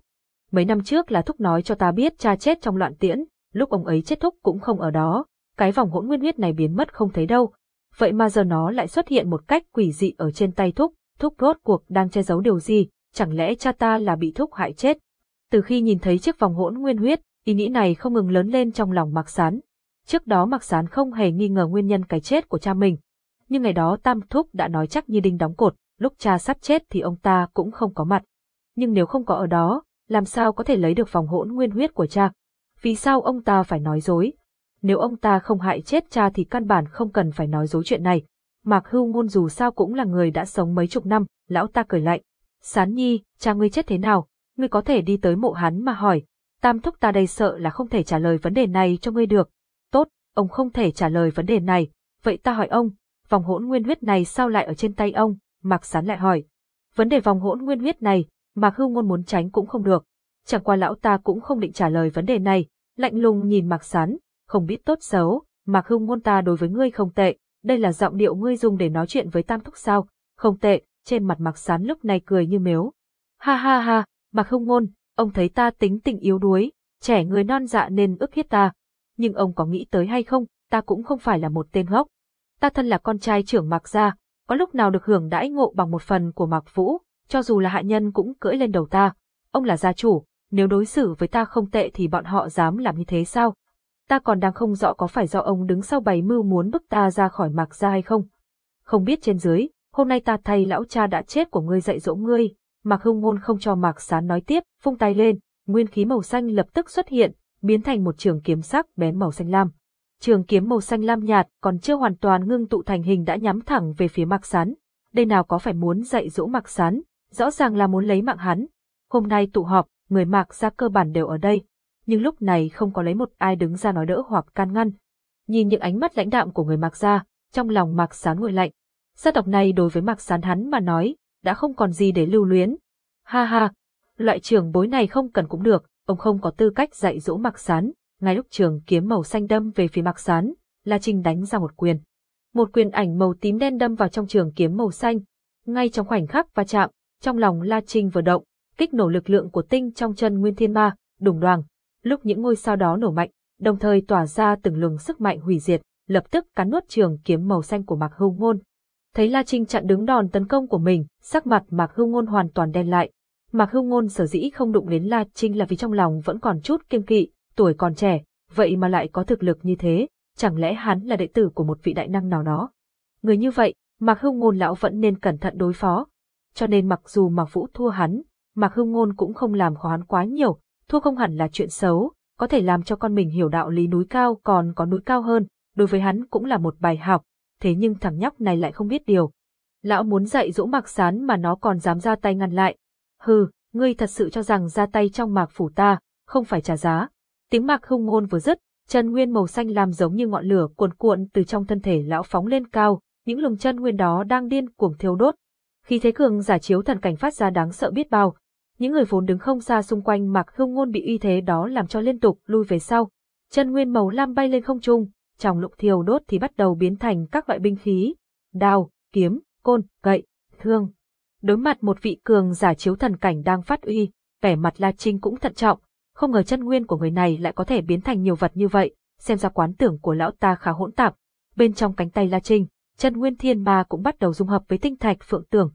Mấy năm trước là thúc nói cho ta biết cha chết trong loạn tiễn, lúc ông ấy chết thúc cũng không ở đó, cái vòng hỗn nguyên huyết này biến mất không thấy đâu. Vậy mà giờ nó lại xuất hiện một cách quỷ dị ở trên tay thúc, thúc rốt cuộc đang che giấu điều gì, chẳng lẽ cha ta là bị thúc hại chết. Từ khi nhìn thấy chiếc vòng hỗn nguyên huyết, ý nghĩ này không ngừng lớn lên trong lòng Mạc Sán. Trước đó Mạc Sán không hề nghi ngờ nguyên nhân cái chết của cha mình. Nhưng ngày đó Tam Thúc đã nói chắc như đinh đóng cột, lúc cha sắp chết thì ông ta cũng không có mặt. Nhưng nếu không có ở đó, làm sao có thể lấy được vòng hỗn nguyên huyết của cha? Vì sao ông ta phải nói dối? Nếu ông ta không hại chết cha thì căn bản không cần phải nói dối chuyện này. Mạc Hưu Ngôn dù sao cũng là người đã sống mấy chục năm, lão ta cười lạnh. Sán nhi, cha ngươi chết thế nào? Ngươi có thể đi tới mộ hắn mà hỏi. Tam thúc ta đây sợ là không thể trả lời vấn đề này cho ngươi được. Tốt, ông không thể trả lời vấn đề này. Vậy ta hỏi ông, vòng hỗn nguyên huyết này sao lại ở trên tay ông? Mạc Sán lại hỏi. Vấn đề vòng hỗn nguyên huyết này, Mạc Hưu Ngôn muốn tránh cũng không được. Chẳng qua lão ta cũng không định trả lời vấn đề này, lạnh lùng nhìn Mạc Sán, không biết tốt xấu, Mạc Hưu Ngôn ta đối với ngươi không tệ, đây là giọng điệu ngươi dùng để nói chuyện với Tam Thúc sao? Không tệ, trên mặt Mạc Sán lúc này cười như mếu. Ha ha ha, Mạc không Ngôn, ông thấy ta tính tình yếu đuối, trẻ người non dạ nên ức hiếp ta. Nhưng ông có nghĩ tới hay không, ta cũng không phải là một tên gốc, Ta thân là con trai trưởng Mạc gia, có lúc nào được hưởng đãi ngộ bằng một phần của Mạc Vũ, cho dù là hạ nhân cũng cưỡi lên đầu ta. Ông là gia chủ, nếu đối xử với ta không tệ thì bọn họ dám làm như thế sao? Ta còn đang không rõ có phải do ông đứng sau bày mưu muốn bức ta ra khỏi Mạc gia hay không? Không biết trên dưới, hôm nay ta thay lão cha đã chết của ngươi dạy dỗ ngươi. Mạc Hưng Ngôn không cho Mạc Sán nói tiếp, phung tay lên, nguyên khí màu xanh lập tức xuất hiện, biến thành một trường kiếm sắc bén màu xanh lam trường kiếm màu xanh lam nhạt còn chưa hoàn toàn ngưng tụ thành hình đã nhắm thẳng về phía Mạc Sán. Đây nào có phải muốn dạy dỗ Mạc Sán, rõ ràng là muốn lấy mạng hắn. Hôm nay tụ họp, người Mạc ra cơ bản đều ở đây, nhưng lúc này không có lấy một ai đứng ra nói đỡ hoặc can ngăn. Nhìn những ánh mắt lãnh đạm của người Mạc ra, trong lòng Mạc Sán nguội lạnh. Gia tộc này đối với Mạc Sán hắn mà nói, đã không còn gì để lưu luyến. Ha ha, loại trường bối này không cần cũng được, ông không có tư cách dạy dỗ Mặc Sán, ngay lúc trường kiếm màu xanh đâm về phía Mặc Sán, La Trinh đánh ra một quyền. Một quyền ảnh màu tím đen đâm vào trong trường kiếm màu xanh. Ngay trong khoảnh khắc va chạm, trong lòng La Trinh vừa động, kích nổ lực lượng của tinh trong chân Nguyên Thiên Ma, đùng đoàng. Lúc những ngôi sao đó nổ mạnh, đồng thời tỏa ra từng luồng sức mạnh hủy diệt, lập tức cắn nuốt trường kiếm màu xanh của Mạc Hưu Ngôn. Thấy La Trinh chặn đứng đòn tấn công của mình, sắc mặt Mạc Hưu Ngôn hoàn toàn đen lại. Mạc Hưu Ngôn sở dĩ không đụng đến La Trinh là vì trong lòng vẫn còn chút kiêng kỵ, tuổi còn trẻ, vậy mà lại có thực lực như thế, chẳng lẽ hắn là đệ tử của một vị đại năng nào đó? Người như vậy, Mạc Hưu Ngôn lão vẫn nên cẩn thận đối phó. Cho nên mặc dù Mạc Vũ thua hắn, Mạc Hưu Ngôn cũng không làm khó hắn quá nhiều, thua không hẳn là chuyện xấu, có thể làm cho con mình hiểu đạo lý núi cao còn có núi cao hơn, đối với hắn cũng là một bài học, thế nhưng thằng nhóc này lại không biết điều. Lão muốn dạy dỗ Mạc Sán mà nó còn dám ra tay ngăn lại. Hừ, ngươi thật sự cho rằng ra tay trong Mạc phủ ta, không phải trả giá, Tiếng mạc hung ngôn vừa dứt, chân nguyên màu xanh làm giống như ngọn lửa cuồn cuộn từ trong thân thể lão phóng lên cao, những luồng chân nguyên đó đang điên cuồng thiêu đốt. Khi thế cường giả chiếu thần cảnh phát ra đáng sợ biết bao, những người vốn đứng không xa xung quanh mạc hung ngôn bị uy thế đó làm cho liên tục lui về sau. Chân nguyên màu lam bay lên không trung, trong lúc thiêu đốt thì bắt đầu biến thành các loại binh khí, đao, kiếm, côn, gậy, thương. Đối mặt một vị cường giả chiếu thần cảnh đang phát uy, vẻ mặt La Trinh cũng thận trọng, không ngờ chân nguyên của người này lại có thể biến thành nhiều vật như vậy, xem ra quán tưởng của lão ta khá hỗn tạp. Bên trong cánh tay La Trinh, chân nguyên thiên ma cũng bắt đầu dung hợp với tinh thạch phượng tưởng.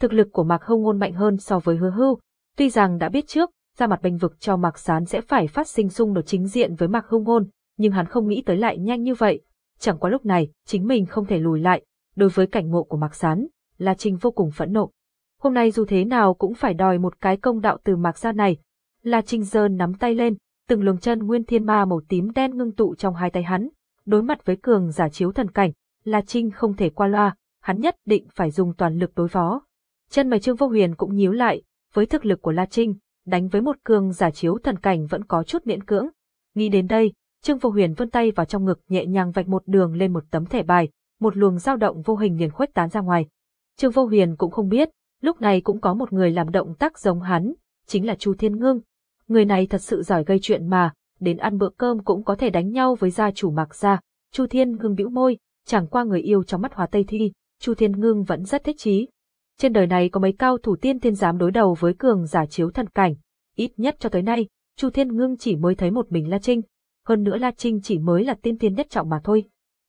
Thực lực của Mạc Hâu Ngôn mạnh hơn so với Hứa Hưu, tuy rằng đã biết trước, ra mặt bênh vực cho Mạc Sán sẽ phải phát sinh xung đột chính diện với Mạc Hưu Ngôn, nhưng hắn không nghĩ tới lại nhanh như vậy. Chẳng qua lúc này, chính mình không thể lùi lại, đối với cảnh ngộ của Mạc Sán, La Trinh vô cùng phẫn nộ. Hôm nay dù thế nào cũng phải đòi một cái công đạo từ Mạc gia này. La Trinh giơ nắm tay lên, từng luồng chân nguyên thiên ma màu tím đen ngưng tụ trong hai tay hắn. Đối mặt với cường giả chiếu thần cảnh, La Trinh không thể qua loa, hắn nhất định phải dùng toàn lực đối phó. Chân mày Trương Vô Huyền cũng nhíu lại, với thực lực của La Trinh, đánh với một cường giả chiếu thần cảnh vẫn có chút miễn cưỡng. Nghĩ đến đây, Trương Vô Huyền vươn tay vào trong ngực nhẹ nhàng vạch một đường lên một tấm thẻ bài, một luồng dao động vô hình liền khuếch tán ra ngoài. Trương Vô Huyền cũng không biết, lúc này cũng có một người làm động tác giống hắn, chính là Chu Thiên Ngưng. Người này thật sự giỏi gây chuyện mà, đến ăn bữa cơm cũng có thể đánh nhau với gia chủ Mạc gia. Chu Thiên Ngưng bĩu môi, chẳng qua người yêu trong mắt Hóa Tây Thi, Chu Thiên Ngưng vẫn rất thích chí. Trên đời này có mấy cao thủ tiên thiên dám đối đầu với cường giả chiếu thần cảnh, ít nhất cho tới nay, Chu Thiên Ngưng chỉ mới thấy một mình La Trinh, hơn nữa La Trinh chỉ mới là tiên thiên nhất trọng mà thôi.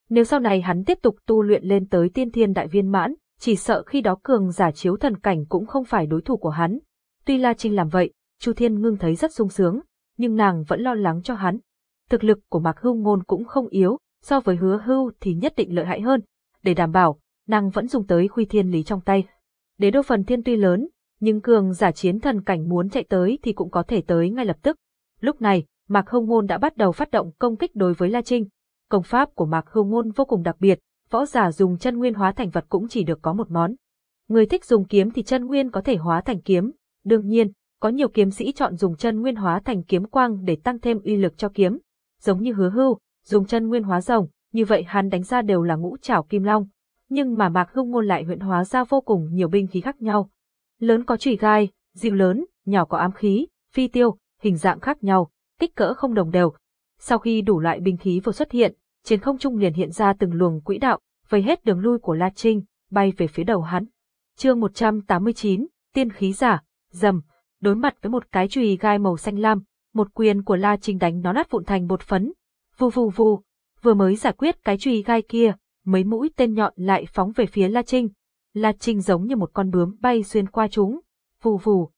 Nếu sau này hắn tiếp tục tu luyện lên tới tiên thiên đại viên mãn, chỉ sợ khi đó cường giả chiếu thần cảnh cũng không phải đối thủ của hắn. Tuy La Trinh làm vậy, Chu Thiên Ngưng thấy rất sung sướng, nhưng nàng vẫn lo lắng cho hắn. Thực lực của Mạc Hưu Ngôn cũng không yếu, so với hứa hưu thì nhất định lợi hại hơn. Để đảm bảo, nàng vẫn dùng tới khuy thiên lý trong tay. Đế đô phần thiên tuy lớn, nhưng cường giả chiến thần cảnh muốn chạy tới thì cũng có thể tới ngay lập tức. Lúc này, Mạc Hưu Ngôn đã bắt đầu phát động công kích đối với La Trinh. Công pháp của Mạc Hưu Ngôn vô cùng đặc biệt, võ giả dùng chân nguyên hóa thành vật cũng chỉ được có một món. Người thích dùng kiếm thì chân nguyên có thể hóa thành kiếm, đương nhiên, có nhiều kiếm sĩ chọn dùng chân nguyên hóa thành kiếm quang để tăng thêm uy lực cho kiếm. Giống như hứa hưu, dùng chân nguyên hóa rồng, như vậy hắn đánh ra đều là ngũ trảo kim long. Nhưng mà Mạc Hưu Ngôn lại huyện hóa ra vô cùng nhiều binh khí khác nhau. Lớn có chùy gai, dịu lớn, nhỏ có ám khí, phi tiêu, hình dạng khác nhau, kích cỡ không đồng đều. Sau khi đủ loại binh khí vừa xuất hiện, trên không trung liền hiện ra từng luồng quỹ đạo, vây hết đường lui của La Trinh, bay về phía đầu hắn. Chương 189, tiên khí giả, dầm, đối mặt với một cái chùy gai màu xanh lam, một quyền của La Trinh đánh nó nát vụn thành bột phấn. Vù vù vù, vừa mới giải quyết cái chùy gai kia, mấy mũi tên nhọn lại phóng về phía La Trinh. La Trinh giống như một con bướm bay xuyên qua chúng. Vù vù,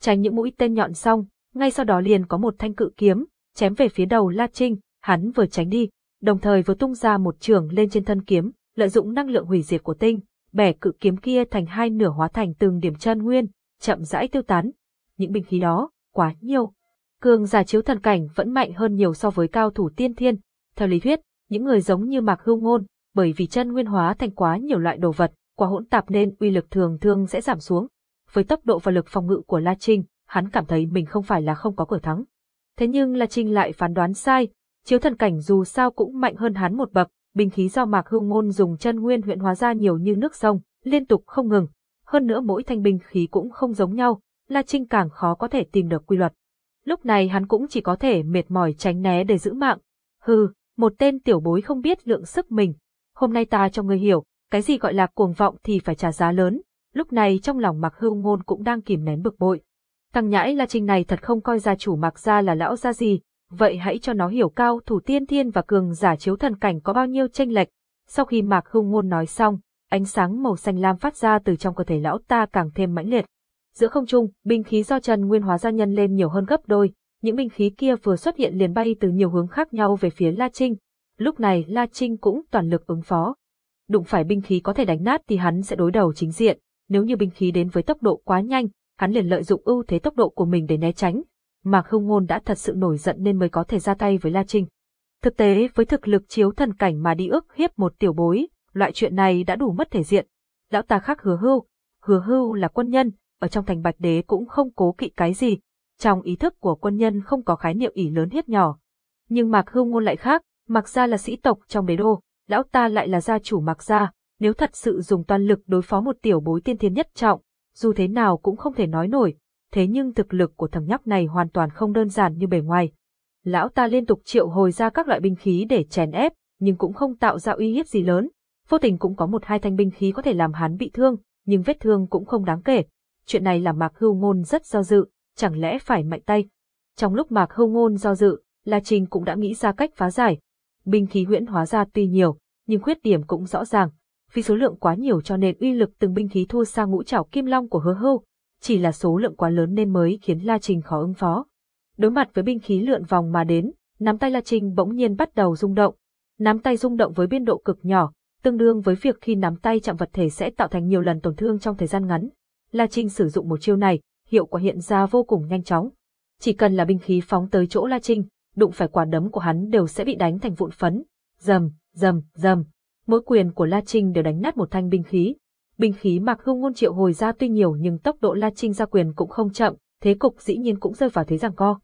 tránh những mũi tên nhọn xong, ngay sau đó liền có một thanh cự kiếm, chém về phía đầu La Trinh, hắn vừa tránh đi, đồng thời vừa tung ra một trường lên trên thân kiếm, lợi dụng năng lượng hủy diệt của tinh, bẻ cự kiếm kia thành hai nửa hóa thành từng điểm chân nguyên, chậm rãi tiêu tán. Những binh khí đó, quá nhiều. Cường giả chiếu thần cảnh vẫn mạnh hơn nhiều so với cao thủ tiên thiên. Theo lý thuyết, những người giống như Mạc Hưu Ngôn, bởi vì chân nguyên hóa thành quá nhiều loại đồ vật, quá hỗn tạp nên uy lực thường thường sẽ giảm xuống. Với tốc độ và lực phòng ngự của La Trinh, hắn cảm thấy mình không phải là không có cửa thắng. Thế nhưng La Trinh lại phán đoán sai, chiếu thần cảnh dù sao cũng mạnh hơn hắn một bậc, binh khí do Mạc Hưu Ngôn dùng chân nguyên huyện hóa ra nhiều như nước sông, liên tục không ngừng. Hơn nữa mỗi thanh binh khí cũng không giống nhau, La Trinh càng khó có thể tìm được quy luật. Lúc này hắn cũng chỉ có thể mệt mỏi tránh né để giữ mạng. Hừ, một tên tiểu bối không biết lượng sức mình. Hôm nay ta cho ngươi hiểu, cái gì gọi là cuồng vọng thì phải trả giá lớn. Lúc này trong lòng Mạc Hưu Ngôn cũng đang kìm nén bực bội. Thằng nhãi La Trinh này thật không coi gia chủ Mạc gia là lão gia gì, vậy hãy cho nó hiểu cao thủ tiên thiên và cường giả chiếu thần cảnh có bao nhiêu tranh lệch. Sau khi Mạc Hưng Ngôn nói xong, ánh sáng màu xanh lam phát ra từ trong cơ thể lão ta càng thêm mãnh liệt. Giữa không trung, binh khí do Trần Nguyên hóa ra nhân lên nhiều hơn gấp đôi, những binh khí kia vừa xuất hiện liền bay từ nhiều hướng khác nhau về phía La Trinh. Lúc này La Trinh cũng toàn lực ứng phó. Đụng phải binh khí có thể đánh nát thì hắn sẽ đối đầu chính diện, nếu như binh khí đến với tốc độ quá nhanh, hắn liền lợi dụng ưu thế tốc độ của mình để né tránh, Mạc Hưu Ngôn đã thật sự nổi giận nên mới có thể ra tay với La Trinh. Thực tế với thực lực chiếu thần cảnh mà đi ước hiếp một tiểu bối, loại chuyện này đã đủ mất thể diện. Lão ta khác hứa hưu, hứa hưu là quân nhân, ở trong thành bạch đế cũng không cố kỵ cái gì. Trong ý thức của quân nhân không có khái niệm ỷ lớn hiếp nhỏ. Nhưng Mạc Hưu Ngôn lại khác, Mạc Gia là sĩ tộc trong đế đô, lão ta lại là gia chủ Mạc Gia, nếu thật sự dùng toàn lực đối phó một tiểu bối tiên thiên nhất trọng, dù thế nào cũng không thể nói nổi, thế nhưng thực lực của thằng nhóc này hoàn toàn không đơn giản như bề ngoài. Lão ta liên tục triệu hồi ra các loại binh khí để chèn ép, nhưng cũng không tạo ra uy hiếp gì lớn. Vô tình cũng có một hai thanh binh khí có thể làm hắn bị thương, nhưng vết thương cũng không đáng kể. Chuyện này làm Mạc Hưu Ngôn rất do dự, chẳng lẽ phải mạnh tay. Trong lúc Mạc Hưu Ngôn do dự, La Trình cũng đã nghĩ ra cách phá giải. Binh khí huyễn hóa ra tuy nhiều, nhưng khuyết điểm cũng rõ ràng. Vì số lượng quá nhiều cho nên uy lực từng binh khí thua xa ngũ trảo kim long của hứa hưu, chỉ là số lượng quá lớn nên mới khiến La trình khó ứng phó. Đối mặt với binh khí lượn vòng mà đến, nắm tay La trình bỗng nhiên bắt đầu rung động. Nắm tay rung động với biên độ cực nhỏ, tương đương với việc khi nắm tay chạm vật thể sẽ tạo thành nhiều lần tổn thương trong thời gian ngắn. La trình sử dụng một chiêu này, hiệu quả hiện ra vô cùng nhanh chóng. Chỉ cần là binh khí phóng tới chỗ La trình đụng phải quả đấm của hắn đều sẽ bị đánh thành vụn phấn. Dầm, dầm, dầm. Mỗi quyền của La Trinh đều đánh nát một thanh binh khí. Binh khí Mạc Hưu Ngôn triệu hồi ra tuy nhiều nhưng tốc độ La Trinh ra quyền cũng không chậm, thế cục dĩ nhiên cũng rơi vào thế giằng co.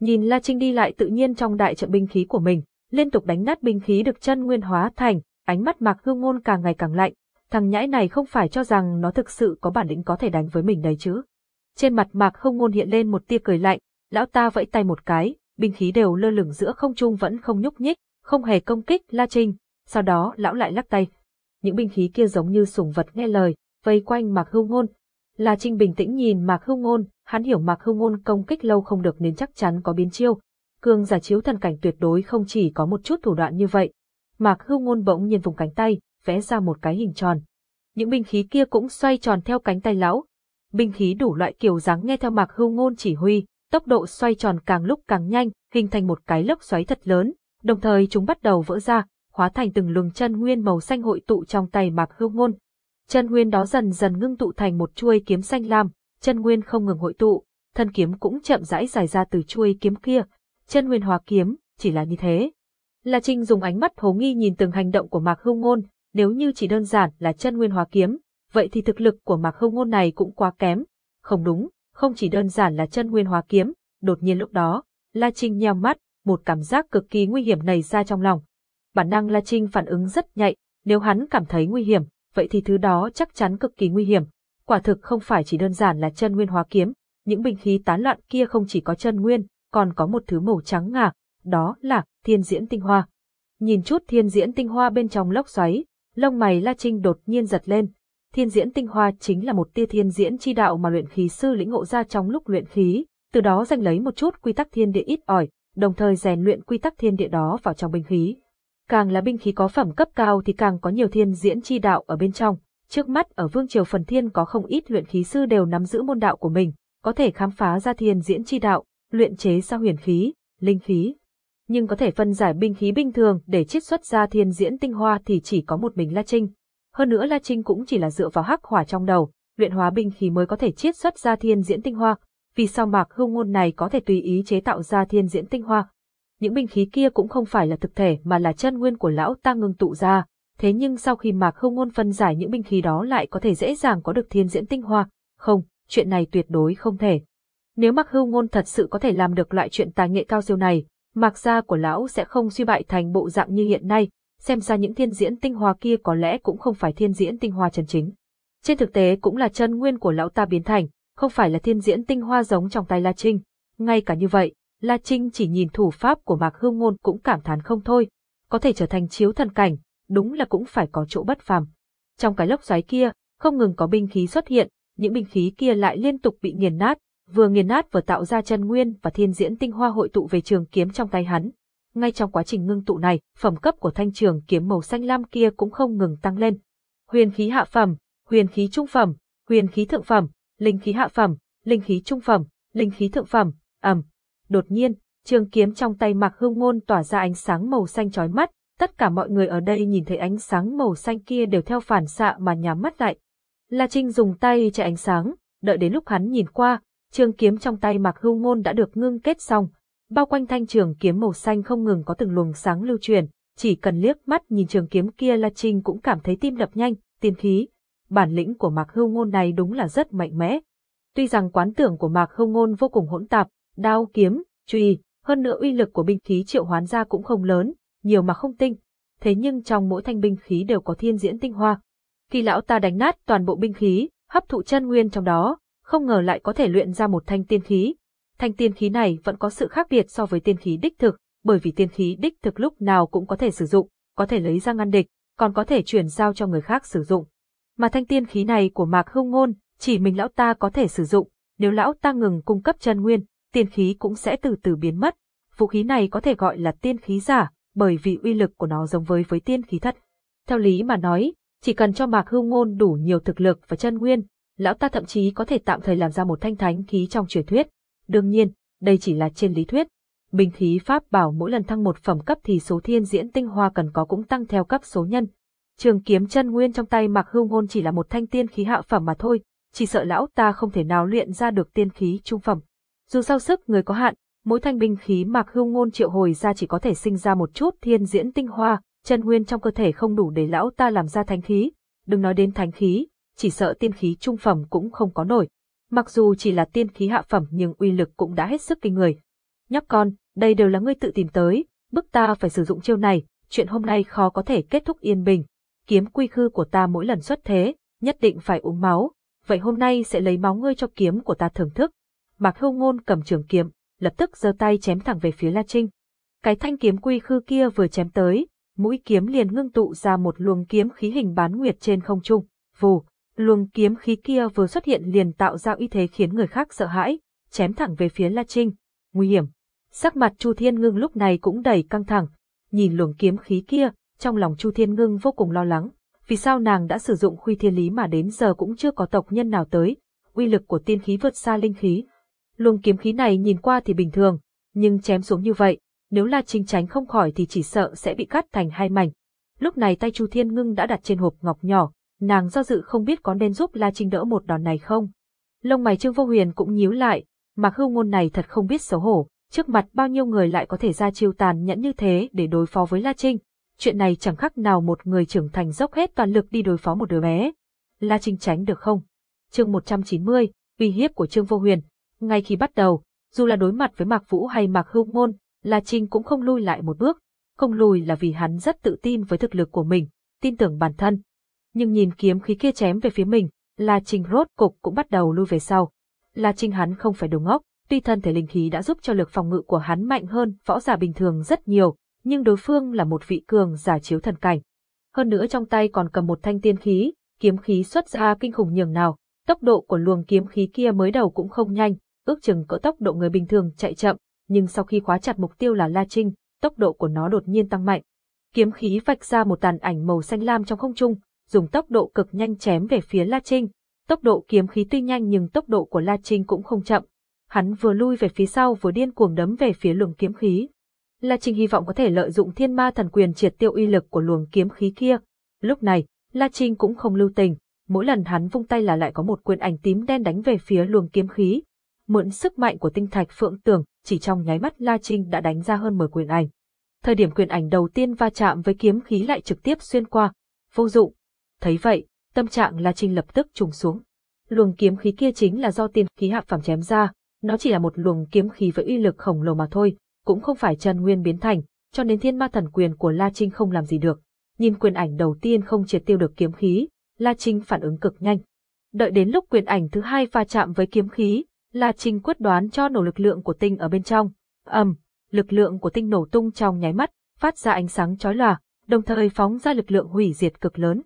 Nhìn La Trinh đi lại tự nhiên trong đại trận binh khí của mình, liên tục đánh nát binh khí được chân nguyên hóa thành, ánh mắt Mạc Hưu Ngôn càng ngày càng lạnh, thằng nhãi này không phải cho rằng nó thực sự có bản lĩnh có thể đánh với mình đấy chứ. Trên mặt Mạc Hưu Ngôn hiện lên một tia cười lạnh, lão ta vẫy tay một cái, binh khí đều lơ lửng giữa không trung vẫn không nhúc nhích, không hề công kích La Trinh, sau đó lão lại lắc tay. Những binh khí kia giống như sủng vật nghe lời, vây quanh Mạc Hưu Ngôn. La Trinh bình tĩnh nhìn Mạc Hưu Ngôn, hắn hiểu Mạc Hưu Ngôn công kích lâu không được nên chắc chắn có biến chiêu. Cường giả chiếu thần cảnh tuyệt đối không chỉ có một chút thủ đoạn như vậy. Mạc Hưu Ngôn bỗng nhiên vùng cánh tay, vẽ ra một cái hình tròn. Những binh khí kia cũng xoay tròn theo cánh tay lão. Binh khí đủ loại kiểu dáng nghe theo Mạc Hưu Ngôn chỉ huy, tốc độ xoay tròn càng lúc càng nhanh, hình thành một cái lốc xoáy thật lớn, đồng thời chúng bắt đầu vỡ ra, hóa thành từng luồng chân nguyên màu xanh hội tụ trong tay Mạc Hưu Ngôn. Chân nguyên đó dần dần ngưng tụ thành một chuôi kiếm xanh lam, chân nguyên không ngừng hội tụ, thân kiếm cũng chậm rãi dài ra từ chuôi kiếm kia. Chân nguyên hóa kiếm, chỉ là như thế. La Trinh dùng ánh mắt hồ nghi nhìn từng hành động của Mạc Hưu Ngôn, nếu như chỉ đơn giản là chân nguyên hóa kiếm, vậy thì thực lực của Mạc Hưu Ngôn này cũng quá kém. Không đúng, không chỉ đơn giản là chân nguyên hóa kiếm, đột nhiên lúc đó, La Trinh nheo mắt, một cảm giác cực kỳ nguy hiểm nảy ra trong lòng. Bản năng La Trinh phản ứng rất nhạy, nếu hắn cảm thấy nguy hiểm, vậy thì thứ đó chắc chắn cực kỳ nguy hiểm. Quả thực không phải chỉ đơn giản là chân nguyên hóa kiếm, những binh khí tán loạn kia không chỉ có chân nguyên, còn có một thứ màu trắng ngà, đó là thiên diễn tinh hoa. Nhìn chút thiên diễn tinh hoa bên trong lốc xoáy, lông mày La Trinh đột nhiên giật lên. Thiên diễn tinh hoa chính là một tia thiên diễn chi đạo mà luyện khí sư lĩnh ngộ ra trong lúc luyện khí, từ đó giành lấy một chút quy tắc thiên địa ít ỏi, đồng thời rèn luyện quy tắc thiên địa đó vào trong binh khí. Càng là binh khí có phẩm cấp cao thì càng có nhiều thiên diễn chi đạo ở bên trong. Trước mắt ở Vương Triều Phần Thiên có không ít luyện khí sư đều nắm giữ môn đạo của mình, có thể khám phá ra thiên diễn chi đạo, luyện chế ra huyền khí, linh khí. Nhưng có thể phân giải binh khí bình thường để chiết xuất ra thiên diễn tinh hoa thì chỉ có một mình La Trinh. Hơn nữa La Trinh cũng chỉ là dựa vào hắc hỏa trong đầu, luyện hóa binh khí mới có thể chiết xuất ra thiên diễn tinh hoa, vì sao mạc hưu ngôn này có thể tùy ý chế tạo ra thiên diễn tinh hoa. Những binh khí kia cũng không phải là thực thể mà là chân nguyên của lão ta ngưng tụ ra, thế nhưng sau khi mạc hưu ngôn phân giải những binh khí đó lại có thể dễ dàng có được thiên diễn tinh hoa, không, chuyện này tuyệt đối không thể. Nếu mạc hưu ngôn thật sự có thể làm được loại chuyện tài nghệ cao siêu này, mạc gia của lão sẽ không suy bại thành bộ dạng như hiện nay, xem ra những thiên diễn tinh hoa kia có lẽ cũng không phải thiên diễn tinh hoa chân chính. Trên thực tế cũng là chân nguyên của lão ta biến thành, không phải là thiên diễn tinh hoa giống trong tay La Trinh. Ngay cả như vậy, La Trinh chỉ nhìn thủ pháp của Mạc Hương Ngôn cũng cảm thán không thôi. Có thể trở thành chiếu thần cảnh, đúng là cũng phải có chỗ bất phàm. Trong cái lốc xoáy kia, không ngừng có binh khí xuất hiện, những binh khí kia lại liên tục bị nghiền nát, vừa nghiền nát vừa tạo ra chân nguyên và thiên diễn tinh hoa hội tụ về trường kiếm trong tay hắn. Ngay trong quá trình ngưng tụ này, phẩm cấp của thanh trường kiếm màu xanh lam kia cũng không ngừng tăng lên. Huyền khí hạ phẩm, huyền khí trung phẩm, huyền khí thượng phẩm, linh khí hạ phẩm, linh khí trung phẩm, linh khí thượng phẩm, ầm. Đột nhiên, trường kiếm trong tay Mạc Hương Ngôn tỏa ra ánh sáng màu xanh chói mắt, tất cả mọi người ở đây nhìn thấy ánh sáng màu xanh kia đều theo phản xạ mà nhắm mắt lại. La Trinh dùng tay chạy ánh sáng, đợi đến lúc hắn nhìn qua, trường kiếm trong tay Mạc Hưu Ngôn đã được ngưng kết xong, bao quanh thanh trường kiếm màu xanh không ngừng có từng luồng sáng lưu truyền, chỉ cần liếc mắt nhìn trường kiếm kia La Trinh cũng cảm thấy tim đập nhanh, tiên khí, bản lĩnh của Mạc Hưu Ngôn này đúng là rất mạnh mẽ. Tuy rằng quán tưởng của Mạc Hưu Ngôn vô cùng hỗn tạp, đao kiếm, truy, hơn nữa uy lực của binh khí triệu hoán ra cũng không lớn, nhiều mà không tinh. Thế nhưng trong mỗi thanh binh khí đều có thiên diễn tinh hoa. Khi lão ta đánh nát toàn bộ binh khí, hấp thụ chân nguyên trong đó, không ngờ lại có thể luyện ra một thanh tiên khí. Thanh tiên khí này vẫn có sự khác biệt so với tiên khí đích thực, bởi vì tiên khí đích thực lúc nào cũng có thể sử dụng, có thể lấy ra ngăn địch, còn có thể chuyển giao cho người khác sử dụng. Mà thanh tiên khí này của Mạc Hưng Ngôn, chỉ mình lão ta có thể sử dụng, nếu lão ta ngừng cung cấp chân nguyên, tiên khí cũng sẽ từ từ biến mất. Vũ khí này có thể gọi là tiên khí giả, bởi vì uy lực của nó giống với với tiên khí thật. Theo lý mà nói, chỉ cần cho Mạc Hưu Ngôn đủ nhiều thực lực và chân nguyên, lão ta thậm chí có thể tạm thời làm ra một thanh thánh khí trong truyền thuyết. Đương nhiên, đây chỉ là trên lý thuyết. Bình khí pháp bảo mỗi lần thăng một phẩm cấp thì số thiên diễn tinh hoa cần có cũng tăng theo cấp số nhân. Trường kiếm chân nguyên trong tay Mạc Hưu Ngôn chỉ là một thanh tiên khí hạ phẩm mà thôi, chỉ sợ lão ta không thể nào luyện ra được tiên khí trung phẩm. Dù sao sức người có hạn, mỗi thanh binh khí Mạc Hưu Ngôn triệu hồi ra chỉ có thể sinh ra một chút thiên diễn tinh hoa, chân nguyên trong cơ thể không đủ để lão ta làm ra thánh khí. Đừng nói đến thánh khí, chỉ sợ tiên khí trung phẩm cũng không có nổi. Mặc dù chỉ là tiên khí hạ phẩm nhưng uy lực cũng đã hết sức kinh người. Nhóc con, đây đều là ngươi tự tìm tới, bức ta phải sử dụng chiêu này, chuyện hôm nay khó có thể kết thúc yên bình. Kiếm quy khư của ta mỗi lần xuất thế, nhất định phải uống máu, vậy hôm nay sẽ lấy máu ngươi cho kiếm của ta thưởng thức. Mạc Hưu Ngôn cầm trường kiếm, lập tức giơ tay chém thẳng về phía La Trinh. Cái thanh kiếm quy khư kia vừa chém tới, mũi kiếm liền ngưng tụ ra một luồng kiếm khí hình bán nguyệt trên không trung. Vù, luồng kiếm khí kia vừa xuất hiện liền tạo ra uy thế khiến người khác sợ hãi, chém thẳng về phía La Trinh. Nguy hiểm. Sắc mặt Chu Thiên Ngưng lúc này cũng đầy căng thẳng. Nhìn luồng kiếm khí kia, trong lòng Chu Thiên Ngưng vô cùng lo lắng. Vì sao nàng đã sử dụng khuy thiên lý mà đến giờ cũng chưa có tộc nhân nào tới, uy lực của tiên khí vượt xa linh khí. Luồng kiếm khí này nhìn qua thì bình thường, nhưng chém xuống như vậy, nếu La Trinh tránh không khỏi thì chỉ sợ sẽ bị cắt thành hai mảnh. Lúc này tay Chu Thiên Ngưng đã đặt trên hộp ngọc nhỏ, nàng do dự không biết có nên giúp La Trinh đỡ một đòn này không. Lông mày Trương Vô Huyền cũng nhíu lại, mặc hưu ngôn này thật không biết xấu hổ, trước mặt bao nhiêu người lại có thể ra chiêu tàn nhẫn như thế để đối phó với La Trinh. Chuyện này chẳng khác nào một người trưởng thành dốc hết toàn lực đi đối phó một đứa bé. La Trinh tránh được không? Chương 190, uy hiếp của Trương Vô Huyền. Ngay khi bắt đầu, dù là đối mặt với Mạc Vũ hay Mạc Hưu Ngôn, La Trinh cũng không lui lại một bước. Không lùi là vì hắn rất tự tin với thực lực của mình, tin tưởng bản thân. Nhưng nhìn kiếm khí kia chém về phía mình, La Trinh rốt cục cũng bắt đầu lui về sau. La Trinh hắn không phải đồ ngốc, tuy thân thể linh khí đã giúp cho lực phòng ngự của hắn mạnh hơn võ giả bình thường rất nhiều, nhưng đối phương là một vị cường giả chiếu thần cảnh. Hơn nữa trong tay còn cầm một thanh tiên khí, kiếm khí xuất ra kinh khủng nhường nào, tốc độ của luồng kiếm khí kia mới đầu cũng không nhanh, ước chừng cỡ tốc độ người bình thường chạy chậm, nhưng sau khi khóa chặt mục tiêu là La Trinh, tốc độ của nó đột nhiên tăng mạnh. Kiếm khí vạch ra một tàn ảnh màu xanh lam trong không trung, dùng tốc độ cực nhanh chém về phía La Trinh. Tốc độ kiếm khí tuy nhanh nhưng tốc độ của La Trinh cũng không chậm. Hắn vừa lui về phía sau vừa điên cuồng đấm về phía luồng kiếm khí. La Trinh hy vọng có thể lợi dụng thiên ma thần quyền triệt tiêu uy lực của luồng kiếm khí kia. Lúc này, La Trinh cũng không lưu tình, mỗi lần hắn vung tay là lại có một quyền ảnh tím đen đánh về phía luồng kiếm khí. Mượn sức mạnh của tinh thạch phượng tường, chỉ trong nháy mắt La Trinh đã đánh ra hơn 10 quyền ảnh. Thời điểm quyền ảnh đầu tiên va chạm với kiếm khí lại trực tiếp xuyên qua. Vô dụng. Thấy vậy, tâm trạng La Trinh lập tức trùng xuống. Luồng kiếm khí kia chính là do tiên khí hạ phẩm chém ra, nó chỉ là một luồng kiếm khí với uy lực khổng lồ mà thôi, cũng không phải chân nguyên biến thành, cho nên thiên ma thần quyền của La Trinh không làm gì được. Nhìn quyền ảnh đầu tiên không triệt tiêu được kiếm khí, La Trinh phản ứng cực nhanh. Đợi đến lúc quyền ảnh thứ hai va chạm với kiếm khí, là Trình quyết đoán cho nổ lực lượng của tinh ở bên trong. ầm, lực lượng của tinh nổ tung trong nháy mắt, phát ra ánh sáng chói lòa, đồng thời phóng ra lực lượng hủy diệt cực lớn.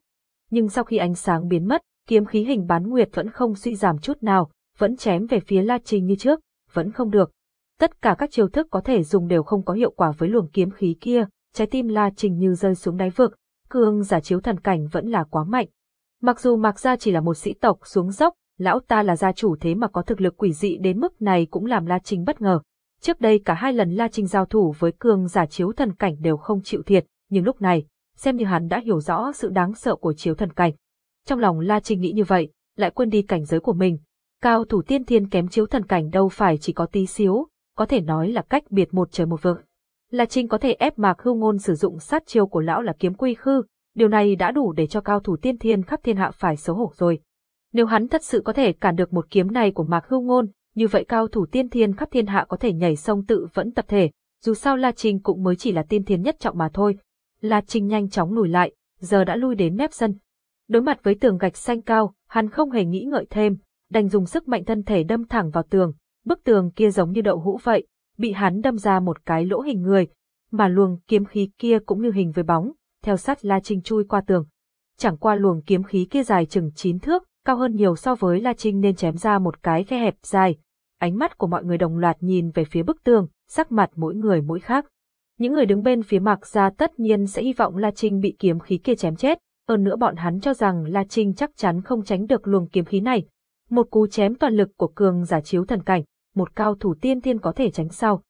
Nhưng sau khi ánh sáng biến mất, kiếm khí hình bán nguyệt vẫn không suy giảm chút nào, vẫn chém về phía La Trình như trước, vẫn không được. Tất cả các chiêu thức có thể dùng đều không có hiệu quả với luồng kiếm khí kia, trái tim La Trình như rơi xuống đáy vực, cương giả chiếu thần cảnh vẫn là quá mạnh. Mặc dù Mạc Gia chỉ là một sĩ tộc xuống dốc, lão ta là gia chủ thế mà có thực lực quỷ dị đến mức này cũng làm La Trinh bất ngờ. Trước đây cả hai lần La Trinh giao thủ với cường giả chiếu thần cảnh đều không chịu thiệt, nhưng lúc này, xem như hắn đã hiểu rõ sự đáng sợ của chiếu thần cảnh. Trong lòng La Trinh nghĩ như vậy, lại quên đi cảnh giới của mình. Cao thủ tiên thiên kém chiếu thần cảnh đâu phải chỉ có tí xíu, có thể nói là cách biệt một trời một vực. La Trinh có thể ép Mạc Hưu Ngôn sử dụng sát chiêu của lão là kiếm quy khư, điều này đã đủ để cho cao thủ tiên thiên khắp thiên hạ phải xấu hổ rồi. Nếu hắn thật sự có thể cản được một kiếm này của Mạc Hưu Ngôn, như vậy cao thủ tiên thiên khắp thiên hạ có thể nhảy sông tự vẫn tập thể, dù sao La Trinh cũng mới chỉ là tiên thiên nhất trọng mà thôi. La Trinh nhanh chóng lùi lại, giờ đã lui đến mép sân. Đối mặt với tường gạch xanh cao, hắn không hề nghĩ ngợi thêm, đành dùng sức mạnh thân thể đâm thẳng vào tường, bức tường kia giống như đậu hũ vậy, bị hắn đâm ra một cái lỗ hình người, mà luồng kiếm khí kia cũng như hình với bóng, theo sát La Trinh chui qua tường. Chẳng qua luồng kiếm khí kia dài chừng 9 thước, cao hơn nhiều so với La Trinh nên chém ra một cái khe hẹp dài. Ánh mắt của mọi người đồng loạt nhìn về phía bức tường, sắc mặt mỗi người mỗi khác. Những người đứng bên phía Mạc Gia tất nhiên sẽ hy vọng La Trinh bị kiếm khí kia chém chết, hơn nữa bọn hắn cho rằng La Trinh chắc chắn không tránh được luồng kiếm khí này, Một cú chém toàn lực của cường giả chiếu thần cảnh, một cao thủ tiên thiên có thể tránh sau.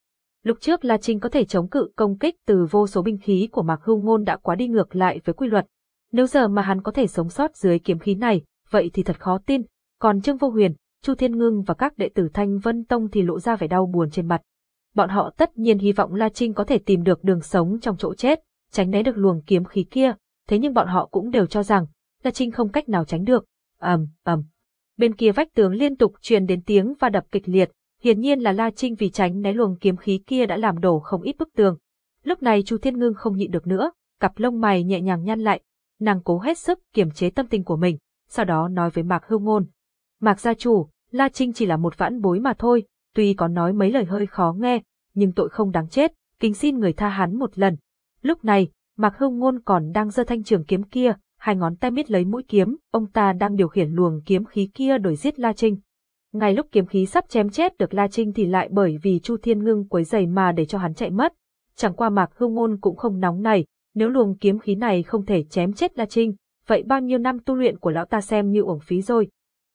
Lúc trước La Trinh có thể chống cự công kích từ vô số binh khí của Mạc Hưu Ngôn đã quá đi ngược lại với quy luật. Nếu giờ mà hắn có thể sống sót dưới kiếm khí này, vậy thì thật khó tin. Còn Trương Vô Huyền, Chu Thiên Ngưng và các đệ tử Thanh Vân Tông thì lộ ra vẻ đau buồn trên mặt. Bọn họ tất nhiên hy vọng La Trinh có thể tìm được đường sống trong chỗ chết, tránh né được luồng kiếm khí kia, thế nhưng bọn họ cũng đều cho rằng La Trinh không cách nào tránh được. ầm um, ầm. Bên kia vách tường liên tục truyền đến tiếng và đập kịch liệt, hiển nhiên là La Trinh vì tránh né luồng kiếm khí kia đã làm đổ không ít bức tường. Lúc này Chu Thiên Ngưng không nhịn được nữa, cặp lông mày nhẹ nhàng nhăn lại, nàng cố hết sức kiềm chế tâm tình của mình, sau đó nói với Mạc Hưu Ngôn. Mạc gia chủ, La Trinh chỉ là một vãn bối mà thôi, tuy có nói mấy lời hơi khó nghe, nhưng tội không đáng chết, kính xin người tha hắn một lần. Lúc này, Mạc Hưu Ngôn còn đang giơ thanh trường kiếm kia, hai ngón tay miết lấy mũi kiếm, ông ta đang điều khiển luồng kiếm khí kia đổi giết La Trinh. Ngay lúc kiếm khí sắp chém chết được La Trinh thì lại bởi vì Chu Thiên Ngưng quấy giày mà để cho hắn chạy mất. Chẳng qua Mạc Hưu Ngôn cũng không nóng này, nếu luồng kiếm khí này không thể chém chết La Trinh, vậy bao nhiêu năm tu luyện của lão ta xem như uổng phí rồi.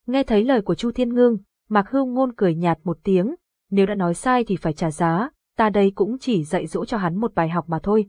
Nghe thấy lời của Chu Thiên Ngưng, Mạc Hưu Ngôn cười nhạt một tiếng, nếu đã nói sai thì phải trả giá, ta đây cũng chỉ dạy dỗ cho hắn một bài học mà thôi.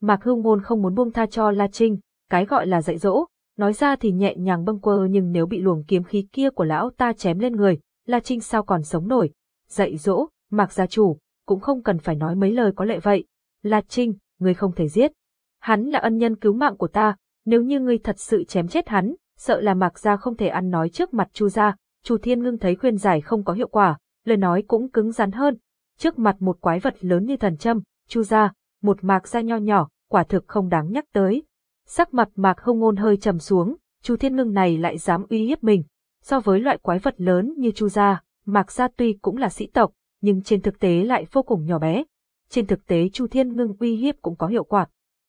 Mạc Hưu Ngôn không muốn buông tha cho La Trinh, cái gọi là dạy dỗ, nói ra thì nhẹ nhàng bâng quơ nhưng nếu bị luồng kiếm khí kia của lão ta chém lên người, La Trinh sao còn sống nổi. Dạy dỗ, Mạc gia chủ, cũng không cần phải nói mấy lời có lệ vậy. La Trinh, người không thể giết. Hắn là ân nhân cứu mạng của ta, nếu như ngươi thật sự chém chết hắn, sợ là Mạc gia không thể ăn nói trước mặt Chu gia. Chu Thiên Ngưng thấy khuyên giải không có hiệu quả, lời nói cũng cứng rắn hơn. Trước mặt một quái vật lớn như thần châm, Chu gia, một Mạc gia nho nhỏ, quả thực không đáng nhắc tới. Sắc mặt Mạc Hông Ngôn hơi trầm xuống, Chu Thiên Ngưng này lại dám uy hiếp mình. So với loại quái vật lớn như Chu gia, Mạc gia tuy cũng là sĩ tộc, nhưng trên thực tế lại vô cùng nhỏ bé. Trên thực tế Chu Thiên Ngưng uy hiếp cũng có hiệu quả.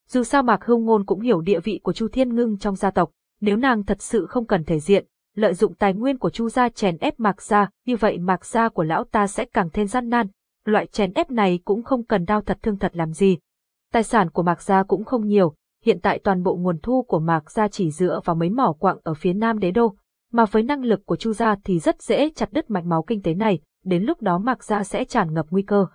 Dù sao Mạc Hưu Ngôn cũng hiểu địa vị của Chu Thiên Ngưng trong gia tộc, nếu nàng thật sự không cần thể diện, lợi dụng tài nguyên của Chu gia chèn ép Mạc gia, như vậy Mạc gia của lão ta sẽ càng thêm gian nan. Loại chèn ép này cũng không cần đau thật thương thật làm gì. Tài sản của Mạc gia cũng không nhiều, hiện tại toàn bộ nguồn thu của Mạc gia chỉ dựa vào mấy mỏ quặng ở phía nam đế đô, mà với năng lực của Chu gia thì rất dễ chặt đứt mạch máu kinh tế này, đến lúc đó Mạc gia sẽ tràn ngập nguy cơ.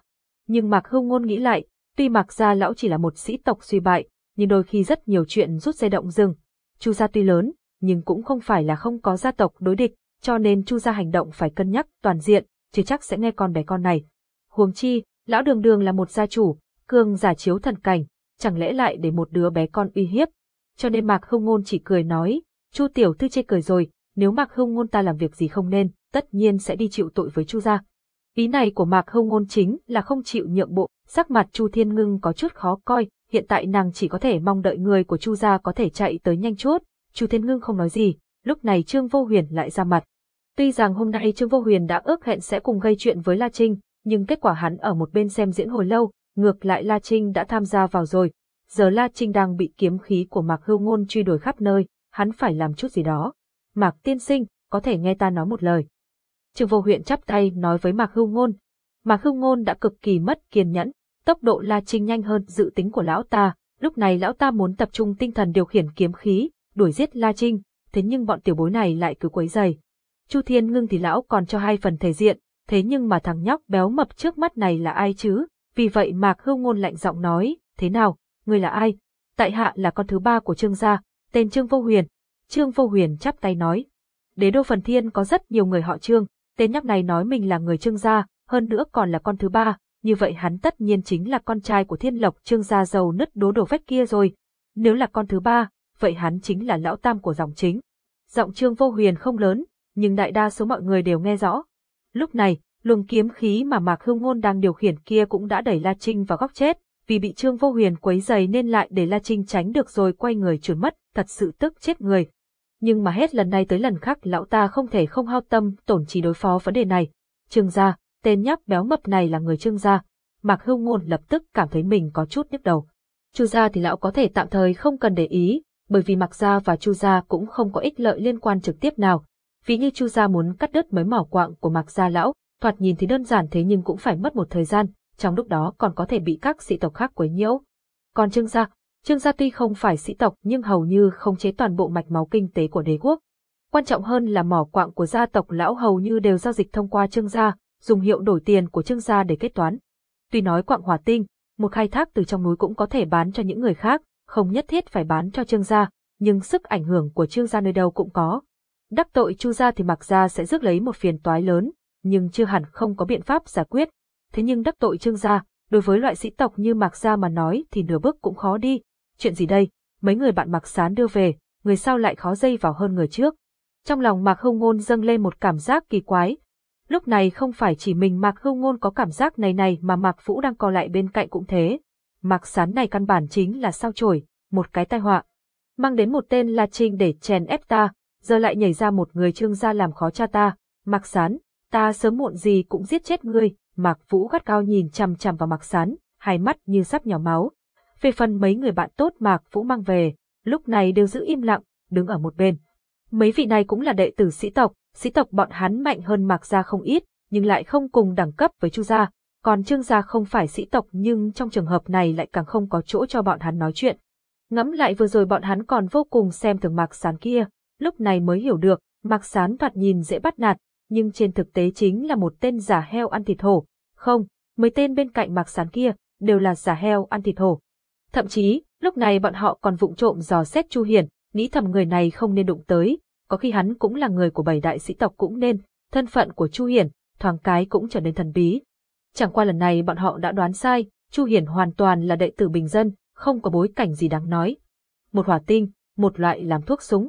Nhưng Mạc Hưu Ngôn nghĩ lại, tuy Mạc gia lão chỉ là một sĩ tộc suy bại, nhưng đôi khi rất nhiều chuyện rút dây động rừng. Chu gia tuy lớn, nhưng cũng không phải là không có gia tộc đối địch, cho nên Chu gia hành động phải cân nhắc toàn diện, chứ chắc sẽ nghe con bé con này. Huống chi, lão đường đường là một gia chủ, cường giả chiếu thần cảnh, chẳng lẽ lại để một đứa bé con uy hiếp. Cho nên Mạc Hưng Ngôn chỉ cười nói, Chu tiểu thư chê cười rồi, nếu Mạc Hưng Ngôn ta làm việc gì không nên, tất nhiên sẽ đi chịu tội với Chu gia. Ý này của Mạc Hâu Ngôn chính là không chịu nhượng bộ, sắc mặt Chu Thiên Ngưng có chút khó coi, hiện tại nàng chỉ có thể mong đợi người của Chu gia có thể chạy tới nhanh chút. Chu Thiên Ngưng không nói gì, lúc này Trương Vô Huyền lại ra mặt. Tuy rằng hôm nay Trương Vô Huyền đã ước hẹn sẽ cùng gây chuyện với La Trinh, nhưng kết quả hắn ở một bên xem diễn hồi lâu, ngược lại La Trinh đã tham gia vào rồi. Giờ La Trinh đang bị kiếm khí của Mạc Hưu Ngôn truy đuổi khắp nơi, hắn phải làm chút gì đó. Mạc tiên sinh, có thể nghe ta nói một lời. Trương Vô Huyện chắp tay nói với Mạc Hưu Ngôn. Mạc Hưu Ngôn đã cực kỳ mất kiên nhẫn, tốc độ La Trinh nhanh hơn dự tính của lão ta, lúc này lão ta muốn tập trung tinh thần điều khiển kiếm khí, đuổi giết La Trinh, thế nhưng bọn tiểu bối này lại cứ quấy giày. Chu Thiên Ngưng thì lão còn cho hai phần thể diện, thế nhưng mà thằng nhóc béo mập trước mắt này là ai chứ? Vì vậy Mạc Hưu Ngôn lạnh giọng nói, thế nào, ngươi là ai? Tại hạ là con thứ ba của Trương gia, tên Trương Vô Huyền. Trương Vô Huyền chắp tay nói, đế đô phần thiên có rất nhiều người họ Trương, tên nhóc này nói mình là người Trương gia, hơn nữa còn là con thứ ba, như vậy hắn tất nhiên chính là con trai của thiên lộc Trương gia giàu nứt đố đổ vách kia rồi. Nếu là con thứ ba, vậy hắn chính là lão tam của dòng chính. Giọng Trương Vô Huyền không lớn, nhưng đại đa số mọi người đều nghe rõ. Lúc này, luồng kiếm khí mà Mạc Hưu Ngôn đang điều khiển kia cũng đã đẩy La Trinh vào góc chết, vì bị Trương Vô Huyền quấy giày nên lại để La Trinh tránh được rồi quay người trốn mất, thật sự tức chết người. Nhưng mà hết lần này tới lần khác lão ta không thể không hao tâm tổn trí đối phó vấn đề này. Trương gia, tên nhóc béo mập này là người Trương gia. Mạc Hưu Ngôn lập tức cảm thấy mình có chút nhức đầu. Chu gia thì lão có thể tạm thời không cần để ý, bởi vì Mạc gia và Chu gia cũng không có ích lợi liên quan trực tiếp nào. ví như Chu gia muốn cắt đứt mấy mỏ quạng của Mạc gia lão, thoạt nhìn thì đơn giản thế nhưng cũng phải mất một thời gian, trong lúc đó còn có thể bị các sĩ tộc khác quấy nhiễu. Còn Trương gia, Trương gia tuy không phải sĩ tộc nhưng hầu như không chế toàn bộ mạch máu kinh tế của đế quốc. Quan trọng hơn là mỏ quạng của gia tộc lão hầu như đều giao dịch thông qua Trương gia, dùng hiệu đổi tiền của Trương gia để kết toán. Tuy nói quạng hỏa tinh, một khai thác từ trong núi cũng có thể bán cho những người khác, không nhất thiết phải bán cho Trương gia, nhưng sức ảnh hưởng của Trương gia nơi đâu cũng có. Đắc tội Chu gia thì Mặc gia sẽ rước lấy một phiền toái lớn, nhưng chưa hẳn không có biện pháp giải quyết. Thế nhưng đắc tội Trương gia, đối với loại sĩ tộc như Mạc gia mà nói thì nửa bước cũng khó đi. Chuyện gì đây? Mấy người bạn Mạc Sán đưa về, người sau lại khó dây vào hơn người trước. Trong lòng Mạc Hưu Ngôn dâng lên một cảm giác kỳ quái. Lúc này không phải chỉ mình Mạc Hưu Ngôn có cảm giác này này mà Mạc Vũ đang co lại bên cạnh cũng thế. Mạc Sán này căn bản chính là sao chổi, một cái tai họa. Mang đến một tên là Trinh để chèn ép ta, giờ lại nhảy ra một người trương gia làm khó cha ta. Mạc Sán, ta sớm muộn gì cũng giết chết ngươi. Mạc Vũ gắt cao nhìn chằm chằm vào Mạc Sán, hai mắt như sắp nhỏ máu. Về phần mấy người bạn tốt Mạc Vũ mang về, lúc này đều giữ im lặng, đứng ở một bên. Mấy vị này cũng là đệ tử sĩ tộc, sĩ tộc bọn hắn mạnh hơn Mạc gia không ít, nhưng lại không cùng đẳng cấp với Chu gia, còn Trương gia không phải sĩ tộc nhưng trong trường hợp này lại càng không có chỗ cho bọn hắn nói chuyện. Ngẫm lại vừa rồi bọn hắn còn vô cùng xem thường Mạc Sán kia, lúc này mới hiểu được, Mạc Sán thoạt nhìn dễ bắt nạt, nhưng trên thực tế chính là một tên giả heo ăn thịt hổ. Không, mấy tên bên cạnh Mạc Sán kia đều là giả heo ăn thịt hổ. Thậm chí, lúc này bọn họ còn vụng trộm dò xét Chu Hiền, nghĩ thầm người này không nên đụng tới, có khi hắn cũng là người của bảy đại sĩ tộc cũng nên, thân phận của Chu Hiển, thoáng cái cũng trở nên thần bí. Chẳng qua lần này bọn họ đã đoán sai, Chu Hiển hoàn toàn là đệ tử bình dân, không có bối cảnh gì đáng nói. Một hỏa tinh, một loại làm thuốc súng.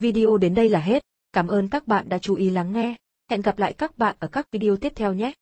Video đến đây là hết, cảm ơn các bạn đã chú ý lắng nghe. Hẹn gặp lại các bạn ở các video tiếp theo nhé.